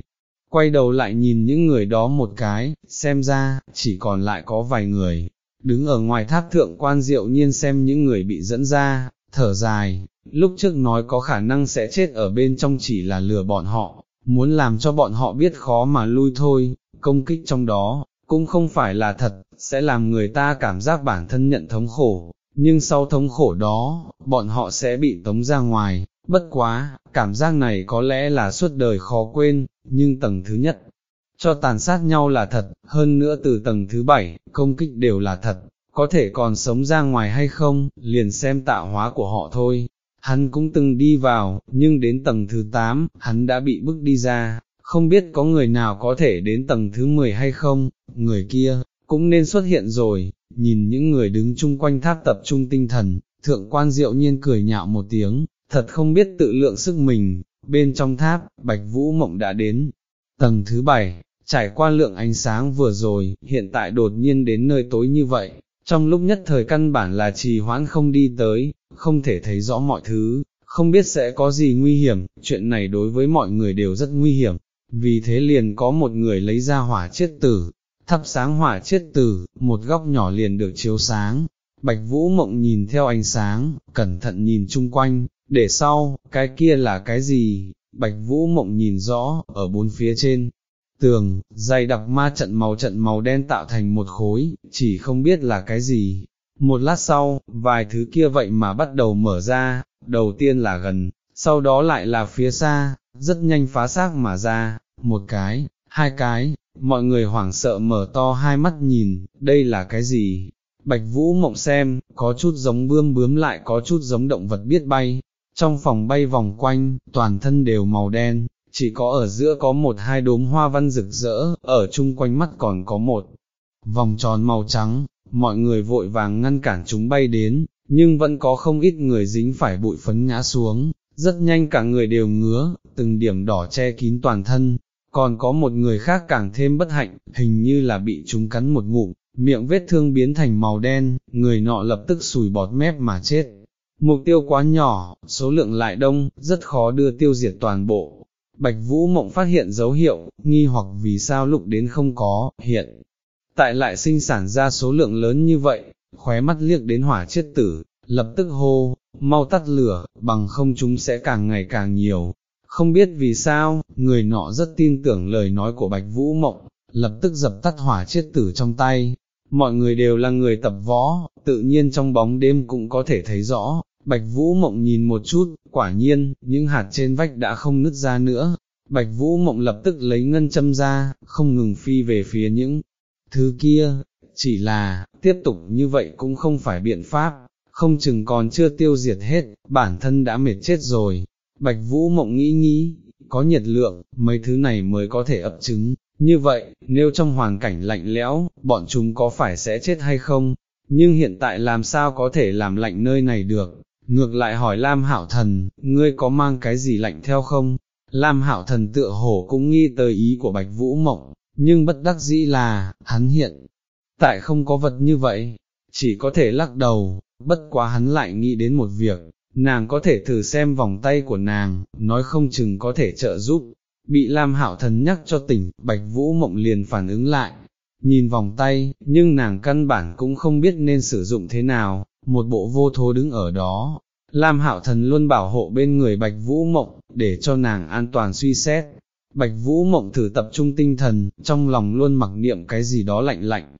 quay đầu lại nhìn những người đó một cái, xem ra, chỉ còn lại có vài người, đứng ở ngoài tháp thượng quan diệu nhiên xem những người bị dẫn ra, thở dài, lúc trước nói có khả năng sẽ chết ở bên trong chỉ là lừa bọn họ, muốn làm cho bọn họ biết khó mà lui thôi, công kích trong đó, cũng không phải là thật, sẽ làm người ta cảm giác bản thân nhận thống khổ, nhưng sau thống khổ đó, bọn họ sẽ bị tống ra ngoài, bất quá, cảm giác này có lẽ là suốt đời khó quên, nhưng tầng thứ nhất, cho tàn sát nhau là thật, hơn nữa từ tầng thứ bảy, công kích đều là thật, có thể còn sống ra ngoài hay không, liền xem tạo hóa của họ thôi. Hắn cũng từng đi vào, nhưng đến tầng thứ 8, hắn đã bị bức đi ra, không biết có người nào có thể đến tầng thứ 10 hay không, người kia, cũng nên xuất hiện rồi, nhìn những người đứng chung quanh tháp tập trung tinh thần, thượng quan diệu nhiên cười nhạo một tiếng, thật không biết tự lượng sức mình, bên trong tháp, Bạch Vũ Mộng đã đến, tầng thứ bảy, trải qua lượng ánh sáng vừa rồi, hiện tại đột nhiên đến nơi tối như vậy, trong lúc nhất thời căn bản là trì hoãn không đi tới, không thể thấy rõ mọi thứ, không biết sẽ có gì nguy hiểm, chuyện này đối với mọi người đều rất nguy hiểm, vì thế liền có một người lấy ra hỏa chết tử, thắp sáng hỏa chết tử, một góc nhỏ liền được chiếu sáng, Bạch Vũ Mộng nhìn theo ánh sáng, cẩn thận nhìn chung quanh, để sau, cái kia là cái gì, Bạch Vũ Mộng nhìn rõ, ở bốn phía trên, tường, dày đặc ma trận màu trận màu đen tạo thành một khối, chỉ không biết là cái gì. Một lát sau, vài thứ kia vậy mà bắt đầu mở ra, đầu tiên là gần, sau đó lại là phía xa, rất nhanh phá xác mà ra, một cái, hai cái, mọi người hoảng sợ mở to hai mắt nhìn, đây là cái gì? Bạch Vũ mộng xem, có chút giống bươm bướm lại có chút giống động vật biết bay, trong phòng bay vòng quanh, toàn thân đều màu đen, chỉ có ở giữa có một hai đốm hoa văn rực rỡ, ở chung quanh mắt còn có một vòng tròn màu trắng, mọi người vội vàng ngăn cản chúng bay đến, nhưng vẫn có không ít người dính phải bụi phấn ngã xuống, rất nhanh cả người đều ngứa, từng điểm đỏ che kín toàn thân, còn có một người khác càng thêm bất hạnh, hình như là bị chúng cắn một ngụm, miệng vết thương biến thành màu đen, người nọ lập tức sùi bọt mép mà chết. Mục tiêu quá nhỏ, số lượng lại đông, rất khó đưa tiêu diệt toàn bộ. Bạch Vũ Mộng phát hiện dấu hiệu, nghi hoặc vì sao lúc đến không có, hiện. Tại lại sinh sản ra số lượng lớn như vậy, khóe mắt liếc đến hỏa chết tử, lập tức hô, mau tắt lửa, bằng không chúng sẽ càng ngày càng nhiều. Không biết vì sao, người nọ rất tin tưởng lời nói của Bạch Vũ Mộng, lập tức dập tắt hỏa chết tử trong tay, mọi người đều là người tập võ, tự nhiên trong bóng đêm cũng có thể thấy rõ, Bạch Vũ Mộng nhìn một chút, quả nhiên, những hạt trên vách đã không nứt ra nữa, Bạch Vũ Mộng lập tức lấy ngân châm ra, không ngừng phi về phía những thứ kia, chỉ là, tiếp tục như vậy cũng không phải biện pháp, không chừng còn chưa tiêu diệt hết, bản thân đã mệt chết rồi. Bạch Vũ Mộng nghĩ nghĩ, có nhiệt lượng, mấy thứ này mới có thể ấp trứng, như vậy, nếu trong hoàn cảnh lạnh lẽo, bọn chúng có phải sẽ chết hay không? Nhưng hiện tại làm sao có thể làm lạnh nơi này được? Ngược lại hỏi Lam Hảo Thần, ngươi có mang cái gì lạnh theo không? Lam Hảo Thần tựa hồ cũng nghi tới ý của Bạch Vũ Mộng, nhưng bất đắc dĩ là, hắn hiện, tại không có vật như vậy, chỉ có thể lắc đầu, bất quá hắn lại nghĩ đến một việc, nàng có thể thử xem vòng tay của nàng, nói không chừng có thể trợ giúp, bị Lam Hạo Thần nhắc cho tỉnh, Bạch Vũ Mộng liền phản ứng lại, nhìn vòng tay, nhưng nàng căn bản cũng không biết nên sử dụng thế nào, một bộ vô thố đứng ở đó. Lam Hạo Thần luôn bảo hộ bên người Bạch Vũ Mộng, để cho nàng an toàn suy xét. Bạch Vũ Mộng thử tập trung tinh thần, trong lòng luôn mặc niệm cái gì đó lạnh lạnh.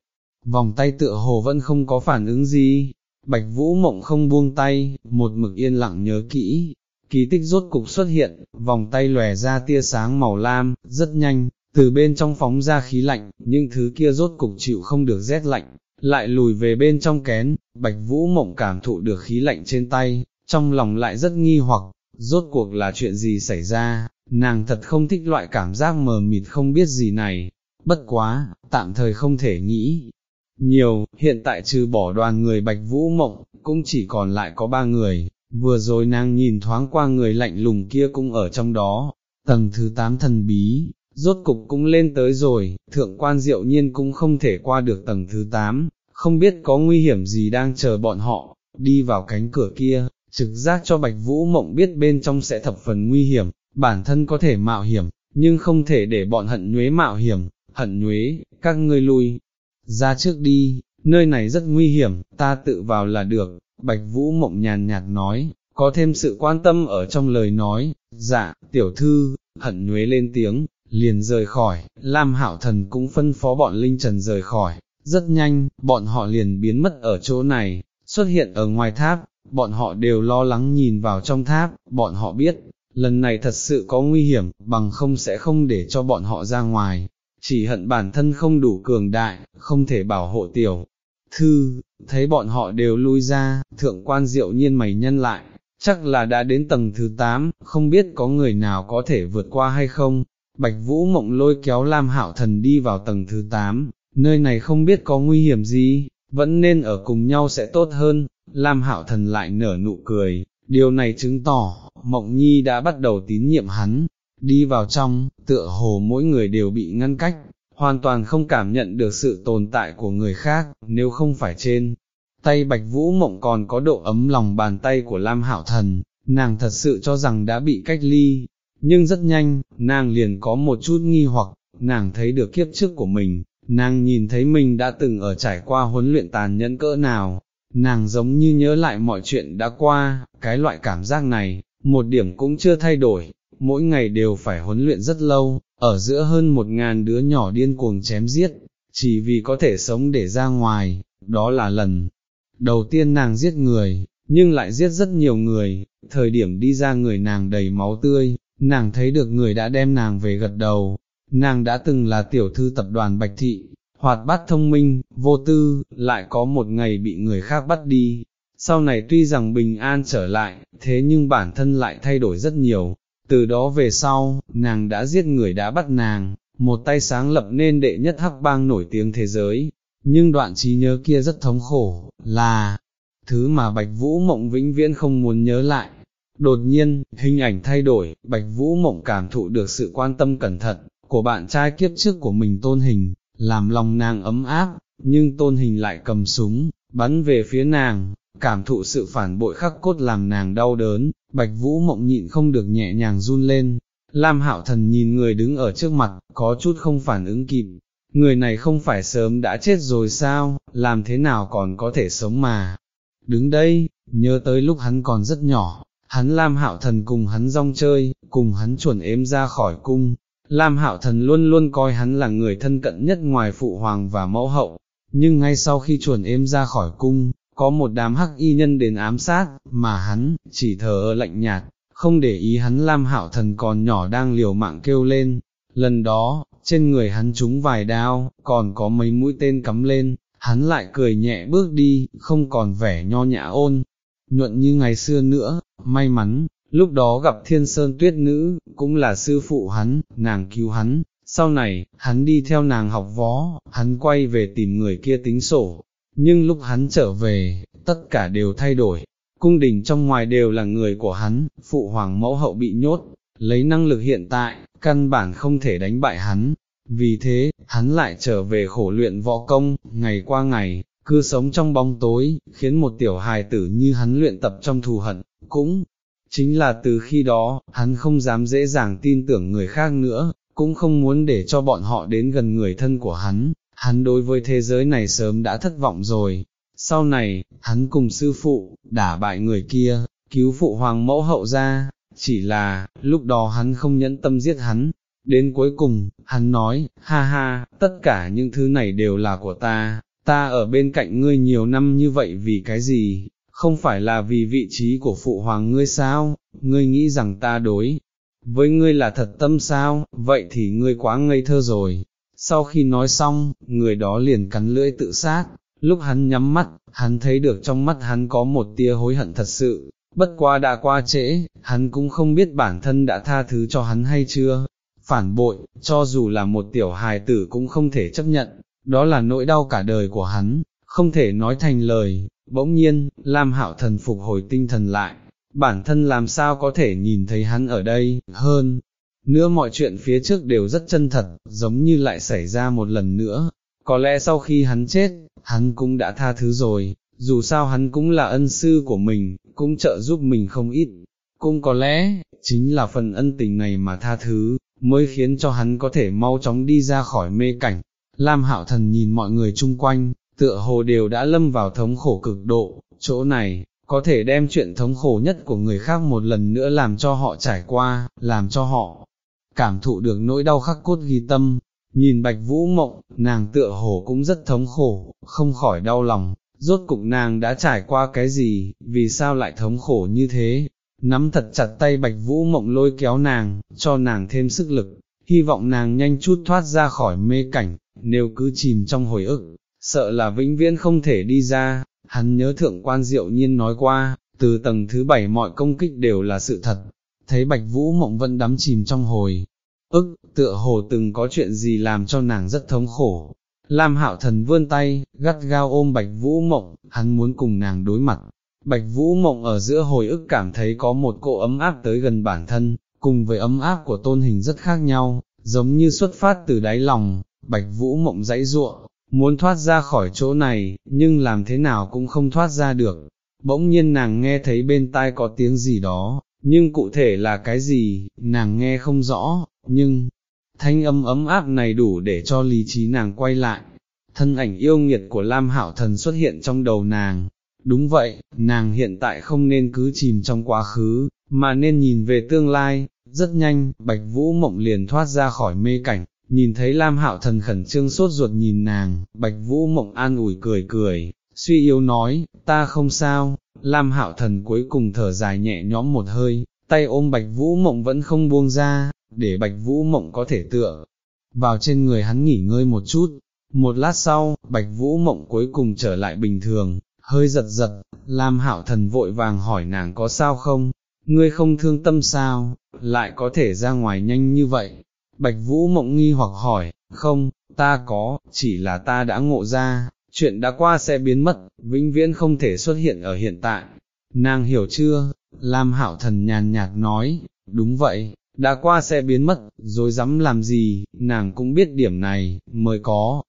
Vòng tay tựa hồ vẫn không có phản ứng gì, Bạch Vũ Mộng không buông tay, một mực yên lặng nhớ kỹ, kỳ tích rốt cục xuất hiện, vòng tay lòe ra tia sáng màu lam, rất nhanh, từ bên trong phóng ra khí lạnh, nhưng thứ kia rốt cục chịu không được rét lạnh, lại lùi về bên trong kén, Bạch Vũ Mộng cảm thụ được khí lạnh trên tay, trong lòng lại rất nghi hoặc, rốt cuộc là chuyện gì xảy ra, nàng thật không thích loại cảm giác mờ mịt không biết gì này, bất quá, tạm thời không thể nghĩ. Nhiều, hiện tại trừ bỏ đoàn người Bạch Vũ Mộng, cũng chỉ còn lại có ba người, vừa rồi nàng nhìn thoáng qua người lạnh lùng kia cũng ở trong đó, tầng thứ tám thần bí, rốt cục cũng lên tới rồi, thượng quan diệu nhiên cũng không thể qua được tầng thứ tám, không biết có nguy hiểm gì đang chờ bọn họ, đi vào cánh cửa kia, trực giác cho Bạch Vũ Mộng biết bên trong sẽ thập phần nguy hiểm, bản thân có thể mạo hiểm, nhưng không thể để bọn hận nhuế mạo hiểm, hận nhuế, các ngươi lui, ra trước đi, nơi này rất nguy hiểm, ta tự vào là được, Bạch Vũ Mộng nhàn nhạt nói, có thêm sự quan tâm ở trong lời nói, dạ, tiểu thư, hận nhuế lên tiếng, liền rời khỏi, Lam Hạo Thần cũng phân phó bọn Linh Trần rời khỏi, rất nhanh, bọn họ liền biến mất ở chỗ này, xuất hiện ở ngoài tháp, bọn họ đều lo lắng nhìn vào trong tháp, bọn họ biết, lần này thật sự có nguy hiểm, bằng không sẽ không để cho bọn họ ra ngoài, chỉ hận bản thân không đủ cường đại, không thể bảo hộ tiểu. Thư, thấy bọn họ đều lui ra, thượng quan diệu nhiên mày nhân lại, chắc là đã đến tầng thứ 8, không biết có người nào có thể vượt qua hay không. Bạch Vũ mộng lôi kéo Lam Hạo Thần đi vào tầng thứ 8, nơi này không biết có nguy hiểm gì, vẫn nên ở cùng nhau sẽ tốt hơn, Lam Hạo Thần lại nở nụ cười, điều này chứng tỏ, Mộng Nhi đã bắt đầu tín nhiệm hắn, đi vào trong, tựa hồ mỗi người đều bị ngăn cách, hoàn toàn không cảm nhận được sự tồn tại của người khác, nếu không phải trên. Tay Bạch Vũ Mộng còn có độ ấm lòng bàn tay của Lam Hạo Thần, nàng thật sự cho rằng đã bị cách ly, nhưng rất nhanh, nàng liền có một chút nghi hoặc, nàng thấy được kiếp trước của mình, nàng nhìn thấy mình đã từng ở trải qua huấn luyện tàn nhẫn cỡ nào, nàng giống như nhớ lại mọi chuyện đã qua, cái loại cảm giác này, một điểm cũng chưa thay đổi, mỗi ngày đều phải huấn luyện rất lâu, ở giữa hơn một ngàn đứa nhỏ điên cuồng chém giết, chỉ vì có thể sống để ra ngoài, đó là lần đầu tiên nàng giết người, nhưng lại giết rất nhiều người, thời điểm đi ra người nàng đầy máu tươi, nàng thấy được người đã đem nàng về gật đầu, nàng đã từng là tiểu thư tập đoàn Bạch Thị, hoạt bát thông minh, vô tư, lại có một ngày bị người khác bắt đi. Sau này tuy rằng bình an trở lại, thế nhưng bản thân lại thay đổi rất nhiều, từ đó về sau, nàng đã giết người đã bắt nàng, một tay sáng lập nên đệ nhất hắc bang nổi tiếng thế giới, nhưng đoạn trí nhớ kia rất thống khổ, là thứ mà Bạch Vũ Mộng vĩnh viễn không muốn nhớ lại. Đột nhiên, hình ảnh thay đổi, Bạch Vũ Mộng cảm thụ được sự quan tâm cẩn thận của bạn trai kiếp trước của mình tôn hình, làm lòng nàng ấm áp, nhưng tôn hình lại cầm súng, bắn về phía nàng, cảm thụ sự phản bội khắc cốt làm nàng đau đớn, bạch vũ mộng nhịn không được nhẹ nhàng run lên, Lam Hạo Thần nhìn người đứng ở trước mặt, có chút không phản ứng kịp, người này không phải sớm đã chết rồi sao, làm thế nào còn có thể sống mà. Đứng đây, nhớ tới lúc hắn còn rất nhỏ, hắn Lam Hạo Thần cùng hắn rong chơi, cùng hắn chuẩn êm ra khỏi cung, Lam Hạo Thần luôn luôn coi hắn là người thân cận nhất ngoài phụ hoàng và mẫu hậu, nhưng ngay sau khi chuẩn êm ra khỏi cung, có một đám hắc y nhân đến ám sát, mà hắn, chỉ thờ ơ lạnh nhạt, không để ý hắn Lam Hạo Thần còn nhỏ đang liều mạng kêu lên, lần đó, trên người hắn trúng vài đao, còn có mấy mũi tên cắm lên, hắn lại cười nhẹ bước đi, không còn vẻ nho nhã ôn, nhuận như ngày xưa nữa, may mắn, lúc đó gặp thiên sơn tuyết nữ, cũng là sư phụ hắn, nàng cứu hắn, sau này, hắn đi theo nàng học võ, hắn quay về tìm người kia tính sổ, nhưng lúc hắn trở về, tất cả đều thay đổi, cung đình trong ngoài đều là người của hắn, phụ hoàng mẫu hậu bị nhốt, lấy năng lực hiện tại, căn bản không thể đánh bại hắn, vì thế, hắn lại trở về khổ luyện võ công, ngày qua ngày, cứ sống trong bóng tối, khiến một tiểu hài tử như hắn luyện tập trong thù hận, cũng chính là từ khi đó, hắn không dám dễ dàng tin tưởng người khác nữa, cũng không muốn để cho bọn họ đến gần người thân của hắn, hắn đối với thế giới này sớm đã thất vọng rồi. Sau này, hắn cùng sư phụ, đả bại người kia, cứu phụ hoàng mẫu hậu ra, chỉ là, lúc đó hắn không nhẫn tâm giết hắn, đến cuối cùng, hắn nói, ha ha, tất cả những thứ này đều là của ta, ta ở bên cạnh ngươi nhiều năm như vậy vì cái gì, không phải là vì vị trí của phụ hoàng ngươi sao, ngươi nghĩ rằng ta đối với ngươi là thật tâm sao, vậy thì ngươi quá ngây thơ rồi. Sau khi nói xong, người đó liền cắn lưỡi tự sát, lúc hắn nhắm mắt, hắn thấy được trong mắt hắn có một tia hối hận thật sự, bất qua đã qua trễ, hắn cũng không biết bản thân đã tha thứ cho hắn hay chưa. Phản bội, cho dù là một tiểu hài tử cũng không thể chấp nhận, đó là nỗi đau cả đời của hắn, không thể nói thành lời, bỗng nhiên, Lam Hạo Thần phục hồi tinh thần lại, bản thân làm sao có thể nhìn thấy hắn ở đây, hơn, nữa mọi chuyện phía trước đều rất chân thật, giống như lại xảy ra một lần nữa, có lẽ sau khi hắn chết, hắn cũng đã tha thứ rồi, dù sao hắn cũng là ân sư của mình, cũng trợ giúp mình không ít, cũng có lẽ, chính là phần ân tình này mà tha thứ, mới khiến cho hắn có thể mau chóng đi ra khỏi mê cảnh. Lam Hạo Thần nhìn mọi người chung quanh, tựa hồ đều đã lâm vào thống khổ cực độ, chỗ này, có thể đem chuyện thống khổ nhất của người khác một lần nữa làm cho họ trải qua, làm cho họ cảm thụ được nỗi đau khắc cốt ghi tâm. Nhìn bạch vũ mộng, nàng tựa hồ cũng rất thống khổ, không khỏi đau lòng, rốt cục nàng đã trải qua cái gì, vì sao lại thống khổ như thế, nắm thật chặt tay bạch vũ mộng lôi kéo nàng, cho nàng thêm sức lực, hy vọng nàng nhanh chút thoát ra khỏi mê cảnh, nếu cứ chìm trong hồi ức, sợ là vĩnh viễn không thể đi ra, hắn nhớ thượng quan diệu nhiên nói qua, từ tầng thứ bảy mọi công kích đều là sự thật, thấy bạch vũ mộng vẫn đắm chìm trong hồi, ức, tựa hồ từng có chuyện gì làm cho nàng rất thống khổ. Lam hạo thần vươn tay, gắt gao ôm bạch vũ mộng, hắn muốn cùng nàng đối mặt. Bạch vũ mộng ở giữa hồi ức cảm thấy có một cỗ ấm áp tới gần bản thân, cùng với ấm áp của tôn hình rất khác nhau, giống như xuất phát từ đáy lòng, bạch vũ mộng dãy ruộng, muốn thoát ra khỏi chỗ này, nhưng làm thế nào cũng không thoát ra được. Bỗng nhiên nàng nghe thấy bên tai có tiếng gì đó, nhưng cụ thể là cái gì, nàng nghe không rõ, nhưng, thanh âm ấm áp này đủ để cho lý trí nàng quay lại. Thân ảnh yêu nghiệt của Lam Hảo Thần xuất hiện trong đầu nàng. Đúng vậy, nàng hiện tại không nên cứ chìm trong quá khứ, mà nên nhìn về tương lai. Rất nhanh, Bạch Vũ Mộng liền thoát ra khỏi mê cảnh, nhìn thấy Lam Hạo Thần khẩn trương sốt ruột nhìn nàng, Bạch Vũ Mộng an ủi cười cười, suy yếu nói, ta không sao, Lam Hạo Thần cuối cùng thở dài nhẹ nhõm một hơi, tay ôm Bạch Vũ Mộng vẫn không buông ra, để Bạch Vũ Mộng có thể tựa vào trên người hắn nghỉ ngơi một chút. Một lát sau, Bạch Vũ Mộng cuối cùng trở lại bình thường, hơi giật giật, Lam Hạo Thần vội vàng hỏi nàng có sao không, ngươi không thương tâm sao, lại có thể ra ngoài nhanh như vậy, Bạch Vũ mộng nghi hoặc hỏi, không, ta có, chỉ là ta đã ngộ ra, chuyện đã qua sẽ biến mất, vĩnh viễn không thể xuất hiện ở hiện tại. Nàng hiểu chưa? Lam Hảo Thần nhàn nhạt nói, đúng vậy, đã qua sẽ biến mất, rồi dám làm gì, nàng cũng biết điểm này, mới có,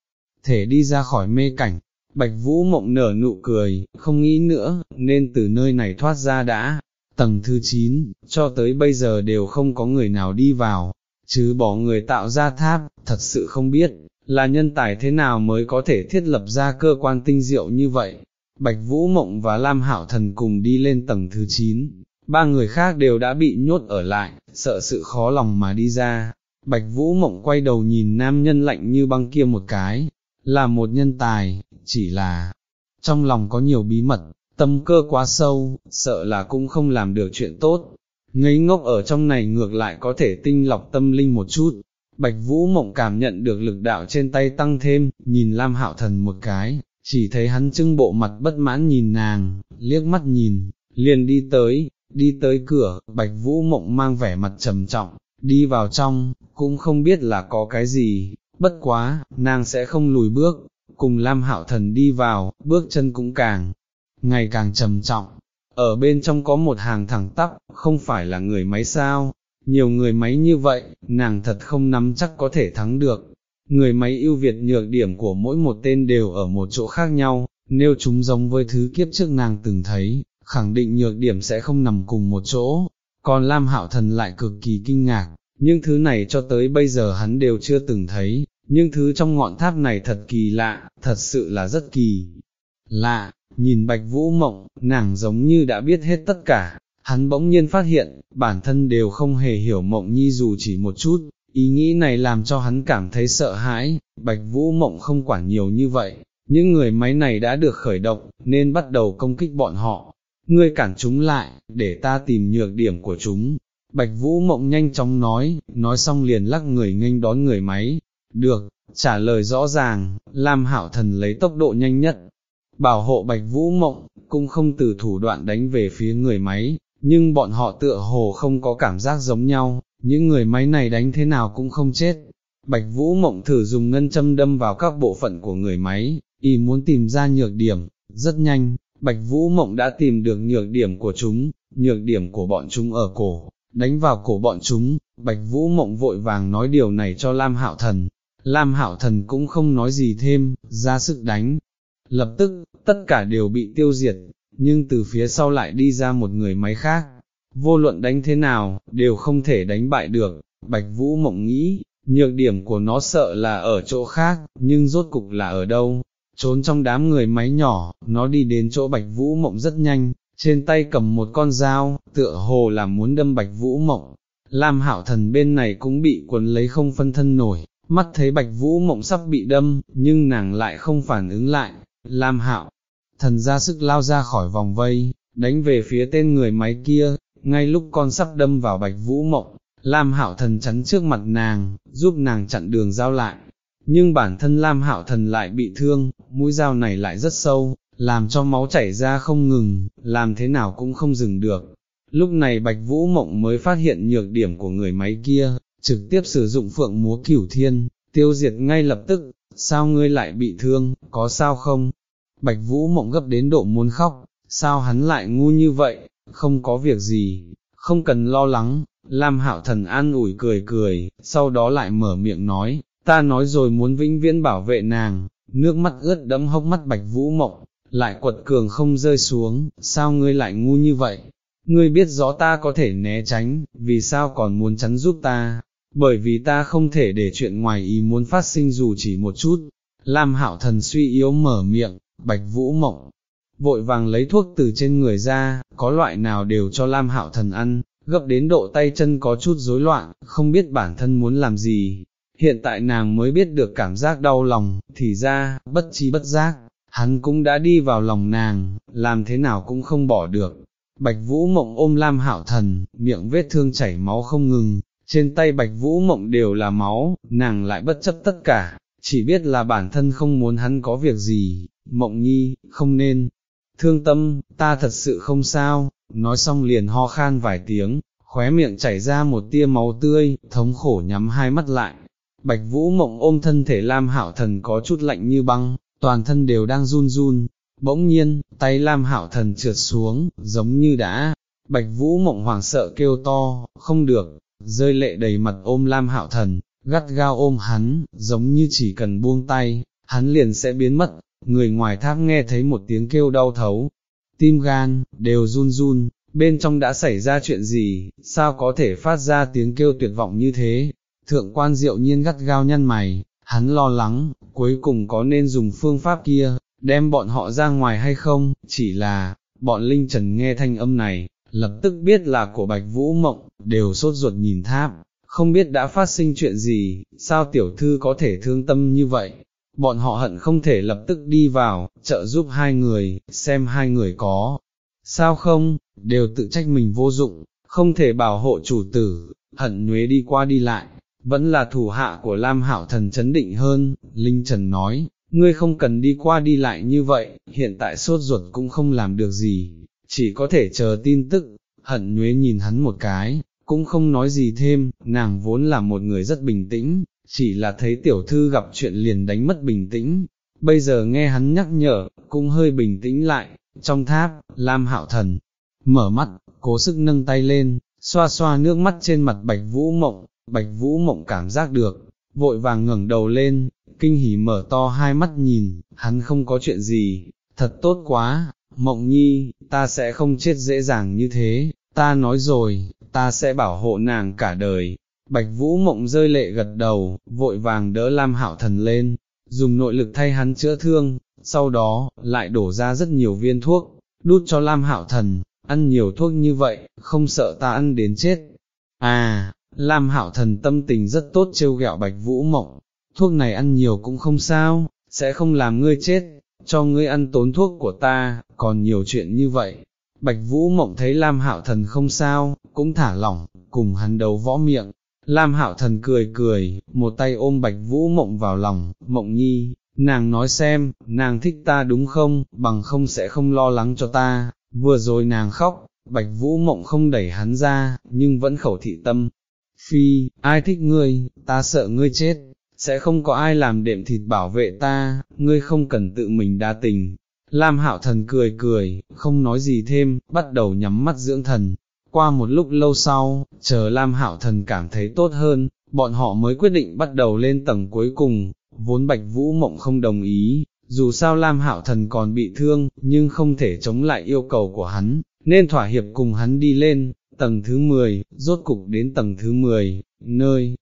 thể đi ra khỏi mê cảnh. Bạch Vũ mộng nở nụ cười, không nghĩ nữa, nên từ nơi này thoát ra đã. Tầng thứ 9, cho tới bây giờ đều không có người nào đi vào, chứ bỏ người tạo ra tháp, thật sự không biết, là nhân tài thế nào mới có thể thiết lập ra cơ quan tinh diệu như vậy. Bạch Vũ Mộng và Lam Hảo Thần cùng đi lên tầng thứ 9, ba người khác đều đã bị nhốt ở lại, sợ sự khó lòng mà đi ra. Bạch Vũ Mộng quay đầu nhìn nam nhân lạnh như băng kia một cái, là một nhân tài, chỉ là, trong lòng có nhiều bí mật, tâm cơ quá sâu, sợ là cũng không làm được chuyện tốt ngây ngốc ở trong này ngược lại có thể tinh lọc tâm linh một chút. Bạch Vũ Mộng cảm nhận được lực đạo trên tay tăng thêm, nhìn Lam Hạo Thần một cái, chỉ thấy hắn trưng bộ mặt bất mãn nhìn nàng, liếc mắt nhìn, liền đi tới, đi tới cửa, Bạch Vũ Mộng mang vẻ mặt trầm trọng, đi vào trong, cũng không biết là có cái gì, bất quá, nàng sẽ không lùi bước, cùng Lam Hạo Thần đi vào, bước chân cũng càng, ngày càng trầm trọng, ở bên trong có một hàng thẳng tắp, không phải là người máy sao, nhiều người máy như vậy, nàng thật không nắm chắc có thể thắng được. Người máy ưu việt nhược điểm của mỗi một tên đều ở một chỗ khác nhau, nếu chúng giống với thứ kiếp trước nàng từng thấy, khẳng định nhược điểm sẽ không nằm cùng một chỗ. Còn Lam Hạo Thần lại cực kỳ kinh ngạc, nhưng thứ này cho tới bây giờ hắn đều chưa từng thấy, nhưng thứ trong ngọn tháp này thật kỳ lạ, thật sự là rất kỳ lạ, nhìn Bạch Vũ Mộng, nàng giống như đã biết hết tất cả, hắn bỗng nhiên phát hiện, bản thân đều không hề hiểu Mộng Nhi dù chỉ một chút, ý nghĩ này làm cho hắn cảm thấy sợ hãi, Bạch Vũ Mộng không quản nhiều như vậy, những người máy này đã được khởi động, nên bắt đầu công kích bọn họ, ngươi cản chúng lại, để ta tìm nhược điểm của chúng. Bạch Vũ Mộng nhanh chóng nói, nói xong liền lắc người nghênh đón người máy, được, trả lời rõ ràng, Lam hảo Thần lấy tốc độ nhanh nhất, bảo hộ Bạch Vũ Mộng, cũng không từ thủ đoạn đánh về phía người máy, nhưng bọn họ tựa hồ không có cảm giác giống nhau, những người máy này đánh thế nào cũng không chết. Bạch Vũ Mộng thử dùng ngân châm đâm vào các bộ phận của người máy, y muốn tìm ra nhược điểm, rất nhanh, Bạch Vũ Mộng đã tìm được nhược điểm của chúng, nhược điểm của bọn chúng ở cổ, đánh vào cổ bọn chúng, Bạch Vũ Mộng vội vàng nói điều này cho Lam Hạo Thần, Lam Hạo Thần cũng không nói gì thêm, ra sức đánh, lập tức, tất cả đều bị tiêu diệt, nhưng từ phía sau lại đi ra một người máy khác, vô luận đánh thế nào, đều không thể đánh bại được, Bạch Vũ Mộng nghĩ, nhược điểm của nó sợ là ở chỗ khác, nhưng rốt cục là ở đâu, trốn trong đám người máy nhỏ, nó đi đến chỗ Bạch Vũ Mộng rất nhanh, trên tay cầm một con dao, tựa hồ là muốn đâm Bạch Vũ Mộng. Lam hạo thần bên này cũng bị cuốn lấy không phân thân nổi, mắt thấy Bạch Vũ Mộng sắp bị đâm, nhưng nàng lại không phản ứng lại. Lam hạo thần ra sức lao ra khỏi vòng vây, đánh về phía tên người máy kia, ngay lúc con sắp đâm vào Bạch Vũ Mộng, Lam hạo thần chắn trước mặt nàng, giúp nàng chặn đường giao lại, nhưng bản thân Lam Hạo Thần lại bị thương, mũi dao này lại rất sâu, làm cho máu chảy ra không ngừng, làm thế nào cũng không dừng được. Lúc này Bạch Vũ Mộng mới phát hiện nhược điểm của người máy kia, trực tiếp sử dụng phượng múa cửu thiên, tiêu diệt ngay lập tức, sao ngươi lại bị thương, có sao không? Bạch Vũ Mộng gấp đến độ muốn khóc, sao hắn lại ngu như vậy, không có việc gì, không cần lo lắng, Lam Hạo Thần an ủi cười cười, sau đó lại mở miệng nói, ta nói rồi muốn vĩnh viễn bảo vệ nàng, nước mắt ướt đẫm hốc mắt bạch vũ mộng, lại quật cường không rơi xuống, sao ngươi lại ngu như vậy? Ngươi biết rõ ta có thể né tránh, vì sao còn muốn chắn giúp ta? Bởi vì ta không thể để chuyện ngoài ý muốn phát sinh dù chỉ một chút. Lam hạo thần suy yếu mở miệng, bạch vũ mộng, vội vàng lấy thuốc từ trên người ra, có loại nào đều cho Lam hạo thần ăn, gấp đến độ tay chân có chút rối loạn, không biết bản thân muốn làm gì, hiện tại nàng mới biết được cảm giác đau lòng, thì ra, bất chi bất giác, hắn cũng đã đi vào lòng nàng, làm thế nào cũng không bỏ được. Bạch Vũ Mộng ôm Lam Hạo Thần, miệng vết thương chảy máu không ngừng, trên tay Bạch Vũ Mộng đều là máu, nàng lại bất chấp tất cả, chỉ biết là bản thân không muốn hắn có việc gì, Mộng Nhi, không nên, thương tâm, ta thật sự không sao, nói xong liền ho khan vài tiếng, khóe miệng chảy ra một tia máu tươi, thống khổ nhắm hai mắt lại, Bạch Vũ Mộng ôm thân thể Lam hảo Thần có chút lạnh như băng, toàn thân đều đang run run, bỗng nhiên, tay Lam hảo Thần trượt xuống, giống như đã, Bạch Vũ Mộng hoảng sợ kêu to, không được, rơi lệ đầy mặt ôm Lam hảo Thần, gắt gao ôm hắn, giống như chỉ cần buông tay, hắn liền sẽ biến mất, người ngoài tháp nghe thấy một tiếng kêu đau thấu, tim gan, đều run run, bên trong đã xảy ra chuyện gì, sao có thể phát ra tiếng kêu tuyệt vọng như thế, Thượng quan diệu nhiên gắt gao nhăn mày, hắn lo lắng, cuối cùng có nên dùng phương pháp kia, đem bọn họ ra ngoài hay không, chỉ là, bọn Linh Trần nghe thanh âm này, lập tức biết là của Bạch Vũ Mộng, đều sốt ruột nhìn tháp, không biết đã phát sinh chuyện gì, sao tiểu thư có thể thương tâm như vậy, bọn họ hận không thể lập tức đi vào, trợ giúp hai người, xem hai người có, sao không, đều tự trách mình vô dụng, không thể bảo hộ chủ tử, hận nhuế đi qua đi lại, vẫn là thủ hạ của Lam hảo Thần chấn định hơn, Linh Trần nói, ngươi không cần đi qua đi lại như vậy, hiện tại sốt ruột cũng không làm được gì, chỉ có thể chờ tin tức, hận nhuế nhìn hắn một cái, cũng không nói gì thêm, nàng vốn là một người rất bình tĩnh, chỉ là thấy tiểu thư gặp chuyện liền đánh mất bình tĩnh, bây giờ nghe hắn nhắc nhở, cũng hơi bình tĩnh lại, trong tháp, Lam Hạo Thần, mở mắt, cố sức nâng tay lên, xoa xoa nước mắt trên mặt Bạch Vũ Mộng, Bạch Vũ Mộng cảm giác được, vội vàng ngẩng đầu lên, kinh hỉ mở to hai mắt nhìn, hắn không có chuyện gì, thật tốt quá, Mộng Nhi, ta sẽ không chết dễ dàng như thế, ta nói rồi, ta sẽ bảo hộ nàng cả đời. Bạch Vũ Mộng rơi lệ gật đầu, vội vàng đỡ Lam Hạo Thần lên, dùng nội lực thay hắn chữa thương, sau đó, lại đổ ra rất nhiều viên thuốc, đút cho Lam Hạo Thần, ăn nhiều thuốc như vậy, không sợ ta ăn đến chết. À, Lam Hạo Thần tâm tình rất tốt trêu ghẹo Bạch Vũ Mộng, thuốc này ăn nhiều cũng không sao, sẽ không làm ngươi chết, cho ngươi ăn tốn thuốc của ta, còn nhiều chuyện như vậy. Bạch Vũ Mộng thấy Lam Hạo Thần không sao, cũng thả lỏng, cùng hắn đầu võ miệng. Lam Hạo Thần cười cười, một tay ôm Bạch Vũ Mộng vào lòng, Mộng Nhi, nàng nói xem, nàng thích ta đúng không, bằng không sẽ không lo lắng cho ta, vừa rồi nàng khóc, Bạch Vũ Mộng không đẩy hắn ra, nhưng vẫn khẩu thị tâm. Phi, ai thích ngươi, ta sợ ngươi chết, sẽ không có ai làm đệm thịt bảo vệ ta, ngươi không cần tự mình đa tình. Lam Hạo Thần cười cười, không nói gì thêm, bắt đầu nhắm mắt dưỡng thần. Qua một lúc lâu sau, chờ Lam Hạo Thần cảm thấy tốt hơn, bọn họ mới quyết định bắt đầu lên tầng cuối cùng, vốn Bạch Vũ Mộng không đồng ý, dù sao Lam Hạo Thần còn bị thương, nhưng không thể chống lại yêu cầu của hắn, nên thỏa hiệp cùng hắn đi lên, tầng thứ 10, rốt cục đến tầng thứ 10, nơi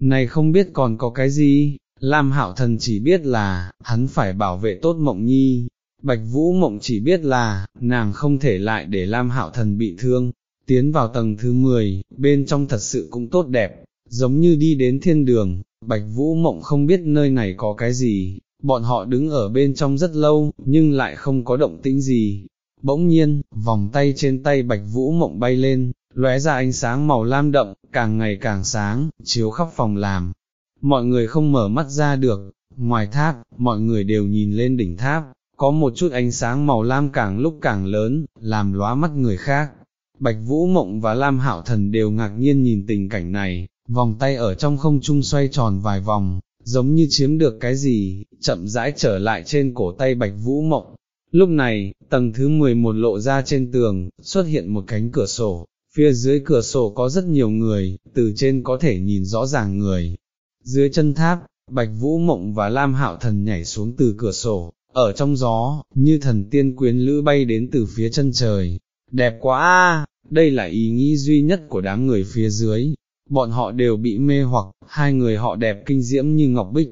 này không biết còn có cái gì, Lam Hạo Thần chỉ biết là, hắn phải bảo vệ tốt Mộng Nhi, Bạch Vũ Mộng chỉ biết là, nàng không thể lại để Lam Hạo Thần bị thương, tiến vào tầng thứ 10, bên trong thật sự cũng tốt đẹp, giống như đi đến thiên đường, Bạch Vũ Mộng không biết nơi này có cái gì, bọn họ đứng ở bên trong rất lâu, nhưng lại không có động tĩnh gì. Bỗng nhiên, vòng tay trên tay Bạch Vũ Mộng bay lên, lóe ra ánh sáng màu lam đậm, càng ngày càng sáng, chiếu khắp phòng làm. Mọi người không mở mắt ra được, ngoài tháp, mọi người đều nhìn lên đỉnh tháp, có một chút ánh sáng màu lam càng lúc càng lớn, làm lóa mắt người khác. Bạch Vũ Mộng và Lam Hạo Thần đều ngạc nhiên nhìn tình cảnh này, vòng tay ở trong không trung xoay tròn vài vòng, giống như chiếm được cái gì, chậm rãi trở lại trên cổ tay Bạch Vũ Mộng. Lúc này, tầng thứ 11 lộ ra trên tường, xuất hiện một cánh cửa sổ, phía dưới cửa sổ có rất nhiều người, từ trên có thể nhìn rõ ràng người. Dưới chân tháp, Bạch Vũ Mộng và Lam Hạo Thần nhảy xuống từ cửa sổ, ở trong gió, như thần tiên quyến lữ bay đến từ phía chân trời. Đẹp quá a, đây là ý nghĩ duy nhất của đám người phía dưới. Bọn họ đều bị mê hoặc, hai người họ đẹp kinh diễm như ngọc bích.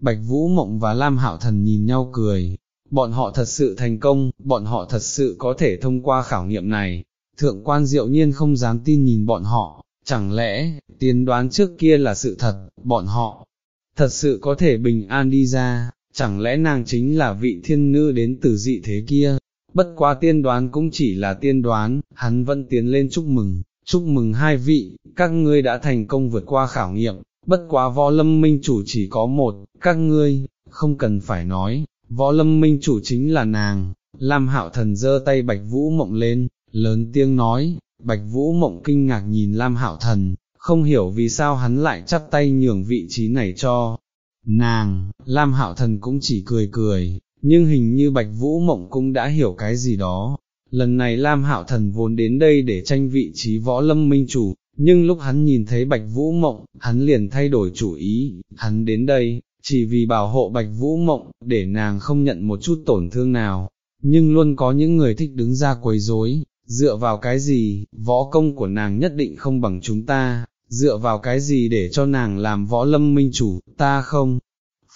Bạch Vũ Mộng và Lam Hạo Thần nhìn nhau cười. Bọn họ thật sự thành công, bọn họ thật sự có thể thông qua khảo nghiệm này, thượng quan diệu nhiên không dám tin nhìn bọn họ, chẳng lẽ, tiên đoán trước kia là sự thật, bọn họ, thật sự có thể bình an đi ra, chẳng lẽ nàng chính là vị thiên nữ đến từ dị thế kia, bất quá tiên đoán cũng chỉ là tiên đoán, hắn vẫn tiến lên chúc mừng, chúc mừng hai vị, các ngươi đã thành công vượt qua khảo nghiệm, bất quá võ lâm minh chủ chỉ có một, các ngươi, không cần phải nói, võ lâm minh chủ chính là nàng, Lam hạo thần giơ tay bạch vũ mộng lên, lớn tiếng nói, Bạch Vũ Mộng kinh ngạc nhìn Lam Hạo Thần, không hiểu vì sao hắn lại chắp tay nhường vị trí này cho nàng, Lam Hạo Thần cũng chỉ cười cười, nhưng hình như Bạch Vũ Mộng cũng đã hiểu cái gì đó. Lần này Lam Hạo Thần vốn đến đây để tranh vị trí võ lâm minh chủ, nhưng lúc hắn nhìn thấy Bạch Vũ Mộng, hắn liền thay đổi chủ ý, hắn đến đây, chỉ vì bảo hộ Bạch Vũ Mộng, để nàng không nhận một chút tổn thương nào, nhưng luôn có những người thích đứng ra quấy rối, dựa vào cái gì, võ công của nàng nhất định không bằng chúng ta, dựa vào cái gì để cho nàng làm võ lâm minh chủ, ta không,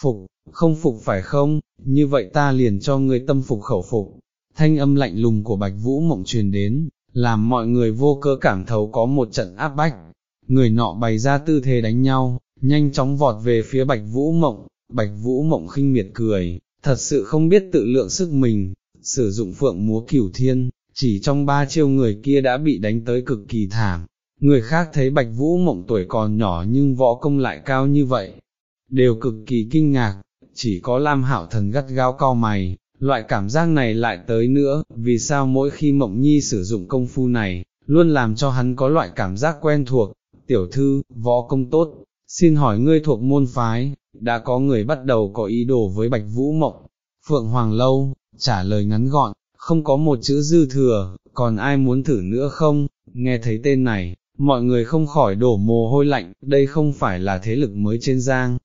phục, không phục phải không, như vậy ta liền cho ngươi tâm phục khẩu phục. Thanh âm lạnh lùng của Bạch Vũ Mộng truyền đến, làm mọi người vô cơ cảm thấu có một trận áp bách, người nọ bày ra tư thế đánh nhau, nhanh chóng vọt về phía Bạch Vũ Mộng, Bạch Vũ Mộng khinh miệt cười, thật sự không biết tự lượng sức mình, sử dụng phượng múa cửu thiên, chỉ trong ba chiêu người kia đã bị đánh tới cực kỳ thảm, người khác thấy Bạch Vũ Mộng tuổi còn nhỏ nhưng võ công lại cao như vậy, đều cực kỳ kinh ngạc, chỉ có Lam hảo Thần gắt gao cau mày, loại cảm giác này lại tới nữa, vì sao mỗi khi Mộng Nhi sử dụng công phu này, luôn làm cho hắn có loại cảm giác quen thuộc, tiểu thư, võ công tốt, xin hỏi ngươi thuộc môn phái, đã có người bắt đầu có ý đồ với Bạch Vũ Mộng, Phượng Hoàng Lâu, trả lời ngắn gọn, không có một chữ dư thừa, còn ai muốn thử nữa không, nghe thấy tên này, mọi người không khỏi đổ mồ hôi lạnh, đây không phải là thế lực mới trên giang.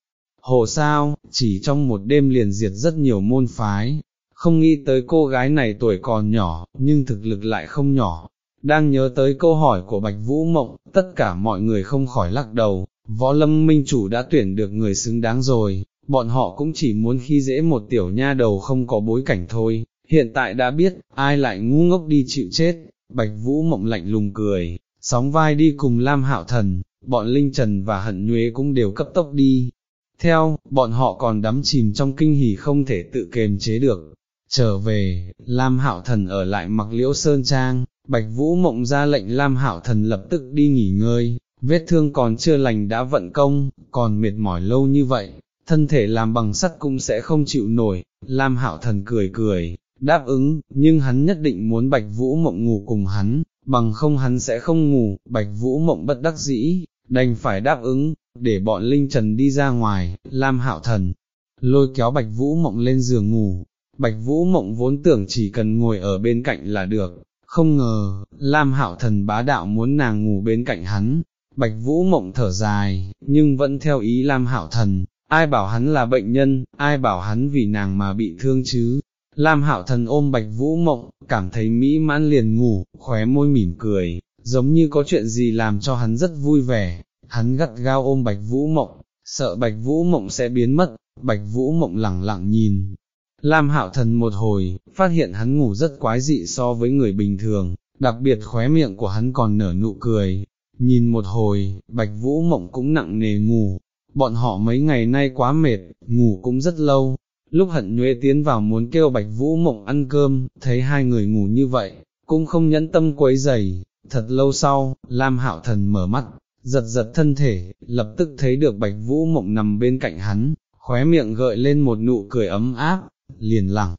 Hồ sao, chỉ trong một đêm liền diệt rất nhiều môn phái, không nghĩ tới cô gái này tuổi còn nhỏ, nhưng thực lực lại không nhỏ. Đang nhớ tới câu hỏi của Bạch Vũ Mộng, tất cả mọi người không khỏi lắc đầu, võ lâm minh chủ đã tuyển được người xứng đáng rồi, bọn họ cũng chỉ muốn khi dễ một tiểu nha đầu không có bối cảnh thôi, hiện tại đã biết, ai lại ngu ngốc đi chịu chết, Bạch Vũ Mộng lạnh lùng cười, sóng vai đi cùng Lam Hạo Thần, bọn Linh Trần và Hận Nhuế cũng đều cấp tốc đi. Theo, bọn họ còn đắm chìm trong kinh hỉ không thể tự kềm chế được. Trở về, Lam Hạo Thần ở lại mặc liễu sơn trang, Bạch Vũ Mộng ra lệnh Lam Hạo Thần lập tức đi nghỉ ngơi, vết thương còn chưa lành đã vận công, còn mệt mỏi lâu như vậy, thân thể làm bằng sắt cũng sẽ không chịu nổi, Lam Hạo Thần cười cười, đáp ứng, nhưng hắn nhất định muốn Bạch Vũ Mộng ngủ cùng hắn, bằng không hắn sẽ không ngủ, Bạch Vũ Mộng bất đắc dĩ, đành phải đáp ứng, để bọn Linh Trần đi ra ngoài, Lam Hạo Thần, lôi kéo Bạch Vũ Mộng lên giường ngủ, Bạch Vũ Mộng vốn tưởng chỉ cần ngồi ở bên cạnh là được, không ngờ, Lam Hạo Thần bá đạo muốn nàng ngủ bên cạnh hắn, Bạch Vũ Mộng thở dài, nhưng vẫn theo ý Lam Hạo Thần, ai bảo hắn là bệnh nhân, ai bảo hắn vì nàng mà bị thương chứ, Lam hạo thần ôm bạch vũ mộng, cảm thấy mỹ mãn liền ngủ, khóe môi mỉm cười, giống như có chuyện gì làm cho hắn rất vui vẻ, hắn gắt gao ôm bạch vũ mộng, sợ bạch vũ mộng sẽ biến mất, bạch vũ mộng lẳng lặng nhìn. Lam hạo thần một hồi, phát hiện hắn ngủ rất quái dị so với người bình thường, đặc biệt khóe miệng của hắn còn nở nụ cười, nhìn một hồi, bạch vũ mộng cũng nặng nề ngủ, bọn họ mấy ngày nay quá mệt, ngủ cũng rất lâu, Lúc hận nhuế tiến vào muốn kêu bạch vũ mộng ăn cơm, thấy hai người ngủ như vậy, cũng không nhẫn tâm quấy giày, thật lâu sau, Lam Hạo Thần mở mắt, giật giật thân thể, lập tức thấy được bạch vũ mộng nằm bên cạnh hắn, khóe miệng gợi lên một nụ cười ấm áp, liền lặng,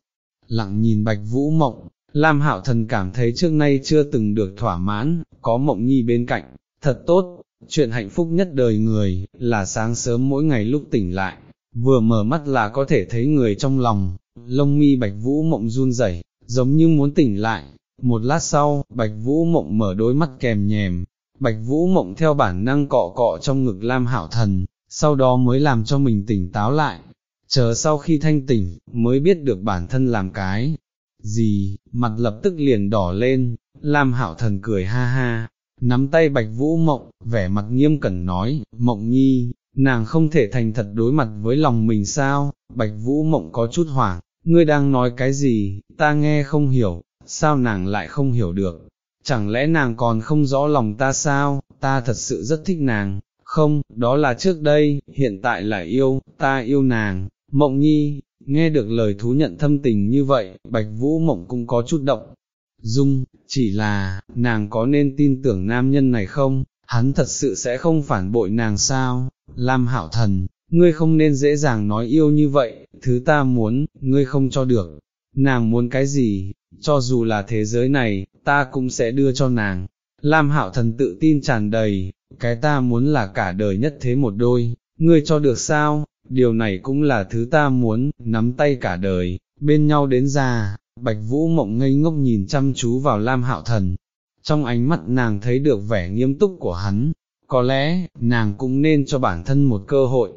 lặng nhìn bạch vũ mộng, Lam Hạo Thần cảm thấy trước nay chưa từng được thỏa mãn, có mộng nhi bên cạnh, thật tốt, chuyện hạnh phúc nhất đời người, là sáng sớm mỗi ngày lúc tỉnh lại, vừa mở mắt là có thể thấy người trong lòng, lông mi bạch vũ mộng run rẩy, giống như muốn tỉnh lại, một lát sau, bạch vũ mộng mở đôi mắt kèm nhèm, bạch vũ mộng theo bản năng cọ cọ trong ngực lam hảo thần, sau đó mới làm cho mình tỉnh táo lại, chờ sau khi thanh tỉnh, mới biết được bản thân làm cái gì, mặt lập tức liền đỏ lên, lam hảo thần cười ha ha, nắm tay bạch vũ mộng, vẻ mặt nghiêm cẩn nói, mộng nhi, nàng không thể thành thật đối mặt với lòng mình sao, bạch vũ mộng có chút hoảng, ngươi đang nói cái gì, ta nghe không hiểu, sao nàng lại không hiểu được, chẳng lẽ nàng còn không rõ lòng ta sao, ta thật sự rất thích nàng, không, đó là trước đây, hiện tại là yêu, ta yêu nàng, mộng nhi, nghe được lời thú nhận thâm tình như vậy, bạch vũ mộng cũng có chút động. Dung, chỉ là, nàng có nên tin tưởng nam nhân này không, hắn thật sự sẽ không phản bội nàng sao, Lam hảo thần, ngươi không nên dễ dàng nói yêu như vậy, thứ ta muốn, ngươi không cho được, nàng muốn cái gì, cho dù là thế giới này, ta cũng sẽ đưa cho nàng. Lam hạo thần tự tin tràn đầy, cái ta muốn là cả đời nhất thế một đôi, ngươi cho được sao, điều này cũng là thứ ta muốn, nắm tay cả đời, bên nhau đến già, bạch vũ mộng ngây ngốc nhìn chăm chú vào Lam hạo thần, trong ánh mắt nàng thấy được vẻ nghiêm túc của hắn, có lẽ, nàng cũng nên cho bản thân một cơ hội,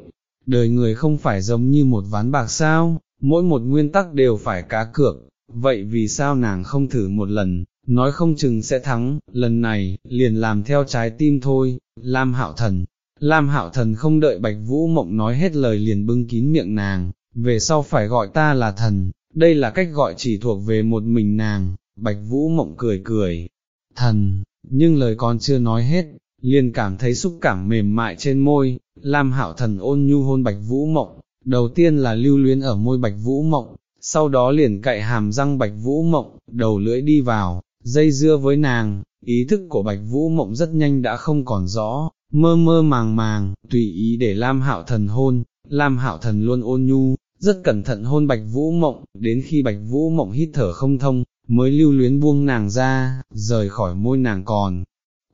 đời người không phải giống như một ván bạc sao, mỗi một nguyên tắc đều phải cá cược, vậy vì sao nàng không thử một lần, nói không chừng sẽ thắng, lần này, liền làm theo trái tim thôi, Lam Hạo Thần. Lam Hạo Thần không đợi Bạch Vũ Mộng nói hết lời liền bưng kín miệng nàng, về sau phải gọi ta là thần, đây là cách gọi chỉ thuộc về một mình nàng, Bạch Vũ Mộng cười cười, thần, nhưng lời còn chưa nói hết, liền cảm thấy xúc cảm mềm mại trên môi, Lam Hạo Thần ôn nhu hôn Bạch Vũ Mộng, đầu tiên là lưu luyến ở môi Bạch Vũ Mộng, sau đó liền cậy hàm răng Bạch Vũ Mộng, đầu lưỡi đi vào, dây dưa với nàng, ý thức của Bạch Vũ Mộng rất nhanh đã không còn rõ, mơ mơ màng màng, tùy ý để Lam Hạo Thần hôn, Lam Hạo Thần luôn ôn nhu, rất cẩn thận hôn Bạch Vũ Mộng, đến khi Bạch Vũ Mộng hít thở không thông, mới lưu luyến buông nàng ra, rời khỏi môi nàng còn,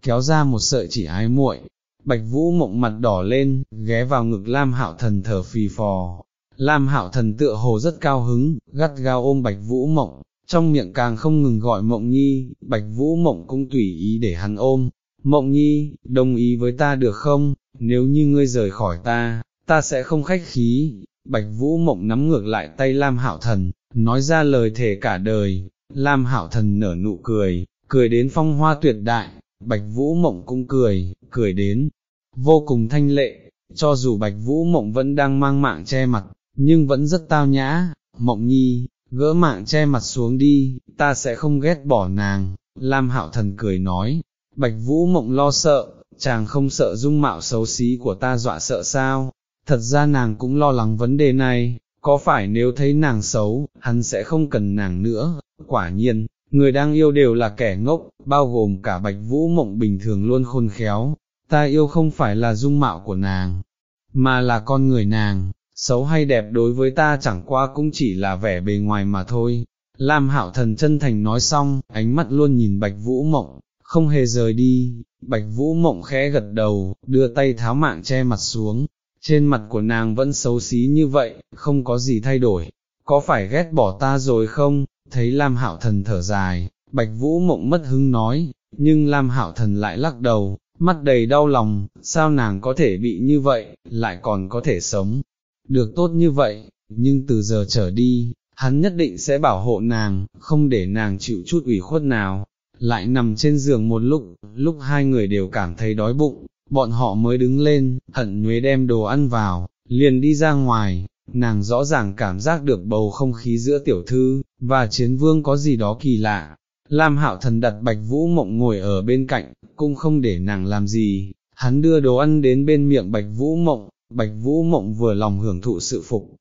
kéo ra một sợi chỉ ái muội. Bạch Vũ Mộng mặt đỏ lên, ghé vào ngực Lam Hạo Thần thở phì phò. Lam Hạo Thần tựa hồ rất cao hứng, gắt gao ôm Bạch Vũ Mộng, trong miệng càng không ngừng gọi Mộng Nhi, Bạch Vũ Mộng cũng tùy ý để hắn ôm. Mộng Nhi, đồng ý với ta được không, nếu như ngươi rời khỏi ta, ta sẽ không khách khí, Bạch Vũ Mộng nắm ngược lại tay Lam Hạo Thần, nói ra lời thề cả đời, Lam Hạo Thần nở nụ cười, cười đến phong hoa tuyệt đại, Bạch Vũ Mộng cũng cười, cười đến, vô cùng thanh lệ, cho dù Bạch Vũ Mộng vẫn đang mang mạng che mặt, nhưng vẫn rất tao nhã, Mộng Nhi, gỡ mạng che mặt xuống đi, ta sẽ không ghét bỏ nàng, Lam Hạo Thần cười nói, Bạch Vũ Mộng lo sợ, chàng không sợ dung mạo xấu xí của ta dọa sợ sao, thật ra nàng cũng lo lắng vấn đề này, có phải nếu thấy nàng xấu, hắn sẽ không cần nàng nữa, quả nhiên, người đang yêu đều là kẻ ngốc, bao gồm cả bạch vũ mộng bình thường luôn khôn khéo, ta yêu không phải là dung mạo của nàng, mà là con người nàng, xấu hay đẹp đối với ta chẳng qua cũng chỉ là vẻ bề ngoài mà thôi. Lam hạo thần chân thành nói xong, ánh mắt luôn nhìn bạch vũ mộng, không hề rời đi, bạch vũ mộng khẽ gật đầu, đưa tay tháo mạng che mặt xuống, trên mặt của nàng vẫn xấu xí như vậy, không có gì thay đổi, có phải ghét bỏ ta rồi không, thấy Lam Hạo Thần thở dài, Bạch Vũ mộng mất hứng nói, nhưng Lam Hạo Thần lại lắc đầu, mắt đầy đau lòng, sao nàng có thể bị như vậy, lại còn có thể sống, được tốt như vậy, nhưng từ giờ trở đi, hắn nhất định sẽ bảo hộ nàng, không để nàng chịu chút ủy khuất nào, lại nằm trên giường một lúc, lúc hai người đều cảm thấy đói bụng, bọn họ mới đứng lên, hận nhuế đem đồ ăn vào, liền đi ra ngoài, nàng rõ ràng cảm giác được bầu không khí giữa tiểu thư, và chiến vương có gì đó kỳ lạ. Lam hạo thần đặt bạch vũ mộng ngồi ở bên cạnh, cũng không để nàng làm gì, hắn đưa đồ ăn đến bên miệng bạch vũ mộng, bạch vũ mộng vừa lòng hưởng thụ sự phục.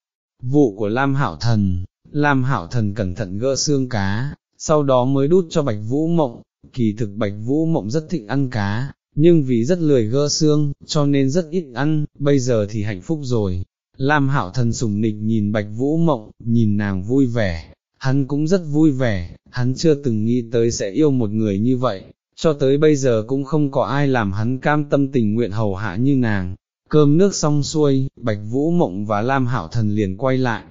Vụ của Lam hạo thần, Lam hạo thần cẩn thận gỡ xương cá, sau đó mới đút cho bạch vũ mộng, kỳ thực bạch vũ mộng rất thịnh ăn cá, nhưng vì rất lười gỡ xương, cho nên rất ít ăn, bây giờ thì hạnh phúc rồi. Lam hạo thần sùng nịch nhìn bạch vũ mộng, nhìn nàng vui vẻ, hắn cũng rất vui vẻ, hắn chưa từng nghĩ tới sẽ yêu một người như vậy, cho tới bây giờ cũng không có ai làm hắn cam tâm tình nguyện hầu hạ như nàng. Cơm nước xong xuôi, Bạch Vũ Mộng và Lam Hạo Thần liền quay lại.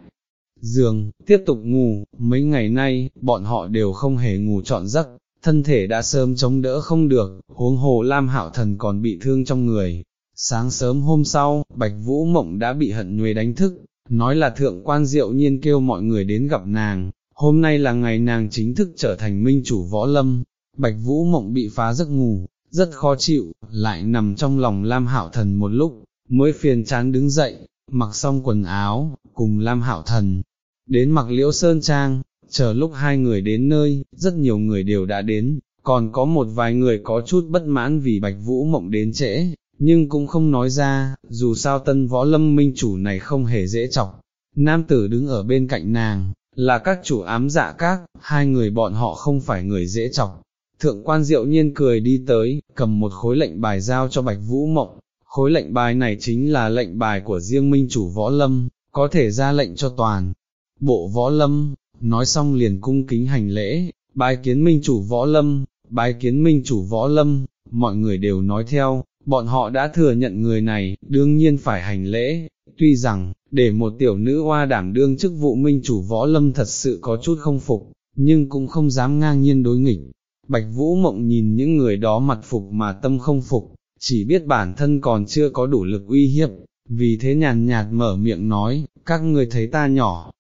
Giường, tiếp tục ngủ, mấy ngày nay, bọn họ đều không hề ngủ trọn giấc, thân thể đã sớm chống đỡ không được, huống hồ Lam Hạo Thần còn bị thương trong người. Sáng sớm hôm sau, Bạch Vũ Mộng đã bị hận nhuế đánh thức, nói là thượng quan diệu nhiên kêu mọi người đến gặp nàng, hôm nay là ngày nàng chính thức trở thành minh chủ võ lâm, Bạch Vũ Mộng bị phá giấc ngủ, rất khó chịu, lại nằm trong lòng Lam Hảo Thần một lúc, mới phiền chán đứng dậy, mặc xong quần áo, cùng Lam Hảo Thần, đến mặc liễu sơn trang, chờ lúc hai người đến nơi, rất nhiều người đều đã đến, còn có một vài người có chút bất mãn vì Bạch Vũ Mộng đến trễ, nhưng cũng không nói ra, dù sao tân võ lâm minh chủ này không hề dễ chọc. Nam tử đứng ở bên cạnh nàng, là các chủ ám dạ các, hai người bọn họ không phải người dễ chọc. Thượng quan diệu nhiên cười đi tới, cầm một khối lệnh bài giao cho Bạch Vũ Mộng, khối lệnh bài này chính là lệnh bài của riêng minh chủ võ lâm, có thể ra lệnh cho toàn. Bộ võ lâm, nói xong liền cung kính hành lễ, bái kiến minh chủ võ lâm, bái kiến minh chủ võ lâm, mọi người đều nói theo, bọn họ đã thừa nhận người này, đương nhiên phải hành lễ, tuy rằng, để một tiểu nữ hoa đảm đương chức vụ minh chủ võ lâm thật sự có chút không phục, nhưng cũng không dám ngang nhiên đối nghịch. Bạch Vũ Mộng nhìn những người đó mặt phục mà tâm không phục, chỉ biết bản thân còn chưa có đủ lực uy hiếp, vì thế nhàn nhạt mở miệng nói, các người thấy ta nhỏ,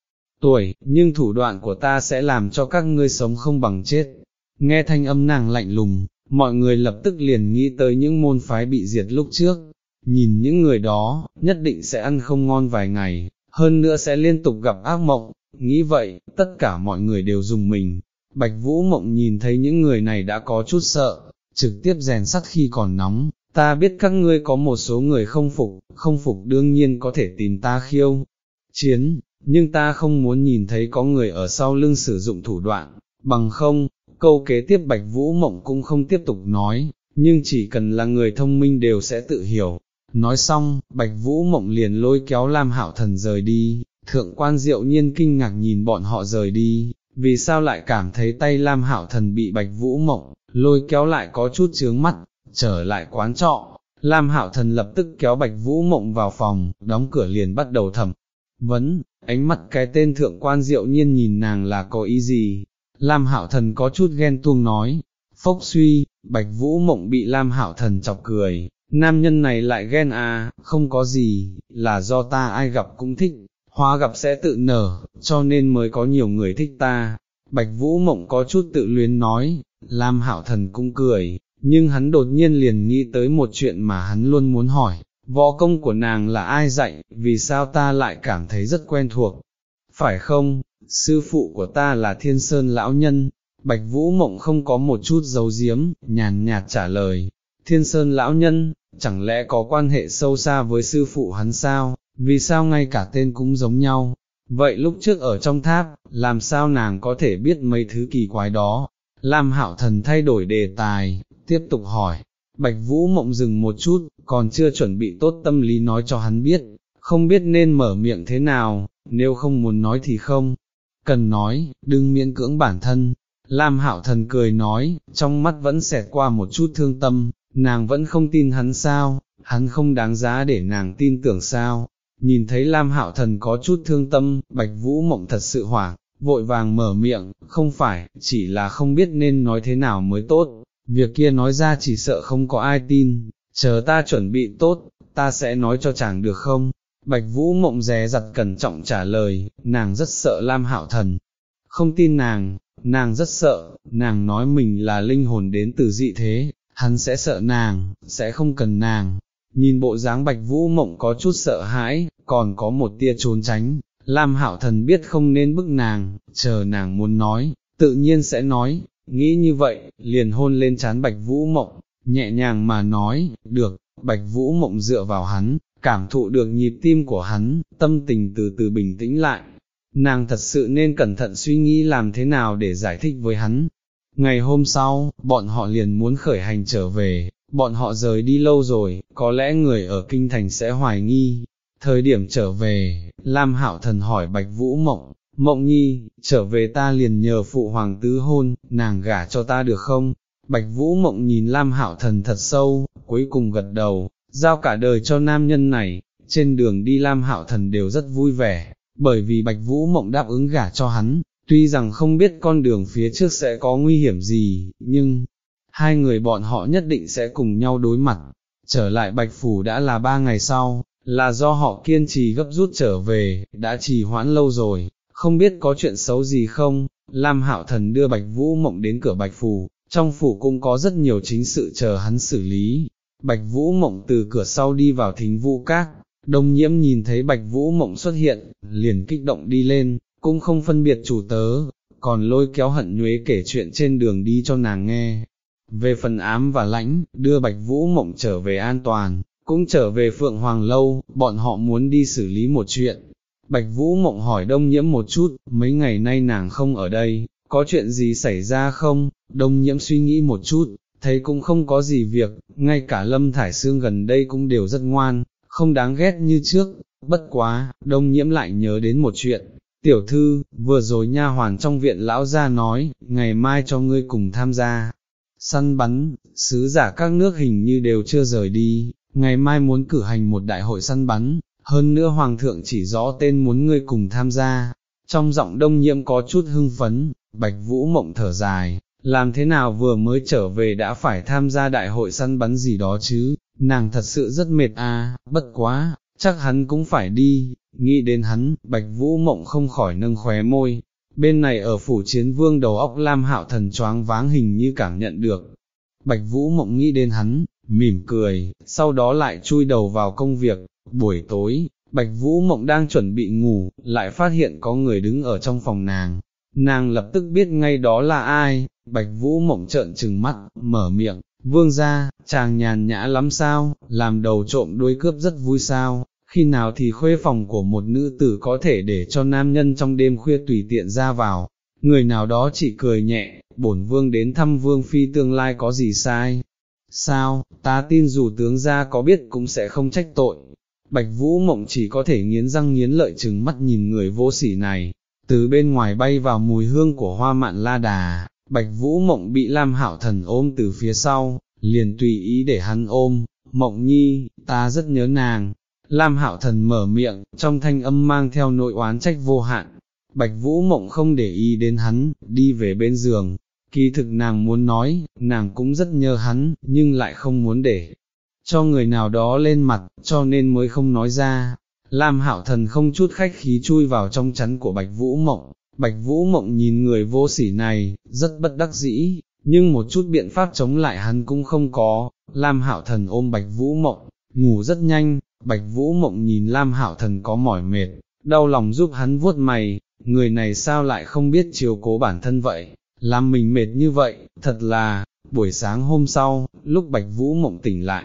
tuổi, nhưng thủ đoạn của ta sẽ làm cho các ngươi sống không bằng chết. Nghe thanh âm nàng lạnh lùng, mọi người lập tức liền nghĩ tới những môn phái bị diệt lúc trước, nhìn những người đó, nhất định sẽ ăn không ngon vài ngày, hơn nữa sẽ liên tục gặp ác mộng, nghĩ vậy, tất cả mọi người đều dùng mình. Bạch Vũ Mộng nhìn thấy những người này đã có chút sợ, trực tiếp rèn sắt khi còn nóng, ta biết các ngươi có một số người không phục, không phục đương nhiên có thể tìm ta khiêu, chiến, nhưng ta không muốn nhìn thấy có người ở sau lưng sử dụng thủ đoạn, bằng không, câu kế tiếp Bạch Vũ Mộng cũng không tiếp tục nói, nhưng chỉ cần là người thông minh đều sẽ tự hiểu. Nói xong, Bạch Vũ Mộng liền lôi kéo Lam Hạo Thần rời đi, thượng quan diệu nhiên kinh ngạc nhìn bọn họ rời đi, vì sao lại cảm thấy tay Lam Hạo Thần bị Bạch Vũ Mộng, lôi kéo lại có chút chướng mắt, trở lại quán trọ. Lam Hạo Thần lập tức kéo Bạch Vũ Mộng vào phòng, đóng cửa liền bắt đầu thẩm vấn, ánh mắt cái tên thượng quan diệu nhiên nhìn nàng là có ý gì, Lam Hạo Thần có chút ghen tuông nói, phốc suy, Bạch Vũ Mộng bị Lam Hạo Thần chọc cười, nam nhân này lại ghen à, không có gì, là do ta ai gặp cũng thích, hóa gặp sẽ tự nở, cho nên mới có nhiều người thích ta. Bạch Vũ Mộng có chút tự luyến nói, Lam Hạo Thần cũng cười, nhưng hắn đột nhiên liền nghĩ tới một chuyện mà hắn luôn muốn hỏi, võ công của nàng là ai dạy, vì sao ta lại cảm thấy rất quen thuộc, phải không, sư phụ của ta là thiên sơn lão nhân, bạch vũ mộng không có một chút dấu diếm, nhàn nhạt trả lời, thiên sơn lão nhân, chẳng lẽ có quan hệ sâu xa với sư phụ hắn sao, vì sao ngay cả tên cũng giống nhau, vậy lúc trước ở trong tháp, làm sao nàng có thể biết mấy thứ kỳ quái đó, Lam hạo thần thay đổi đề tài, tiếp tục hỏi, Bạch Vũ mộng dừng một chút, còn chưa chuẩn bị tốt tâm lý nói cho hắn biết, không biết nên mở miệng thế nào, nếu không muốn nói thì không, cần nói, đừng miễn cưỡng bản thân. Lam hạo thần cười nói, trong mắt vẫn xẹt qua một chút thương tâm, nàng vẫn không tin hắn sao, hắn không đáng giá để nàng tin tưởng sao. Nhìn thấy Lam hạo thần có chút thương tâm, bạch vũ mộng thật sự hoảng, vội vàng mở miệng, không phải, chỉ là không biết nên nói thế nào mới tốt, việc kia nói ra chỉ sợ không có ai tin, chờ ta chuẩn bị tốt, ta sẽ nói cho chàng được không? Bạch Vũ mộng dè giặt cẩn trọng trả lời, nàng rất sợ Lam Hạo Thần. Không tin nàng, nàng rất sợ, nàng nói mình là linh hồn đến từ dị thế, hắn sẽ sợ nàng, sẽ không cần nàng. Nhìn bộ dáng Bạch Vũ mộng có chút sợ hãi, còn có một tia trốn tránh, Lam Hạo Thần biết không nên bức nàng, chờ nàng muốn nói, tự nhiên sẽ nói, nghĩ như vậy, liền hôn lên chán Bạch Vũ mộng, nhẹ nhàng mà nói, được, Bạch Vũ mộng dựa vào hắn, cảm thụ được nhịp tim của hắn, tâm tình từ từ bình tĩnh lại. Nàng thật sự nên cẩn thận suy nghĩ làm thế nào để giải thích với hắn. Ngày hôm sau, bọn họ liền muốn khởi hành trở về, bọn họ rời đi lâu rồi, có lẽ người ở kinh thành sẽ hoài nghi. Thời điểm trở về, Lam Hạo Thần hỏi Bạch Vũ Mộng, Mộng Nhi, trở về ta liền nhờ phụ hoàng tứ hôn, nàng gả cho ta được không? Bạch Vũ Mộng nhìn Lam Hạo Thần thật sâu, cuối cùng gật đầu, giao cả đời cho nam nhân này, trên đường đi Lam Hạo Thần đều rất vui vẻ, bởi vì Bạch Vũ Mộng đáp ứng gả cho hắn, tuy rằng không biết con đường phía trước sẽ có nguy hiểm gì, nhưng, hai người bọn họ nhất định sẽ cùng nhau đối mặt. Trở lại Bạch Phủ đã là ba ngày sau, là do họ kiên trì gấp rút trở về, đã trì hoãn lâu rồi, không biết có chuyện xấu gì không, Lam Hạo Thần đưa Bạch Vũ Mộng đến cửa Bạch Phủ, trong phủ cũng có rất nhiều chính sự chờ hắn xử lý, Bạch Vũ Mộng từ cửa sau đi vào thính vũ các, đông nhiễm nhìn thấy Bạch Vũ Mộng xuất hiện, liền kích động đi lên, cũng không phân biệt chủ tớ, còn lôi kéo hận nhuế kể chuyện trên đường đi cho nàng nghe. Về phần ám và lãnh, đưa Bạch Vũ Mộng trở về an toàn, cũng trở về Phượng Hoàng Lâu, bọn họ muốn đi xử lý một chuyện. Bạch Vũ Mộng hỏi Đông Nhiễm một chút, mấy ngày nay nàng không ở đây, có chuyện gì xảy ra không? Đông Nhiễm suy nghĩ một chút, thấy cũng không có gì việc, ngay cả Lâm Thải Sương gần đây cũng đều rất ngoan, không đáng ghét như trước, bất quá, đông nhiễm lại nhớ đến một chuyện. Tiểu thư, vừa rồi nha hoàn trong viện lão gia nói, ngày mai cho ngươi cùng tham gia. Săn bắn, sứ giả các nước hình như đều chưa rời đi, ngày mai muốn cử hành một đại hội săn bắn, hơn nữa hoàng thượng chỉ rõ tên muốn ngươi cùng tham gia. Trong giọng đông nhiễm có chút hưng phấn, bạch vũ mộng thở dài, làm thế nào vừa mới trở về đã phải tham gia đại hội săn bắn gì đó chứ, nàng thật sự rất mệt à, bất quá, chắc hắn cũng phải đi, nghĩ đến hắn, bạch vũ mộng không khỏi nâng khóe môi, bên này ở phủ chiến vương đầu óc lam hạo thần choáng váng hình như cảm nhận được, bạch vũ mộng nghĩ đến hắn, mỉm cười, sau đó lại chui đầu vào công việc, buổi tối, bạch vũ mộng đang chuẩn bị ngủ, lại phát hiện có người đứng ở trong phòng nàng, nàng lập tức biết ngay đó là ai, bạch vũ mộng trợn trừng mắt, mở miệng, vương ra, chàng nhàn nhã lắm sao, làm đầu trộm đuôi cướp rất vui sao, khi nào thì khuê phòng của một nữ tử có thể để cho nam nhân trong đêm khuya tùy tiện ra vào, người nào đó chỉ cười nhẹ, bổn vương đến thăm vương phi tương lai có gì sai. Sao, ta tin dù tướng gia có biết cũng sẽ không trách tội. Bạch Vũ Mộng chỉ có thể nghiến răng nghiến lợi trừng mắt nhìn người vô sỉ này, từ bên ngoài bay vào mùi hương của hoa mạn la đà, Bạch Vũ Mộng bị Lam Hạo Thần ôm từ phía sau, liền tùy ý để hắn ôm, Mộng Nhi, ta rất nhớ nàng. Lam Hạo Thần mở miệng, trong thanh âm mang theo nội oán trách vô hạn, Bạch Vũ Mộng không để ý đến hắn, đi về bên giường, kỳ thực nàng muốn nói, nàng cũng rất nhớ hắn, nhưng lại không muốn để cho người nào đó lên mặt, cho nên mới không nói ra. Lam Hạo Thần không chút khách khí chui vào trong chắn của Bạch Vũ Mộng, Bạch Vũ Mộng nhìn người vô sỉ này, rất bất đắc dĩ, nhưng một chút biện pháp chống lại hắn cũng không có. Lam Hạo Thần ôm Bạch Vũ Mộng, ngủ rất nhanh, Bạch Vũ Mộng nhìn Lam Hạo Thần có mỏi mệt, đau lòng giúp hắn vuốt mày, người này sao lại không biết chiều cố bản thân vậy, làm mình mệt như vậy, thật là, buổi sáng hôm sau, lúc Bạch Vũ mộng tỉnh lại,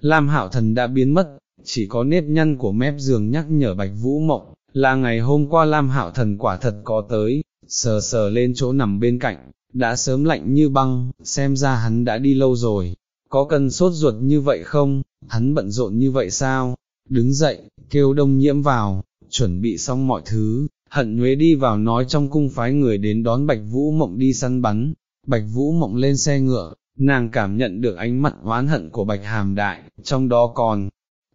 Lam Hạo Thần đã biến mất, chỉ có nếp nhăn của mép giường nhắc nhở Bạch Vũ mộng, là ngày hôm qua Lam Hạo Thần quả thật có tới, sờ sờ lên chỗ nằm bên cạnh, đã sớm lạnh như băng, xem ra hắn đã đi lâu rồi, có cần sốt ruột như vậy không, hắn bận rộn như vậy sao, đứng dậy, kêu đông nhiễm vào, chuẩn bị xong mọi thứ, hận nhuế đi vào nói trong cung phái người đến đón Bạch Vũ Mộng đi săn bắn, Bạch Vũ Mộng lên xe ngựa, nàng cảm nhận được ánh mặt oán hận của Bạch Hàm Đại, trong đó còn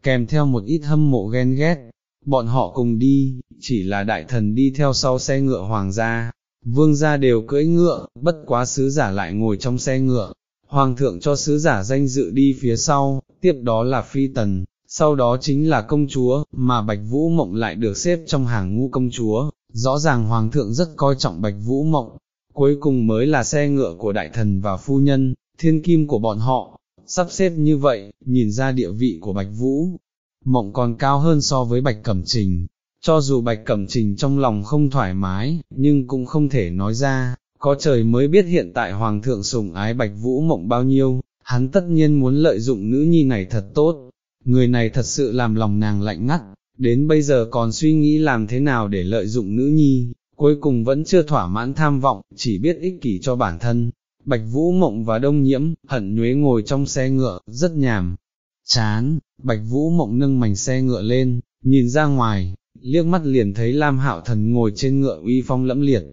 kèm theo một ít hâm mộ ghen ghét, bọn họ cùng đi, chỉ là đại thần đi theo sau xe ngựa hoàng gia, vương gia đều cưỡi ngựa, bất quá sứ giả lại ngồi trong xe ngựa, hoàng thượng cho sứ giả danh dự đi phía sau, tiếp đó là phi tần, sau đó chính là công chúa, mà Bạch Vũ Mộng lại được xếp trong hàng ngũ công chúa, rõ ràng Hoàng thượng rất coi trọng Bạch Vũ Mộng, cuối cùng mới là xe ngựa của đại thần và phu nhân, thiên kim của bọn họ, sắp xếp như vậy, nhìn ra địa vị của Bạch Vũ, Mộng còn cao hơn so với Bạch Cẩm Trình, cho dù Bạch Cẩm Trình trong lòng không thoải mái, nhưng cũng không thể nói ra, có trời mới biết hiện tại Hoàng thượng sủng ái Bạch Vũ Mộng bao nhiêu, hắn tất nhiên muốn lợi dụng nữ nhi này thật tốt, người này thật sự làm lòng nàng lạnh ngắt, đến bây giờ còn suy nghĩ làm thế nào để lợi dụng nữ nhi, cuối cùng vẫn chưa thỏa mãn tham vọng, chỉ biết ích kỷ cho bản thân. Bạch Vũ Mộng và Đông Nhiễm, hận nhuế ngồi trong xe ngựa, rất nhàm, chán, Bạch Vũ Mộng nâng mảnh xe ngựa lên, nhìn ra ngoài, liếc mắt liền thấy Lam Hạo Thần ngồi trên ngựa uy phong lẫm liệt.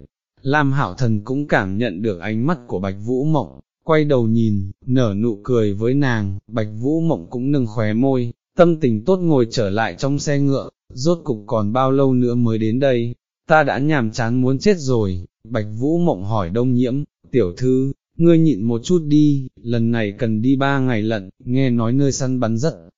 Lam Hạo Thần cũng cảm nhận được ánh mắt của Bạch Vũ Mộng, quay đầu nhìn, nở nụ cười với nàng, bạch vũ mộng cũng nâng khóe môi, tâm tình tốt ngồi trở lại trong xe ngựa, rốt cục còn bao lâu nữa mới đến đây, ta đã nhàm chán muốn chết rồi, bạch vũ mộng hỏi đông nhiễm, tiểu thư, ngươi nhịn một chút đi, lần này cần đi ba ngày lận, nghe nói nơi săn bắn rất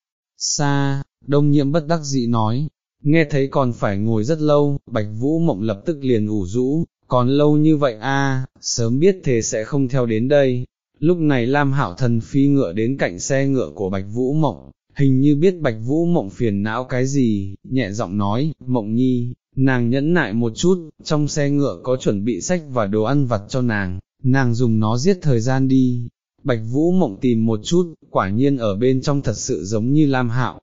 xa, đông nhiễm bất đắc dĩ nói, nghe thấy còn phải ngồi rất lâu, bạch vũ mộng lập tức liền ủ rũ, còn lâu như vậy a, sớm biết thế sẽ không theo đến đây, Lúc này Lam Hảo Thần phi ngựa đến cạnh xe ngựa của Bạch Vũ Mộng, hình như biết Bạch Vũ Mộng phiền não cái gì, nhẹ giọng nói, Mộng Nhi, nàng nhẫn nại một chút, trong xe ngựa có chuẩn bị sách và đồ ăn vặt cho nàng, nàng dùng nó giết thời gian đi. Bạch Vũ Mộng tìm một chút, quả nhiên ở bên trong thật sự giống như Lam Hạo.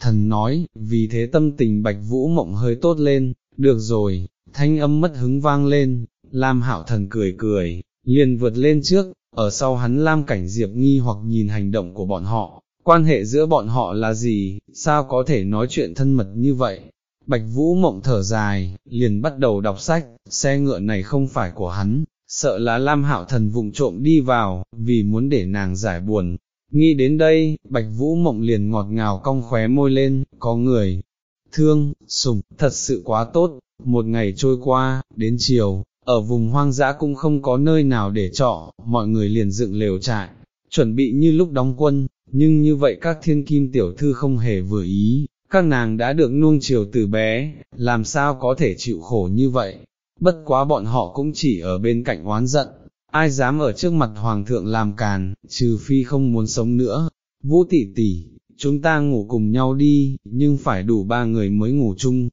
Thần nói, vì thế tâm tình Bạch Vũ Mộng hơi tốt lên, được rồi, thanh âm mất hứng vang lên, Lam Hạo Thần cười cười, liền vượt lên trước, ở sau hắn Lam Cảnh Diệp nghi hoặc nhìn hành động của bọn họ, quan hệ giữa bọn họ là gì, sao có thể nói chuyện thân mật như vậy. Bạch Vũ mộng thở dài, liền bắt đầu đọc sách, xe ngựa này không phải của hắn, sợ là Lam Hạo Thần vụng trộm đi vào, vì muốn để nàng giải buồn. Nghĩ đến đây, Bạch Vũ mộng liền ngọt ngào cong khóe môi lên, có người, thương, sủng thật sự quá tốt, một ngày trôi qua, đến chiều, ở vùng hoang dã cũng không có nơi nào để trọ, mọi người liền dựng lều trại, chuẩn bị như lúc đóng quân, nhưng như vậy các thiên kim tiểu thư không hề vừa ý, các nàng đã được nuông chiều từ bé, làm sao có thể chịu khổ như vậy, bất quá bọn họ cũng chỉ ở bên cạnh oán giận, ai dám ở trước mặt hoàng thượng làm càn, trừ phi không muốn sống nữa, vũ tỷ tỷ, chúng ta ngủ cùng nhau đi, nhưng phải đủ ba người mới ngủ chung,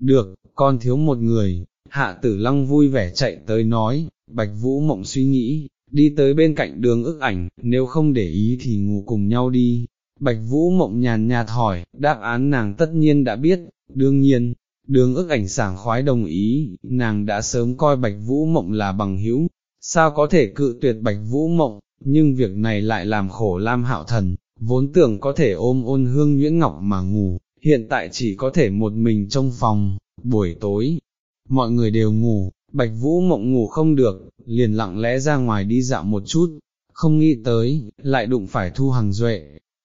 được, con thiếu một người, Hạ tử lăng vui vẻ chạy tới nói, bạch vũ mộng suy nghĩ, đi tới bên cạnh đường ức ảnh, nếu không để ý thì ngủ cùng nhau đi. Bạch vũ mộng nhàn nhạt hỏi, đáp án nàng tất nhiên đã biết, đương nhiên, đường ức ảnh sảng khoái đồng ý, nàng đã sớm coi bạch vũ mộng là bằng hữu, sao có thể cự tuyệt bạch vũ mộng, nhưng việc này lại làm khổ Lam Hạo Thần, vốn tưởng có thể ôm ôn hương nhuyễn ngọc mà ngủ, hiện tại chỉ có thể một mình trong phòng, buổi tối, mọi người đều ngủ, bạch vũ mộng ngủ không được, liền lặng lẽ ra ngoài đi dạo một chút, không nghĩ tới, lại đụng phải thu hàng duệ.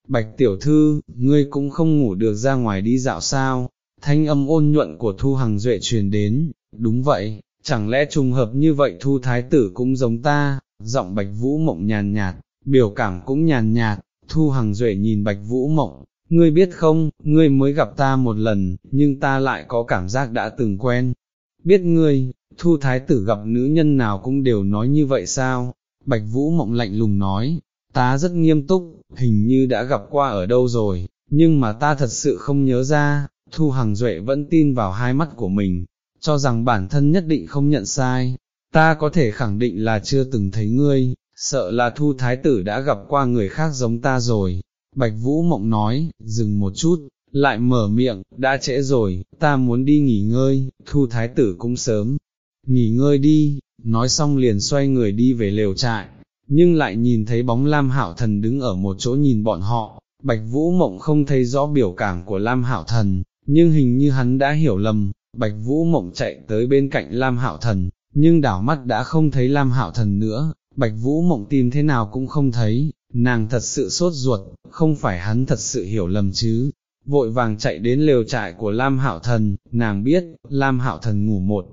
Bạch tiểu thư, ngươi cũng không ngủ được ra ngoài đi dạo sao, thanh âm ôn nhuận của thu Hằng duệ truyền đến, đúng vậy, chẳng lẽ trùng hợp như vậy thu thái tử cũng giống ta, giọng bạch vũ mộng nhàn nhạt, biểu cảm cũng nhàn nhạt, thu Hằng duệ nhìn bạch vũ mộng, ngươi biết không, ngươi mới gặp ta một lần, nhưng ta lại có cảm giác đã từng quen, biết ngươi, thu thái tử gặp nữ nhân nào cũng đều nói như vậy sao, bạch vũ mộng lạnh lùng nói, ta rất nghiêm túc, hình như đã gặp qua ở đâu rồi, nhưng mà ta thật sự không nhớ ra, thu hằng duệ vẫn tin vào hai mắt của mình, cho rằng bản thân nhất định không nhận sai, ta có thể khẳng định là chưa từng thấy ngươi, sợ là thu thái tử đã gặp qua người khác giống ta rồi. Bạch Vũ Mộng nói, dừng một chút, lại mở miệng, đã trễ rồi, ta muốn đi nghỉ ngơi, thu thái tử cũng sớm, nghỉ ngơi đi, nói xong liền xoay người đi về lều trại, nhưng lại nhìn thấy bóng Lam Hảo Thần đứng ở một chỗ nhìn bọn họ, Bạch Vũ Mộng không thấy rõ biểu cảm của Lam Hảo Thần, nhưng hình như hắn đã hiểu lầm, Bạch Vũ Mộng chạy tới bên cạnh Lam Hạo Thần, nhưng đảo mắt đã không thấy Lam Hạo Thần nữa, Bạch Vũ Mộng tìm thế nào cũng không thấy, nàng thật sự sốt ruột, không phải hắn thật sự hiểu lầm chứ, vội vàng chạy đến lều trại của Lam Hạo Thần, nàng biết, Lam Hạo Thần ngủ một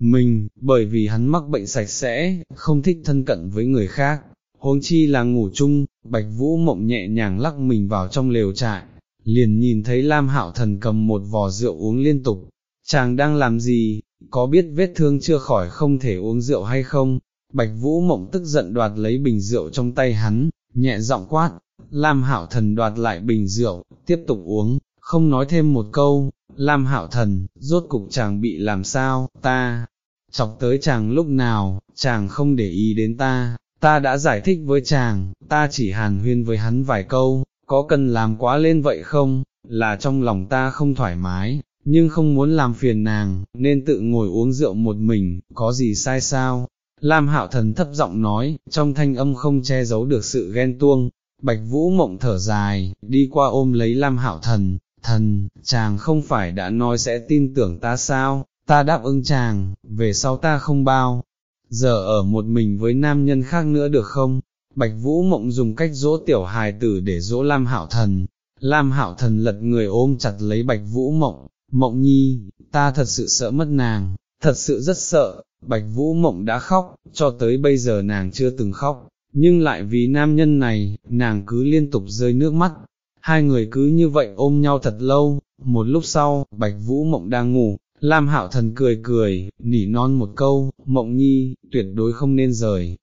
mình, bởi vì hắn mắc bệnh sạch sẽ, không thích thân cận với người khác, huống chi là ngủ chung, Bạch Vũ Mộng nhẹ nhàng lắc mình vào trong lều trại, liền nhìn thấy Lam Hạo Thần cầm một vò rượu uống liên tục, chàng đang làm gì, có biết vết thương chưa khỏi không thể uống rượu hay không, Bạch Vũ Mộng tức giận đoạt lấy bình rượu trong tay hắn, nhẹ giọng quát, Lam Hạo Thần đoạt lại bình rượu, tiếp tục uống, không nói thêm một câu, Lam Hạo Thần, rốt cục chàng bị làm sao, ta, chọc tới chàng lúc nào, chàng không để ý đến ta, ta đã giải thích với chàng, ta chỉ hàn huyên với hắn vài câu, có cần làm quá lên vậy không, là trong lòng ta không thoải mái, nhưng không muốn làm phiền nàng, nên tự ngồi uống rượu một mình, có gì sai sao? Lam hạo thần thấp giọng nói, trong thanh âm không che giấu được sự ghen tuông, bạch vũ mộng thở dài, đi qua ôm lấy Lam hạo thần, thần, chàng không phải đã nói sẽ tin tưởng ta sao, ta đáp ứng chàng, về sau ta không bao, giờ ở một mình với nam nhân khác nữa được không? Bạch Vũ Mộng dùng cách dỗ tiểu hài tử để dỗ Lam Hạo Thần, Lam Hạo Thần lật người ôm chặt lấy Bạch Vũ Mộng, Mộng Nhi, ta thật sự sợ mất nàng, thật sự rất sợ, Bạch Vũ Mộng đã khóc, cho tới bây giờ nàng chưa từng khóc, nhưng lại vì nam nhân này, nàng cứ liên tục rơi nước mắt, hai người cứ như vậy ôm nhau thật lâu, một lúc sau, Bạch Vũ Mộng đang ngủ, Lam Hạo Thần cười cười, nỉ non một câu, Mộng Nhi, tuyệt đối không nên rời,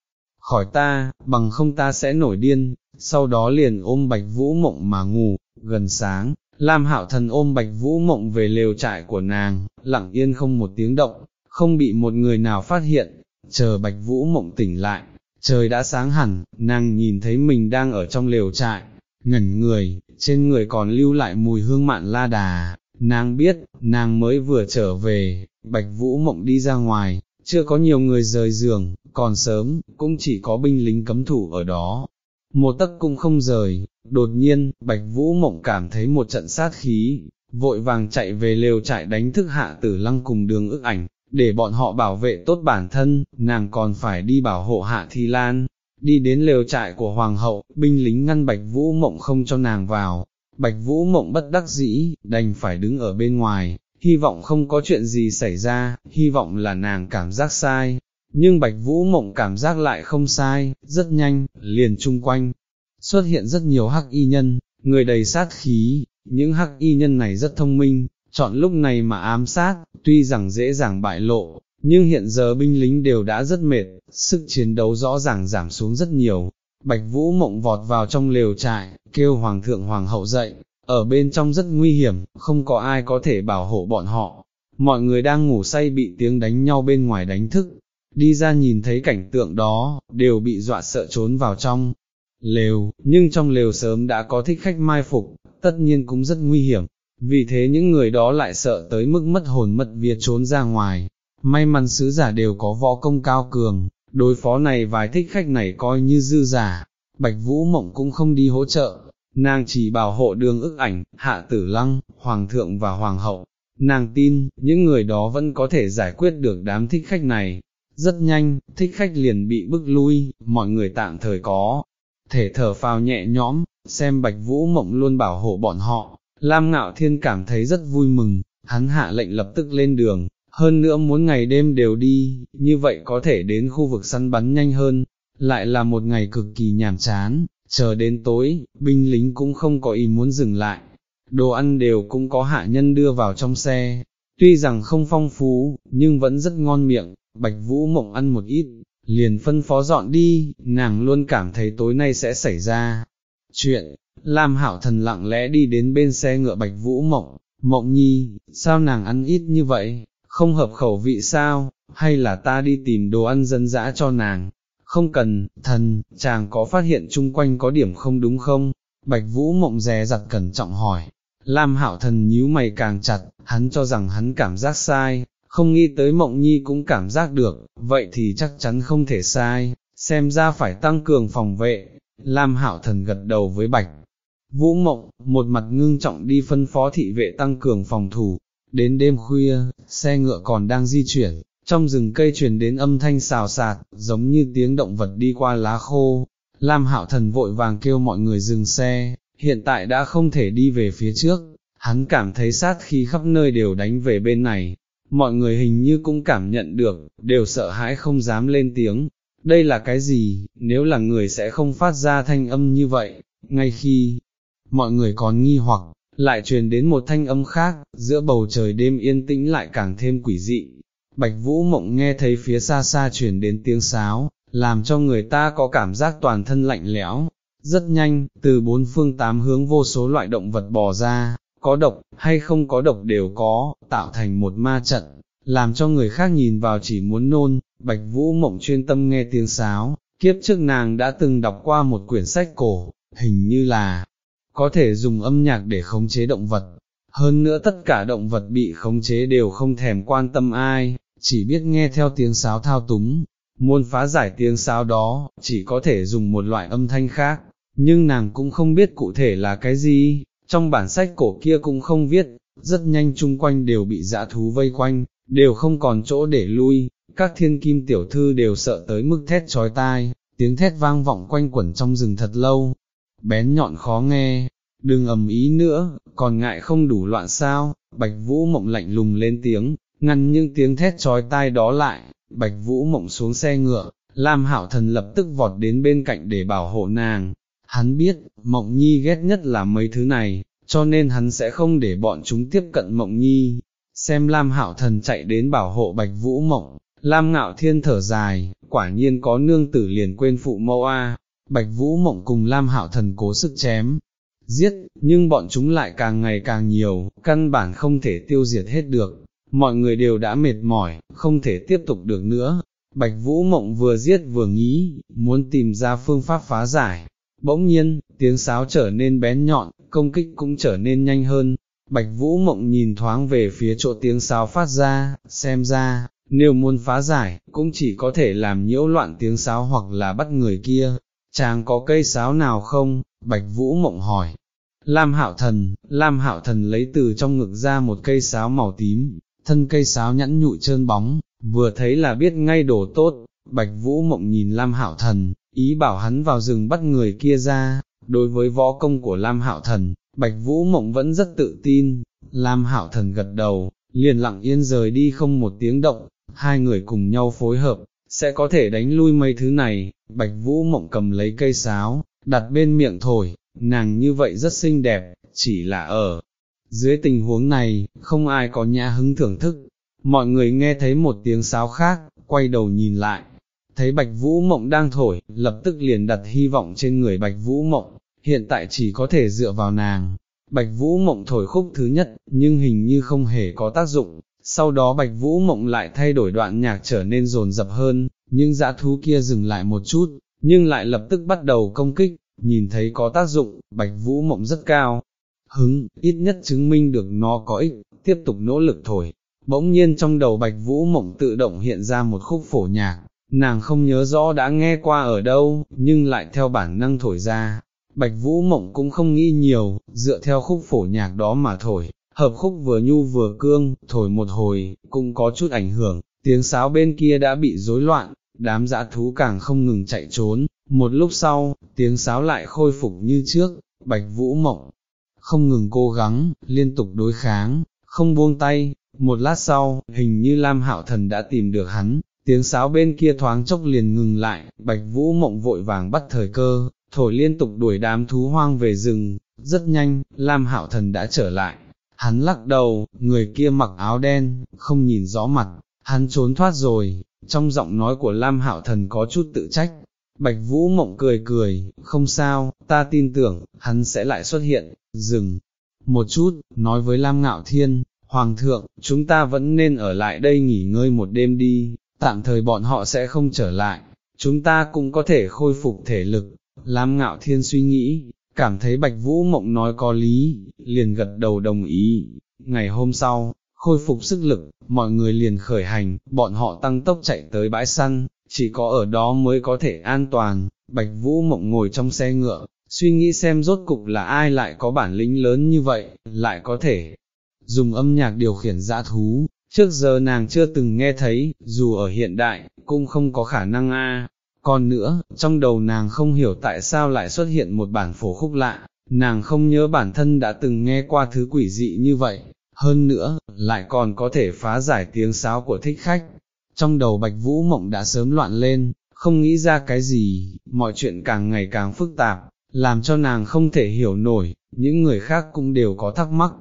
khỏi ta, bằng không ta sẽ nổi điên, sau đó liền ôm Bạch Vũ Mộng mà ngủ, gần sáng, Lam Hạo Thần ôm Bạch Vũ Mộng về lều trại của nàng, lặng yên không một tiếng động, không bị một người nào phát hiện, chờ Bạch Vũ Mộng tỉnh lại, trời đã sáng hẳn, nàng nhìn thấy mình đang ở trong lều trại, ngẩn người, trên người còn lưu lại mùi hương mạn la đà, nàng biết, nàng mới vừa trở về, Bạch Vũ Mộng đi ra ngoài, chưa có nhiều người rời giường, còn sớm, cũng chỉ có binh lính cấm thủ ở đó. Một tấc cũng không rời, đột nhiên, Bạch Vũ Mộng cảm thấy một trận sát khí, vội vàng chạy về lều trại đánh thức hạ tử lăng cùng đường ức ảnh, để bọn họ bảo vệ tốt bản thân, nàng còn phải đi bảo hộ hạ thi lan. Đi đến lều trại của hoàng hậu, binh lính ngăn Bạch Vũ Mộng không cho nàng vào, Bạch Vũ Mộng bất đắc dĩ, đành phải đứng ở bên ngoài, hy vọng không có chuyện gì xảy ra, hy vọng là nàng cảm giác sai, nhưng Bạch Vũ Mộng cảm giác lại không sai, rất nhanh, liền chung quanh, xuất hiện rất nhiều hắc y nhân, người đầy sát khí, những hắc y nhân này rất thông minh, chọn lúc này mà ám sát, tuy rằng dễ dàng bại lộ, nhưng hiện giờ binh lính đều đã rất mệt, sức chiến đấu rõ ràng giảm xuống rất nhiều. Bạch Vũ Mộng vọt vào trong lều trại, kêu Hoàng thượng Hoàng hậu dậy, ở bên trong rất nguy hiểm, không có ai có thể bảo hộ bọn họ. Mọi người đang ngủ say bị tiếng đánh nhau bên ngoài đánh thức, đi ra nhìn thấy cảnh tượng đó, đều bị dọa sợ trốn vào trong lều, nhưng trong lều sớm đã có thích khách mai phục, tất nhiên cũng rất nguy hiểm. vì thế những người đó lại sợ tới mức mất hồn mất vía trốn ra ngoài, may mắn sứ giả đều có võ công cao cường, đối phó này vài thích khách này coi như dư giả, Bạch Vũ Mộng cũng không đi hỗ trợ, nàng chỉ bảo hộ đường ức ảnh, hạ tử lăng, hoàng thượng và hoàng hậu, nàng tin, những người đó vẫn có thể giải quyết được đám thích khách này. Rất nhanh, thích khách liền bị bức lui, mọi người tạm thời có, thể thở phào nhẹ nhõm, xem Bạch Vũ Mộng luôn bảo hộ bọn họ, Lam Ngạo Thiên cảm thấy rất vui mừng, hắn hạ lệnh lập tức lên đường, hơn nữa muốn ngày đêm đều đi, như vậy có thể đến khu vực săn bắn nhanh hơn, lại là một ngày cực kỳ nhàm chán, chờ đến tối, binh lính cũng không có ý muốn dừng lại, đồ ăn đều cũng có hạ nhân đưa vào trong xe, tuy rằng không phong phú, nhưng vẫn rất ngon miệng, Bạch Vũ Mộng ăn một ít, liền phân phó dọn đi, nàng luôn cảm thấy tối nay sẽ xảy ra. Chuyện, Lam Hảo Thần lặng lẽ đi đến bên xe ngựa Bạch Vũ Mộng, Mộng Nhi, sao nàng ăn ít như vậy, không hợp khẩu vị sao, hay là ta đi tìm đồ ăn dân dã cho nàng, không cần, thần, chàng có phát hiện chung quanh có điểm không đúng không? Bạch Vũ mộng dè giặt cẩn trọng hỏi, Lam Hạo thần nhíu mày càng chặt, hắn cho rằng hắn cảm giác sai, không nghĩ tới mộng nhi cũng cảm giác được, vậy thì chắc chắn không thể sai, xem ra phải tăng cường phòng vệ. Lam Hạo thần gật đầu với Bạch. Vũ mộng, một mặt ngưng trọng đi phân phó thị vệ tăng cường phòng thủ, đến đêm khuya, xe ngựa còn đang di chuyển, trong rừng cây truyền đến âm thanh xào xạc, giống như tiếng động vật đi qua lá khô. Lam hạo thần vội vàng kêu mọi người dừng xe, hiện tại đã không thể đi về phía trước, hắn cảm thấy sát khí khắp nơi đều đánh về bên này, mọi người hình như cũng cảm nhận được, đều sợ hãi không dám lên tiếng. Đây là cái gì, nếu là người sẽ không phát ra thanh âm như vậy, ngay khi mọi người còn nghi hoặc, lại truyền đến một thanh âm khác, giữa bầu trời đêm yên tĩnh lại càng thêm quỷ dị, Bạch Vũ Mộng nghe thấy phía xa xa truyền đến tiếng sáo, làm cho người ta có cảm giác toàn thân lạnh lẽo. Rất nhanh, từ bốn phương tám hướng vô số loại động vật bò ra, có độc, hay không có độc đều có, tạo thành một ma trận, làm cho người khác nhìn vào chỉ muốn nôn, Bạch Vũ Mộng chuyên tâm nghe tiếng sáo, kiếp trước nàng đã từng đọc qua một quyển sách cổ, hình như là, có thể dùng âm nhạc để khống chế động vật, hơn nữa tất cả động vật bị khống chế đều không thèm quan tâm ai, chỉ biết nghe theo tiếng sáo thao túng, muốn phá giải tiếng sáo đó, chỉ có thể dùng một loại âm thanh khác, nhưng nàng cũng không biết cụ thể là cái gì, trong bản sách cổ kia cũng không viết, rất nhanh chung quanh đều bị dã thú vây quanh, đều không còn chỗ để lui, các thiên kim tiểu thư đều sợ tới mức thét trói tai, tiếng thét vang vọng quanh quẩn trong rừng thật lâu, bén nhọn khó nghe, đừng ầm ý nữa, còn ngại không đủ loạn sao, bạch vũ mộng lạnh lùng lên tiếng, ngăn những tiếng thét trói tai đó lại, bạch vũ mộng xuống xe ngựa, Lam hảo Thần lập tức vọt đến bên cạnh để bảo hộ nàng, hắn biết, mộng nhi ghét nhất là mấy thứ này, cho nên hắn sẽ không để bọn chúng tiếp cận mộng nhi, xem Lam Hạo Thần chạy đến bảo hộ bạch vũ mộng, Lam Ngạo Thiên thở dài, quả nhiên có nương tử liền quên phụ mẫu a. Bạch Vũ Mộng cùng Lam Hạo Thần cố sức chém, giết, nhưng bọn chúng lại càng ngày càng nhiều, căn bản không thể tiêu diệt hết được, mọi người đều đã mệt mỏi, không thể tiếp tục được nữa. Bạch Vũ Mộng vừa giết vừa nghĩ, muốn tìm ra phương pháp phá giải. Bỗng nhiên, tiếng sáo trở nên bén nhọn, công kích cũng trở nên nhanh hơn. Bạch Vũ Mộng nhìn thoáng về phía chỗ tiếng sáo phát ra, xem ra, nếu muốn phá giải, cũng chỉ có thể làm nhiễu loạn tiếng sáo hoặc là bắt người kia. Chàng có cây sáo nào không? Bạch Vũ Mộng hỏi. Lam Hạo Thần, Lam Hạo Thần lấy từ trong ngực ra một cây sáo màu tím, thân cây sáo nhẵn nhụi trơn bóng, vừa thấy là biết ngay đồ tốt, Bạch Vũ Mộng nhìn Lam Hạo Thần, ý bảo hắn vào rừng bắt người kia ra, đối với võ công của Lam Hạo Thần, Bạch Vũ Mộng vẫn rất tự tin, Lam Hạo Thần gật đầu, liền lặng yên rời đi không một tiếng động, hai người cùng nhau phối hợp, sẽ có thể đánh lui mấy thứ này, Bạch Vũ Mộng cầm lấy cây sáo, đặt bên miệng thổi, nàng như vậy rất xinh đẹp, chỉ là ở. Dưới tình huống này, không ai có nhã hứng thưởng thức, mọi người nghe thấy một tiếng sáo khác, quay đầu nhìn lại, thấy Bạch Vũ Mộng đang thổi, lập tức liền đặt hy vọng trên người Bạch Vũ Mộng, hiện tại chỉ có thể dựa vào nàng. Bạch Vũ Mộng thổi khúc thứ nhất, nhưng hình như không hề có tác dụng, sau đó Bạch Vũ Mộng lại thay đổi đoạn nhạc trở nên rồn rập hơn, nhưng dã thú kia dừng lại một chút, nhưng lại lập tức bắt đầu công kích, nhìn thấy có tác dụng, Bạch Vũ Mộng rất cao, hứng, ít nhất chứng minh được nó có ích, tiếp tục nỗ lực thổi. Bỗng nhiên trong đầu Bạch Vũ Mộng tự động hiện ra một khúc phổ nhạc, nàng không nhớ rõ đã nghe qua ở đâu, nhưng lại theo bản năng thổi ra. Bạch Vũ Mộng cũng không nghĩ nhiều, dựa theo khúc phổ nhạc đó mà thổi, hợp khúc vừa nhu vừa cương, thổi một hồi, cũng có chút ảnh hưởng, tiếng sáo bên kia đã bị rối loạn, đám dã thú càng không ngừng chạy trốn, một lúc sau, tiếng sáo lại khôi phục như trước, Bạch Vũ Mộng không ngừng cố gắng, liên tục đối kháng, không buông tay, một lát sau, hình như Lam Hạo Thần đã tìm được hắn, tiếng sáo bên kia thoáng chốc liền ngừng lại, Bạch Vũ Mộng vội vàng bắt thời cơ, thổi liên tục đuổi đám thú hoang về rừng, rất nhanh, Lam Hạo Thần đã trở lại, hắn lắc đầu, người kia mặc áo đen, không nhìn rõ mặt, hắn trốn thoát rồi, trong giọng nói của Lam Hạo Thần có chút tự trách, Bạch Vũ Mộng cười cười, không sao, ta tin tưởng, hắn sẽ lại xuất hiện, dừng, một chút, nói với Lam Ngạo Thiên, Hoàng thượng, chúng ta vẫn nên ở lại đây nghỉ ngơi một đêm đi, tạm thời bọn họ sẽ không trở lại, chúng ta cũng có thể khôi phục thể lực. Lam Ngạo Thiên suy nghĩ, cảm thấy Bạch Vũ Mộng nói có lý, liền gật đầu đồng ý. Ngày hôm sau, khôi phục sức lực, mọi người liền khởi hành, bọn họ tăng tốc chạy tới bãi săn, chỉ có ở đó mới có thể an toàn. Bạch Vũ Mộng ngồi trong xe ngựa, suy nghĩ xem rốt cục là ai lại có bản lĩnh lớn như vậy, lại có thể dùng âm nhạc điều khiển dã thú, trước giờ nàng chưa từng nghe thấy, dù ở hiện đại, cũng không có khả năng a. Còn nữa, trong đầu nàng không hiểu tại sao lại xuất hiện một bản phổ khúc lạ, nàng không nhớ bản thân đã từng nghe qua thứ quỷ dị như vậy, hơn nữa, lại còn có thể phá giải tiếng sáo của thích khách. Trong đầu Bạch Vũ Mộng đã sớm loạn lên, không nghĩ ra cái gì, mọi chuyện càng ngày càng phức tạp, làm cho nàng không thể hiểu nổi, những người khác cũng đều có thắc mắc,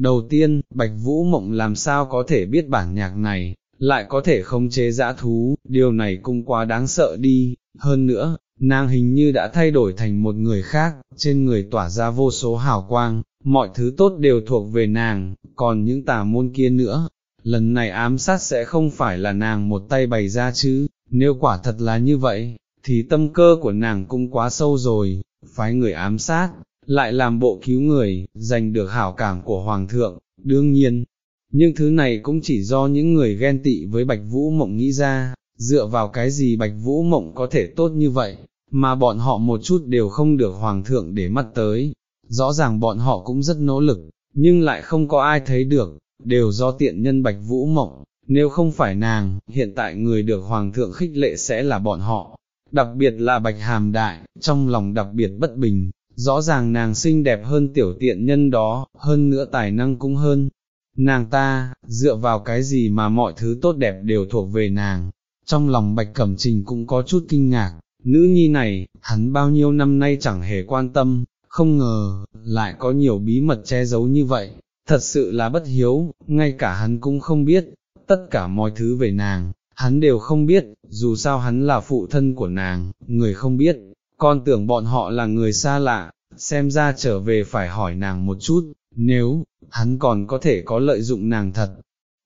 Đầu tiên, Bạch Vũ Mộng làm sao có thể biết bản nhạc này, lại có thể không chế dã thú, điều này cũng quá đáng sợ đi, hơn nữa, nàng hình như đã thay đổi thành một người khác, trên người tỏa ra vô số hào quang, mọi thứ tốt đều thuộc về nàng, còn những tà môn kia nữa, lần này ám sát sẽ không phải là nàng một tay bày ra chứ, nếu quả thật là như vậy, thì tâm cơ của nàng cũng quá sâu rồi, phái người ám sát, lại làm bộ cứu người, giành được hảo cảm của Hoàng thượng, đương nhiên, nhưng thứ này cũng chỉ do những người ghen tị với Bạch Vũ Mộng nghĩ ra, dựa vào cái gì Bạch Vũ Mộng có thể tốt như vậy, mà bọn họ một chút đều không được Hoàng thượng để mắt tới, rõ ràng bọn họ cũng rất nỗ lực, nhưng lại không có ai thấy được, đều do tiện nhân Bạch Vũ Mộng, nếu không phải nàng, hiện tại người được Hoàng thượng khích lệ sẽ là bọn họ, đặc biệt là Bạch Hàm Đại, trong lòng đặc biệt bất bình, rõ ràng nàng xinh đẹp hơn tiểu tiện nhân đó, hơn nữa tài năng cũng hơn. Nàng ta, dựa vào cái gì mà mọi thứ tốt đẹp đều thuộc về nàng, trong lòng bạch cẩm trình cũng có chút kinh ngạc, nữ nhi này, hắn bao nhiêu năm nay chẳng hề quan tâm, không ngờ, lại có nhiều bí mật che giấu như vậy, thật sự là bất hiếu, ngay cả hắn cũng không biết, tất cả mọi thứ về nàng, hắn đều không biết, dù sao hắn là phụ thân của nàng, người không biết, con tưởng bọn họ là người xa lạ, xem ra trở về phải hỏi nàng một chút, nếu, hắn còn có thể có lợi dụng nàng thật.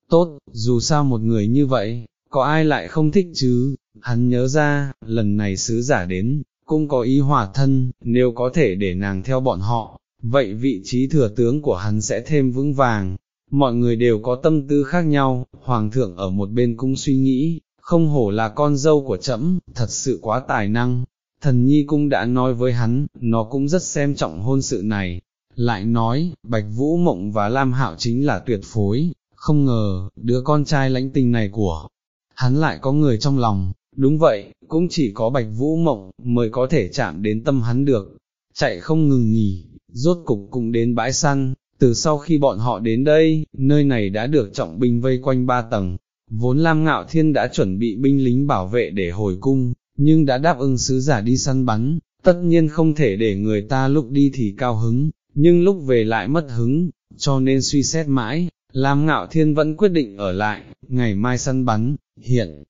Tốt, dù sao một người như vậy, có ai lại không thích chứ, hắn nhớ ra, lần này sứ giả đến, cũng có ý hòa thân, nếu có thể để nàng theo bọn họ, vậy vị trí thừa tướng của hắn sẽ thêm vững vàng. Mọi người đều có tâm tư khác nhau, hoàng thượng ở một bên cũng suy nghĩ, không hổ là con dâu của trẫm, thật sự quá tài năng, thần nhi cũng đã nói với hắn, nó cũng rất xem trọng hôn sự này, lại nói, Bạch Vũ Mộng và Lam Hạo chính là tuyệt phối, không ngờ, đứa con trai lãnh tình này của hắn lại có người trong lòng, đúng vậy, cũng chỉ có Bạch Vũ Mộng mới có thể chạm đến tâm hắn được, chạy không ngừng nghỉ, rốt cục cũng đến bãi săn, từ sau khi bọn họ đến đây, nơi này đã được trọng binh vây quanh ba tầng, vốn Lam Ngạo Thiên đã chuẩn bị binh lính bảo vệ để hồi cung, nhưng đã đáp ứng sứ giả đi săn bắn, tất nhiên không thể để người ta lúc đi thì cao hứng, nhưng lúc về lại mất hứng, cho nên suy xét mãi, Lam Ngạo Thiên vẫn quyết định ở lại, ngày mai săn bắn, hiện,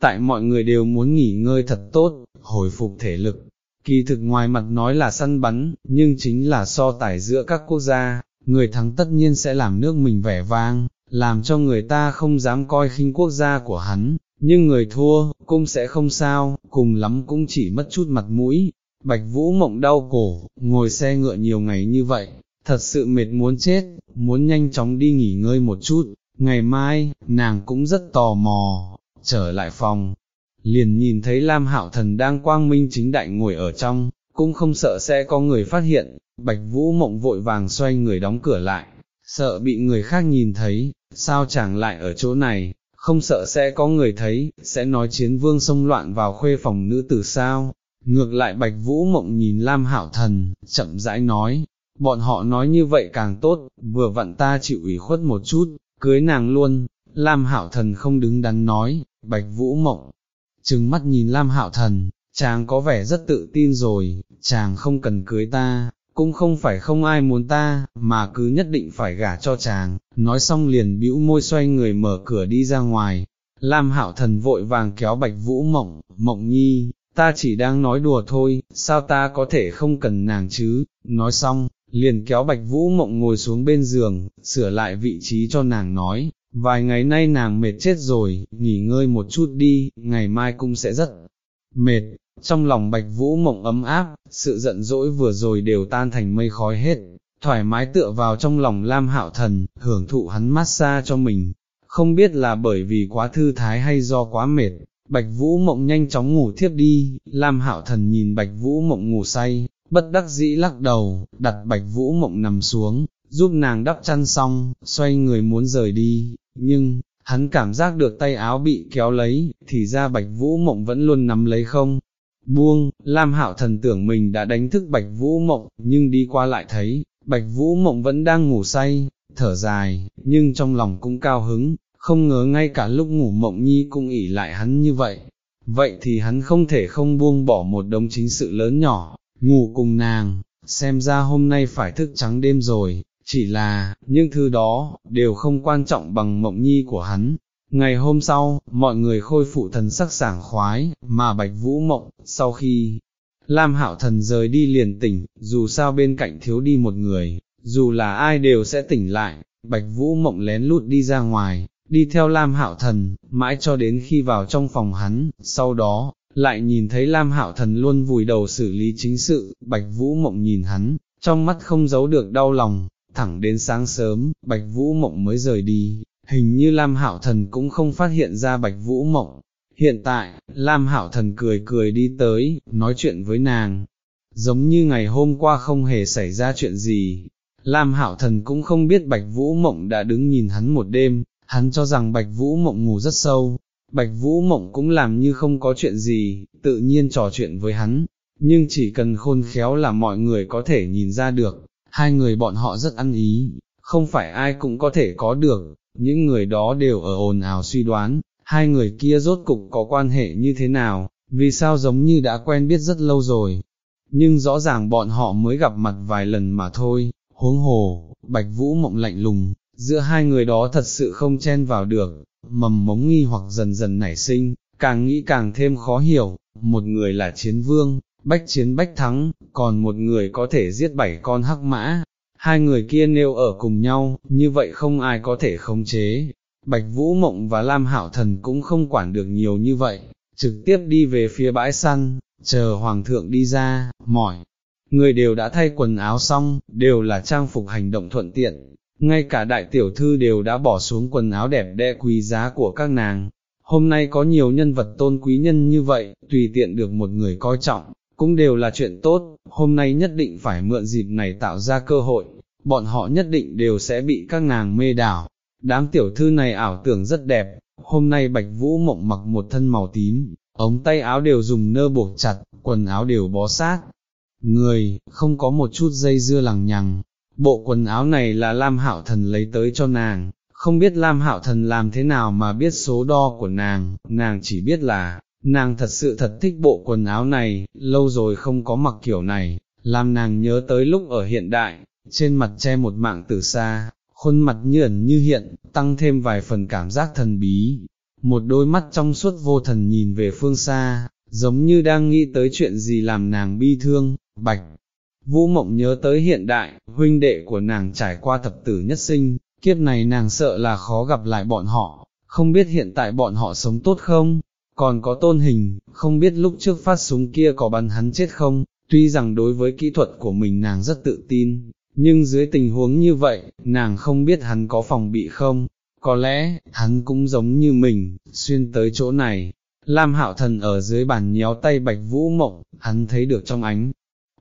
tại mọi người đều muốn nghỉ ngơi thật tốt, hồi phục thể lực. Kỳ thực ngoài mặt nói là săn bắn, nhưng chính là so tài giữa các quốc gia, người thắng tất nhiên sẽ làm nước mình vẻ vang, làm cho người ta không dám coi khinh quốc gia của hắn, nhưng người thua, cũng sẽ không sao, cùng lắm cũng chỉ mất chút mặt mũi. Bạch Vũ mộng đau cổ, ngồi xe ngựa nhiều ngày như vậy, thật sự mệt muốn chết, muốn nhanh chóng đi nghỉ ngơi một chút, ngày mai, nàng cũng rất tò mò, trở lại phòng, liền nhìn thấy Lam Hạo Thần đang quang minh chính đại ngồi ở trong, cũng không sợ sẽ có người phát hiện, Bạch Vũ Mộng vội vàng xoay người đóng cửa lại, sợ bị người khác nhìn thấy, sao chẳng lại ở chỗ này, không sợ sẽ có người thấy, sẽ nói chiến vương xông loạn vào khuê phòng nữ tử sao. Ngược lại Bạch Vũ Mộng nhìn Lam hảo Thần, chậm rãi nói, bọn họ nói như vậy càng tốt, vừa vặn ta chịu ủy khuất một chút, cưới nàng luôn, Lam hảo Thần không đứng đắn nói, Bạch Vũ Mộng, trừng mắt nhìn Lam hảo Thần, chàng có vẻ rất tự tin rồi, chàng không cần cưới ta, cũng không phải không ai muốn ta, mà cứ nhất định phải gả cho chàng, nói xong liền bĩu môi xoay người mở cửa đi ra ngoài. Lam Hạo Thần vội vàng kéo Bạch Vũ Mộng, Mộng Nhi, ta chỉ đang nói đùa thôi, sao ta có thể không cần nàng chứ, nói xong, liền kéo Bạch Vũ Mộng ngồi xuống bên giường, sửa lại vị trí cho nàng nói, vài ngày nay nàng mệt chết rồi, nghỉ ngơi một chút đi, ngày mai cũng sẽ rất mệt, trong lòng Bạch Vũ Mộng ấm áp, sự giận dỗi vừa rồi đều tan thành mây khói hết, thoải mái tựa vào trong lòng Lam Hạo Thần, hưởng thụ hắn massage cho mình, không biết là bởi vì quá thư thái hay do quá mệt, Bạch Vũ Mộng nhanh chóng ngủ thiếp đi, Lam Hạo Thần nhìn Bạch Vũ Mộng ngủ say, bất đắc dĩ lắc đầu, đặt Bạch Vũ Mộng nằm xuống, giúp nàng đắp chăn xong, xoay người muốn rời đi, nhưng, hắn cảm giác được tay áo bị kéo lấy, thì ra Bạch Vũ Mộng vẫn luôn nắm lấy không. Buông, Lam Hạo thần tưởng mình đã đánh thức Bạch Vũ Mộng, nhưng đi qua lại thấy, Bạch Vũ Mộng vẫn đang ngủ say, thở dài, nhưng trong lòng cũng cao hứng, không ngờ ngay cả lúc ngủ Mộng Nhi cũng ỉ lại hắn như vậy. Vậy thì hắn không thể không buông bỏ một đống chính sự lớn nhỏ, ngủ cùng nàng, xem ra hôm nay phải thức trắng đêm rồi, chỉ là, những thứ đó, đều không quan trọng bằng mộng nhi của hắn. Ngày hôm sau, mọi người khôi phụ thần sắc sảng khoái, mà bạch vũ mộng, sau khi Lam hạo thần rời đi liền tỉnh, dù sao bên cạnh thiếu đi một người, dù là ai đều sẽ tỉnh lại, bạch vũ mộng lén lút đi ra ngoài, đi theo Lam hạo thần, mãi cho đến khi vào trong phòng hắn, sau đó, lại nhìn thấy Lam hạo thần luôn vùi đầu xử lý chính sự, bạch vũ mộng nhìn hắn, trong mắt không giấu được đau lòng, thẳng đến sáng sớm, Bạch Vũ Mộng mới rời đi, hình như Lam Hạo Thần cũng không phát hiện ra Bạch Vũ Mộng. Hiện tại, Lam Hạo Thần cười cười đi tới, nói chuyện với nàng, giống như ngày hôm qua không hề xảy ra chuyện gì. Lam Hạo Thần cũng không biết Bạch Vũ Mộng đã đứng nhìn hắn một đêm, hắn cho rằng Bạch Vũ Mộng ngủ rất sâu. Bạch Vũ Mộng cũng làm như không có chuyện gì, tự nhiên trò chuyện với hắn, nhưng chỉ cần khôn khéo là mọi người có thể nhìn ra được, hai người bọn họ rất ăn ý, không phải ai cũng có thể có được, những người đó đều ở ồn ào suy đoán, hai người kia rốt cục có quan hệ như thế nào, vì sao giống như đã quen biết rất lâu rồi, nhưng rõ ràng bọn họ mới gặp mặt vài lần mà thôi, huống hồ, bạch vũ mộng lạnh lùng, giữa hai người đó thật sự không chen vào được, mầm mống nghi hoặc dần dần nảy sinh, càng nghĩ càng thêm khó hiểu, một người là chiến vương, bách chiến bách thắng, còn một người có thể giết bảy con hắc mã, hai người kia nêu ở cùng nhau, như vậy không ai có thể khống chế. Bạch Vũ Mộng và Lam Hảo Thần cũng không quản được nhiều như vậy, trực tiếp đi về phía bãi săn, chờ Hoàng thượng đi ra, mỏi. Người đều đã thay quần áo xong, đều là trang phục hành động thuận tiện, ngay cả đại tiểu thư đều đã bỏ xuống quần áo đẹp đẽ quý giá của các nàng. Hôm nay có nhiều nhân vật tôn quý nhân như vậy, tùy tiện được một người coi trọng, cũng đều là chuyện tốt, hôm nay nhất định phải mượn dịp này tạo ra cơ hội, bọn họ nhất định đều sẽ bị các nàng mê đảo. Đám tiểu thư này ảo tưởng rất đẹp, hôm nay Bạch Vũ Mộng mặc một thân màu tím, ống tay áo đều dùng nơ buộc chặt, quần áo đều bó sát. Người, không có một chút dây dưa lằng nhằng, bộ quần áo này là Lam Hạo Thần lấy tới cho nàng, không biết Lam Hạo Thần làm thế nào mà biết số đo của nàng, nàng chỉ biết là, Nàng thật sự thật thích bộ quần áo này, lâu rồi không có mặc kiểu này, làm nàng nhớ tới lúc ở hiện đại, trên mặt che một mạng từ xa, khuôn mặt như ẩn như hiện, tăng thêm vài phần cảm giác thần bí. Một đôi mắt trong suốt vô thần nhìn về phương xa, giống như đang nghĩ tới chuyện gì làm nàng bi thương, bạch. Vũ mộng nhớ tới hiện đại, huynh đệ của nàng trải qua thập tử nhất sinh, kiếp này nàng sợ là khó gặp lại bọn họ, không biết hiện tại bọn họ sống tốt không, còn có tôn hình, không biết lúc trước phát súng kia có bắn hắn chết không, tuy rằng đối với kỹ thuật của mình nàng rất tự tin, nhưng dưới tình huống như vậy, nàng không biết hắn có phòng bị không, có lẽ, hắn cũng giống như mình, xuyên tới chỗ này. Lam hạo thần ở dưới bàn nhéo tay bạch vũ mộng, hắn thấy được trong ánh,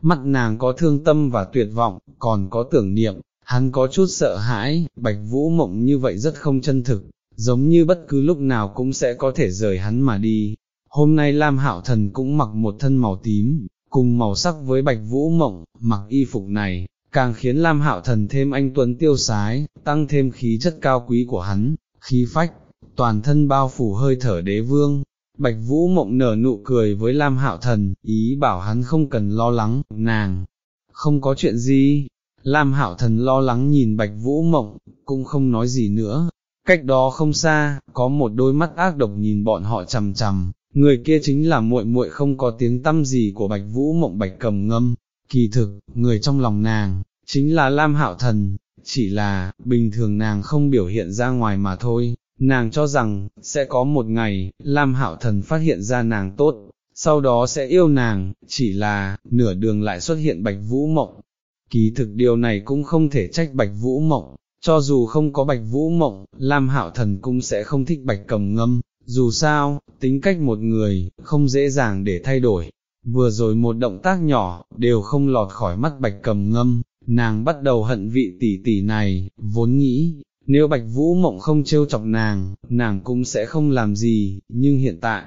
mắt nàng có thương tâm và tuyệt vọng, còn có tưởng niệm, hắn có chút sợ hãi, bạch vũ mộng như vậy rất không chân thực, giống như bất cứ lúc nào cũng sẽ có thể rời hắn mà đi. Hôm nay Lam Hạo Thần cũng mặc một thân màu tím, cùng màu sắc với bạch vũ mộng, mặc y phục này, càng khiến Lam Hạo Thần thêm anh Tuấn tiêu sái, tăng thêm khí chất cao quý của hắn, khí phách, toàn thân bao phủ hơi thở đế vương. Bạch Vũ Mộng nở nụ cười với Lam Hạo Thần, ý bảo hắn không cần lo lắng, nàng, không có chuyện gì. Lam Hạo Thần lo lắng nhìn Bạch Vũ Mộng, cũng không nói gì nữa. Cách đó không xa, có một đôi mắt ác độc nhìn bọn họ chằm chằm, người kia chính là muội muội không có tiếng tâm gì của Bạch Vũ Mộng Bạch Cầm Ngâm, kỳ thực, người trong lòng nàng, chính là Lam Hạo Thần, chỉ là, bình thường nàng không biểu hiện ra ngoài mà thôi, nàng cho rằng, sẽ có một ngày, Lam Hạo Thần phát hiện ra nàng tốt, sau đó sẽ yêu nàng, chỉ là, nửa đường lại xuất hiện Bạch Vũ Mộng. Kỳ thực điều này cũng không thể trách Bạch Vũ Mộng, cho dù không có Bạch Vũ Mộng, Lam Hạo Thần cũng sẽ không thích Bạch Cầm Ngâm, dù sao, tính cách một người, không dễ dàng để thay đổi, vừa rồi một động tác nhỏ, đều không lọt khỏi mắt bạch cầm ngâm, nàng bắt đầu hận vị tỷ tỷ này, vốn nghĩ, nếu bạch vũ mộng không trêu chọc nàng, nàng cũng sẽ không làm gì, nhưng hiện tại,